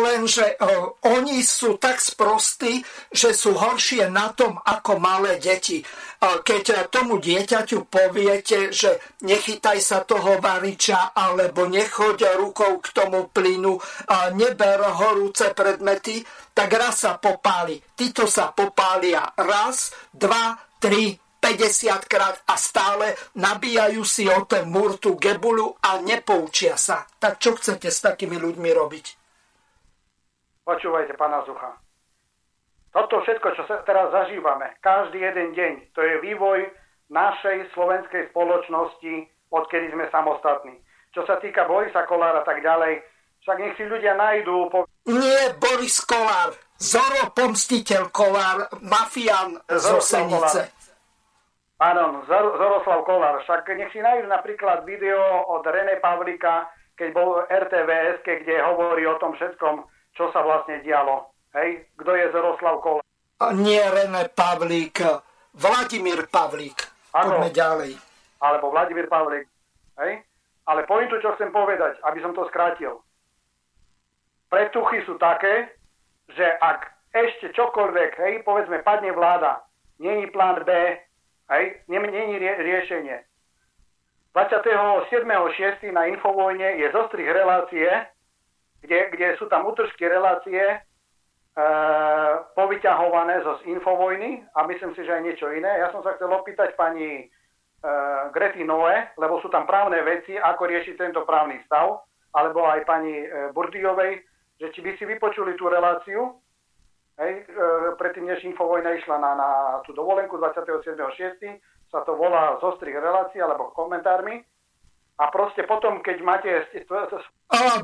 Lenže uh, oni sú tak sprostí, že sú horšie na tom ako malé deti. Uh, keď tomu dieťaťu poviete, že nechytaj sa toho variča alebo nechoď rukou k tomu plynu, uh, neber horúce predmety, tak raz sa popáli. Títo sa popália raz, dva, tri, 50 krát a stále nabíjajú si o ten murtu gebulu a nepoučia sa. Tak čo chcete s takými ľuďmi robiť? Počúvajte, pána Zucha. Toto všetko, čo sa teraz zažívame, každý jeden deň, to je vývoj našej slovenskej spoločnosti, odkedy sme samostatní. Čo sa týka Borisa Kolára a tak ďalej, však nech si ľudia nájdú... Po... Nie, Boris Kolár, Zoro Pomstiteľ Kolár, mafián z Osenice. Áno, Zoroslav Kolár. Však nech si nájdu napríklad video od René Pavlika, keď bol RTVS, kde hovorí o tom všetkom, čo sa vlastne dialo. Hej? Kto je Zoroslav Kola? Nie René Pavlík, Vladimír Pavlík. Ano, Poďme ďalej. Alebo Vladimír Pavlík. Hej? Ale pointu, čo chcem povedať, aby som to skrátil. Pretuchy sú také, že ak ešte čokoľvek, hej, povedzme, padne vláda, není plán B, hej, není rie, riešenie. 27.6. na Infovojne je zostrih relácie, kde, kde sú tam útržky relácie e, povyťahované zo z Infovojny a myslím si, že aj niečo iné. Ja som sa chcel opýtať pani e, Grety Noe, lebo sú tam právne veci, ako riešiť tento právny stav, alebo aj pani e, Burdijovej, že či by si vypočuli tú reláciu, hej, e, predtým, než Infovojna išla na, na tú dovolenku 27.6., sa to volá zostrých relácií alebo komentármi, a proste potom, keď máte...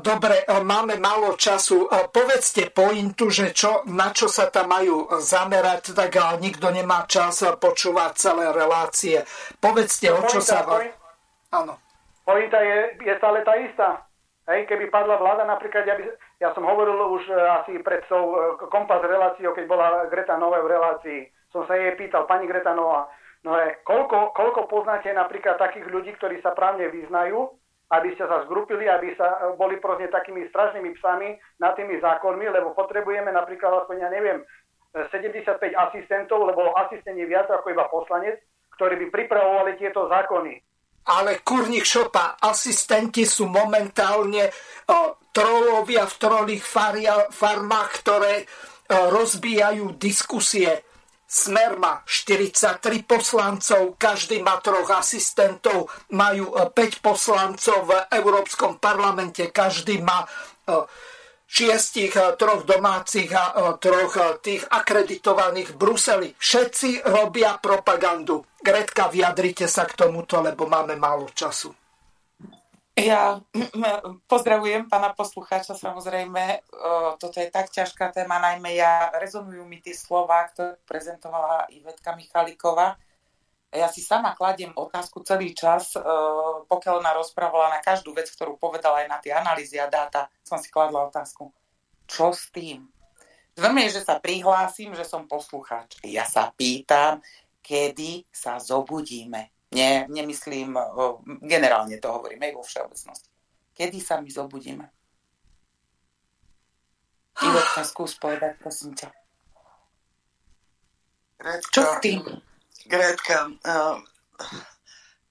Dobre, máme málo času. Povedzte pointu, že čo, na čo sa tam majú zamerať, tak nikto nemá čas počúvať celé relácie. Povedzte, o čo sa... Point, Áno. Pointa je, je stále tá istá. Hej, keby padla vláda, napríklad, ja, by, ja som hovoril už e, asi pred tou e, kompas reláciou, keď bola Greta Nové v relácii, som sa jej pýtal, pani Greta Nová, No je, koľko, koľko poznáte napríklad takých ľudí, ktorí sa právne vyznajú, aby ste sa zgrupili, aby sa e, boli proste takými strašnými psami nad tými zákonmi, lebo potrebujeme napríklad aspoň, ja neviem, 75 e, asistentov, lebo asistent je viac ako iba poslanec, ktorí by pripravovali tieto zákony. Ale kurník šopa, asistenti sú momentálne o, trolovia v trolých farmách, ktoré o, rozbíjajú diskusie Smer má 43 poslancov, každý má troch asistentov, majú 5 e, poslancov v Európskom parlamente, každý má e, šiestich, e, troch domácich a troch tých akreditovaných v Bruseli. Všetci robia propagandu. Gretka, vyjadrite sa k tomuto, lebo máme málo času. Ja pozdravujem pána poslucháča samozrejme. Toto je tak ťažká téma, najmä ja rezonujú mi tie slova, ktoré prezentovala Ivetka Michaliková. Ja si sama kladiem otázku celý čas, pokiaľ ona rozprávala na každú vec, ktorú povedala aj na tie analýzy a dáta, som si kladla otázku. Čo s tým? Zvrme je, že sa prihlásim, že som poslucháč. Ja sa pýtam, kedy sa zobudíme nie, nemyslím, generálne to hovorím, aj vo všeobecnosti. Kedy sa my zobudíme? Ivetka, skús povedať, prosím ťa. Čo s tým? Grétka, uh,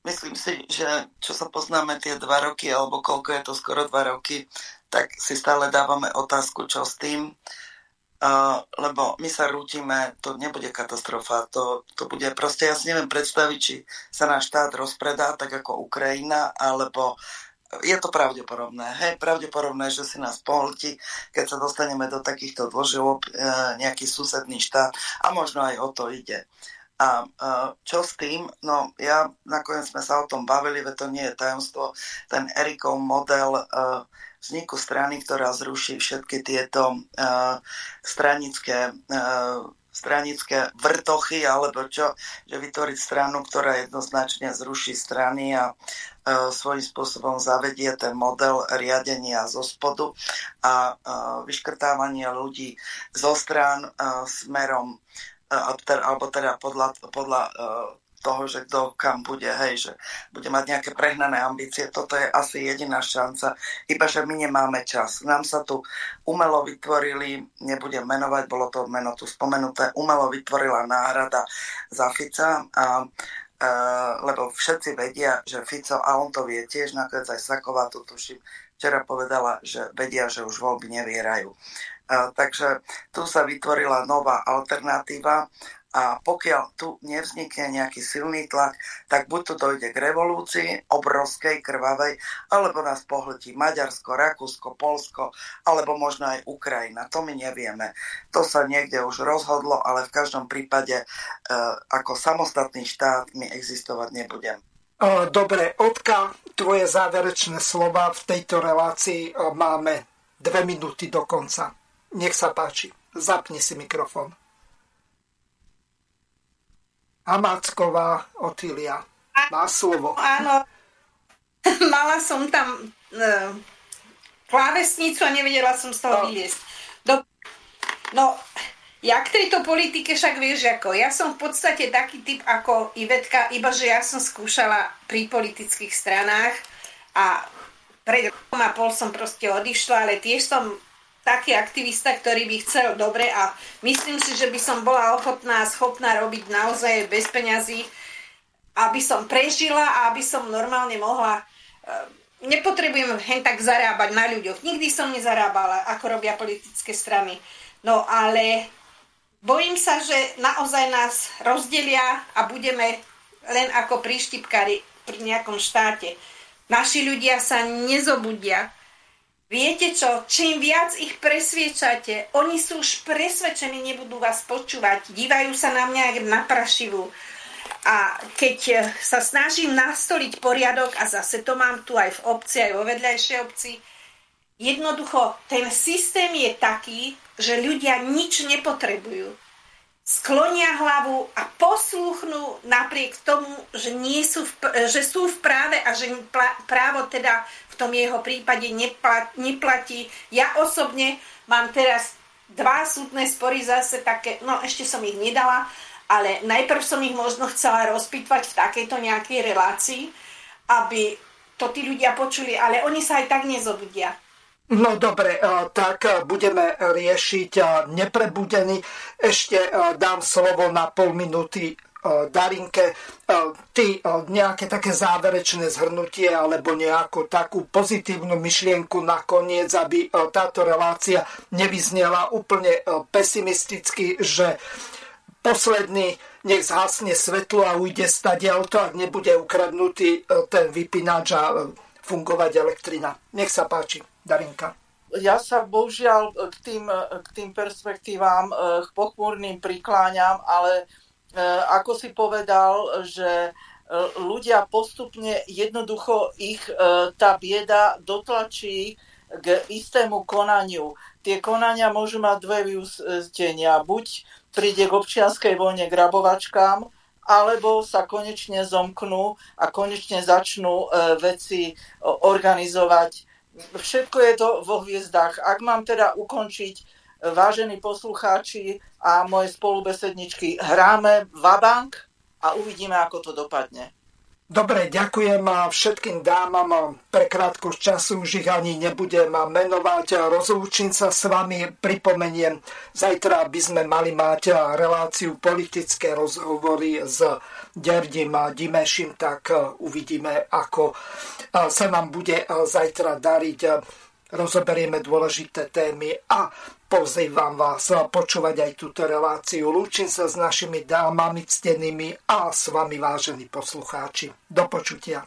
myslím si, že čo sa poznáme tie dva roky, alebo koľko je to skoro dva roky, tak si stále dávame otázku, čo s tým. Uh, lebo my sa rútime, to nebude katastrofa, to, to bude proste, ja si neviem predstaviť, či sa náš štát rozpredá tak ako Ukrajina, alebo je to pravdepodobné. Hej, pravdepodobné, že si nás pohltí, keď sa dostaneme do takýchto dôžilov, e, nejaký susedný štát a možno aj o to ide. A e, čo s tým? No ja nakoniec sme sa o tom bavili, veď to nie je tajomstvo. Ten Erikov model e, vzniku strany, ktorá zruší všetky tieto uh, stranické, uh, stranické vrtochy, alebo čo, že vytvoriť stranu, ktorá jednoznačne zruší strany a uh, svojím spôsobom zavedie ten model riadenia zo spodu a uh, vyškrtávanie ľudí zo strán uh, smerom alebo teda podľa, podľa toho, že kto kam bude, hej, že bude mať nejaké prehnané ambície. Toto je asi jediná šanca, iba že my nemáme čas. Nám sa tu umelo vytvorili, nebudem menovať, bolo to meno tu spomenuté, umelo vytvorila náhrada za Fica a e, lebo všetci vedia, že Fico, a on to vie tiež, nakoniec aj Saková to tuším, včera povedala, že vedia, že už voľby nevierajú. Uh, takže tu sa vytvorila nová alternatíva a pokiaľ tu nevznikne nejaký silný tlak, tak buď tu dojde k revolúcii, obrovskej, krvavej, alebo nás pohltí Maďarsko, Rakúsko, Polsko, alebo možno aj Ukrajina. To my nevieme. To sa niekde už rozhodlo, ale v každom prípade e, ako samostatný štát my existovať nebudem. Dobre, Otka, tvoje záverečné slova v tejto relácii máme dve minúty do konca. Nech sa páči, zapni si mikrofón. Amácková Otília má slovo. Áno, mala som tam e, klávesnicu a nevedela som z toho no. vyliesť. Do, no, ja k tejto politike však vieš ako, ja som v podstate taký typ ako Ivetka, iba že ja som skúšala pri politických stranách a pred rokom a pol som proste odišla, ale tiež som taký aktivista, ktorý by chcel dobre a myslím si, že by som bola ochotná a schopná robiť naozaj bez peňazí, aby som prežila a aby som normálne mohla eh, nepotrebujem hen tak zarábať na ľuďoch. Nikdy som nezarábala, ako robia politické strany. No ale bojím sa, že naozaj nás rozdelia a budeme len ako príštipkári pri nejakom štáte. Naši ľudia sa nezobudia Viete čo, čím viac ich presviečate, oni sú už presvedčení, nebudú vás počúvať, dívajú sa na mňa jak na prašivú. A keď sa snažím nastoliť poriadok, a zase to mám tu aj v obci, aj vo vedľajšej obci, jednoducho ten systém je taký, že ľudia nič nepotrebujú. Sklonia hlavu a poslúchnú napriek tomu, že, nie sú v, že sú v práve a že právo teda v tom jeho prípade neplatí. Ja osobne mám teraz dva súdne spory zase také, no ešte som ich nedala, ale najprv som ich možno chcela rozpitvať v takejto nejakej relácii, aby to tí ľudia počuli, ale oni sa aj tak nezobudia. No dobre, e, tak e, budeme riešiť e, neprebudený. Ešte dám slovo na pol minúty Darinke, ty nejaké také záverečné zhrnutie alebo nejakú takú pozitívnu myšlienku nakoniec, aby táto relácia nevyznela úplne pesimisticky, že posledný nech zhasne svetlo a ujde stadiaľ to, ak nebude ukradnutý ten vypínač a fungovať elektrina. Nech sa páči, Darinka ja sa bohužiaľ k tým, k tým perspektívam, k pochmúrnym prikláňam, ale E, ako si povedal, že e, ľudia postupne jednoducho ich tá bieda dotlačí k istému konaniu. Tie konania môžu mať dve vyústenia. Buď príde k občianskej vojne k rabovačkám, alebo sa konečne zomknú a konečne začnú veci organizovať. Všetko je to vo hviezdách. Ak mám teda ukončiť vážení poslucháči a moje spolubesedničky, hráme vabank a uvidíme, ako to dopadne. Dobre, ďakujem všetkým dámam. Pre krátkosť času už ich ani nebudem menovať. Rozlúčim sa s vami. Pripomeniem, zajtra by sme mali mať reláciu politické rozhovory s Derdim Dimešim, tak uvidíme, ako sa nám bude zajtra dariť. Rozoberieme dôležité témy a Pozývam vás počúvať aj túto reláciu. Lúčim sa s našimi dámami ctenými a s vami vážení poslucháči. Do počutia.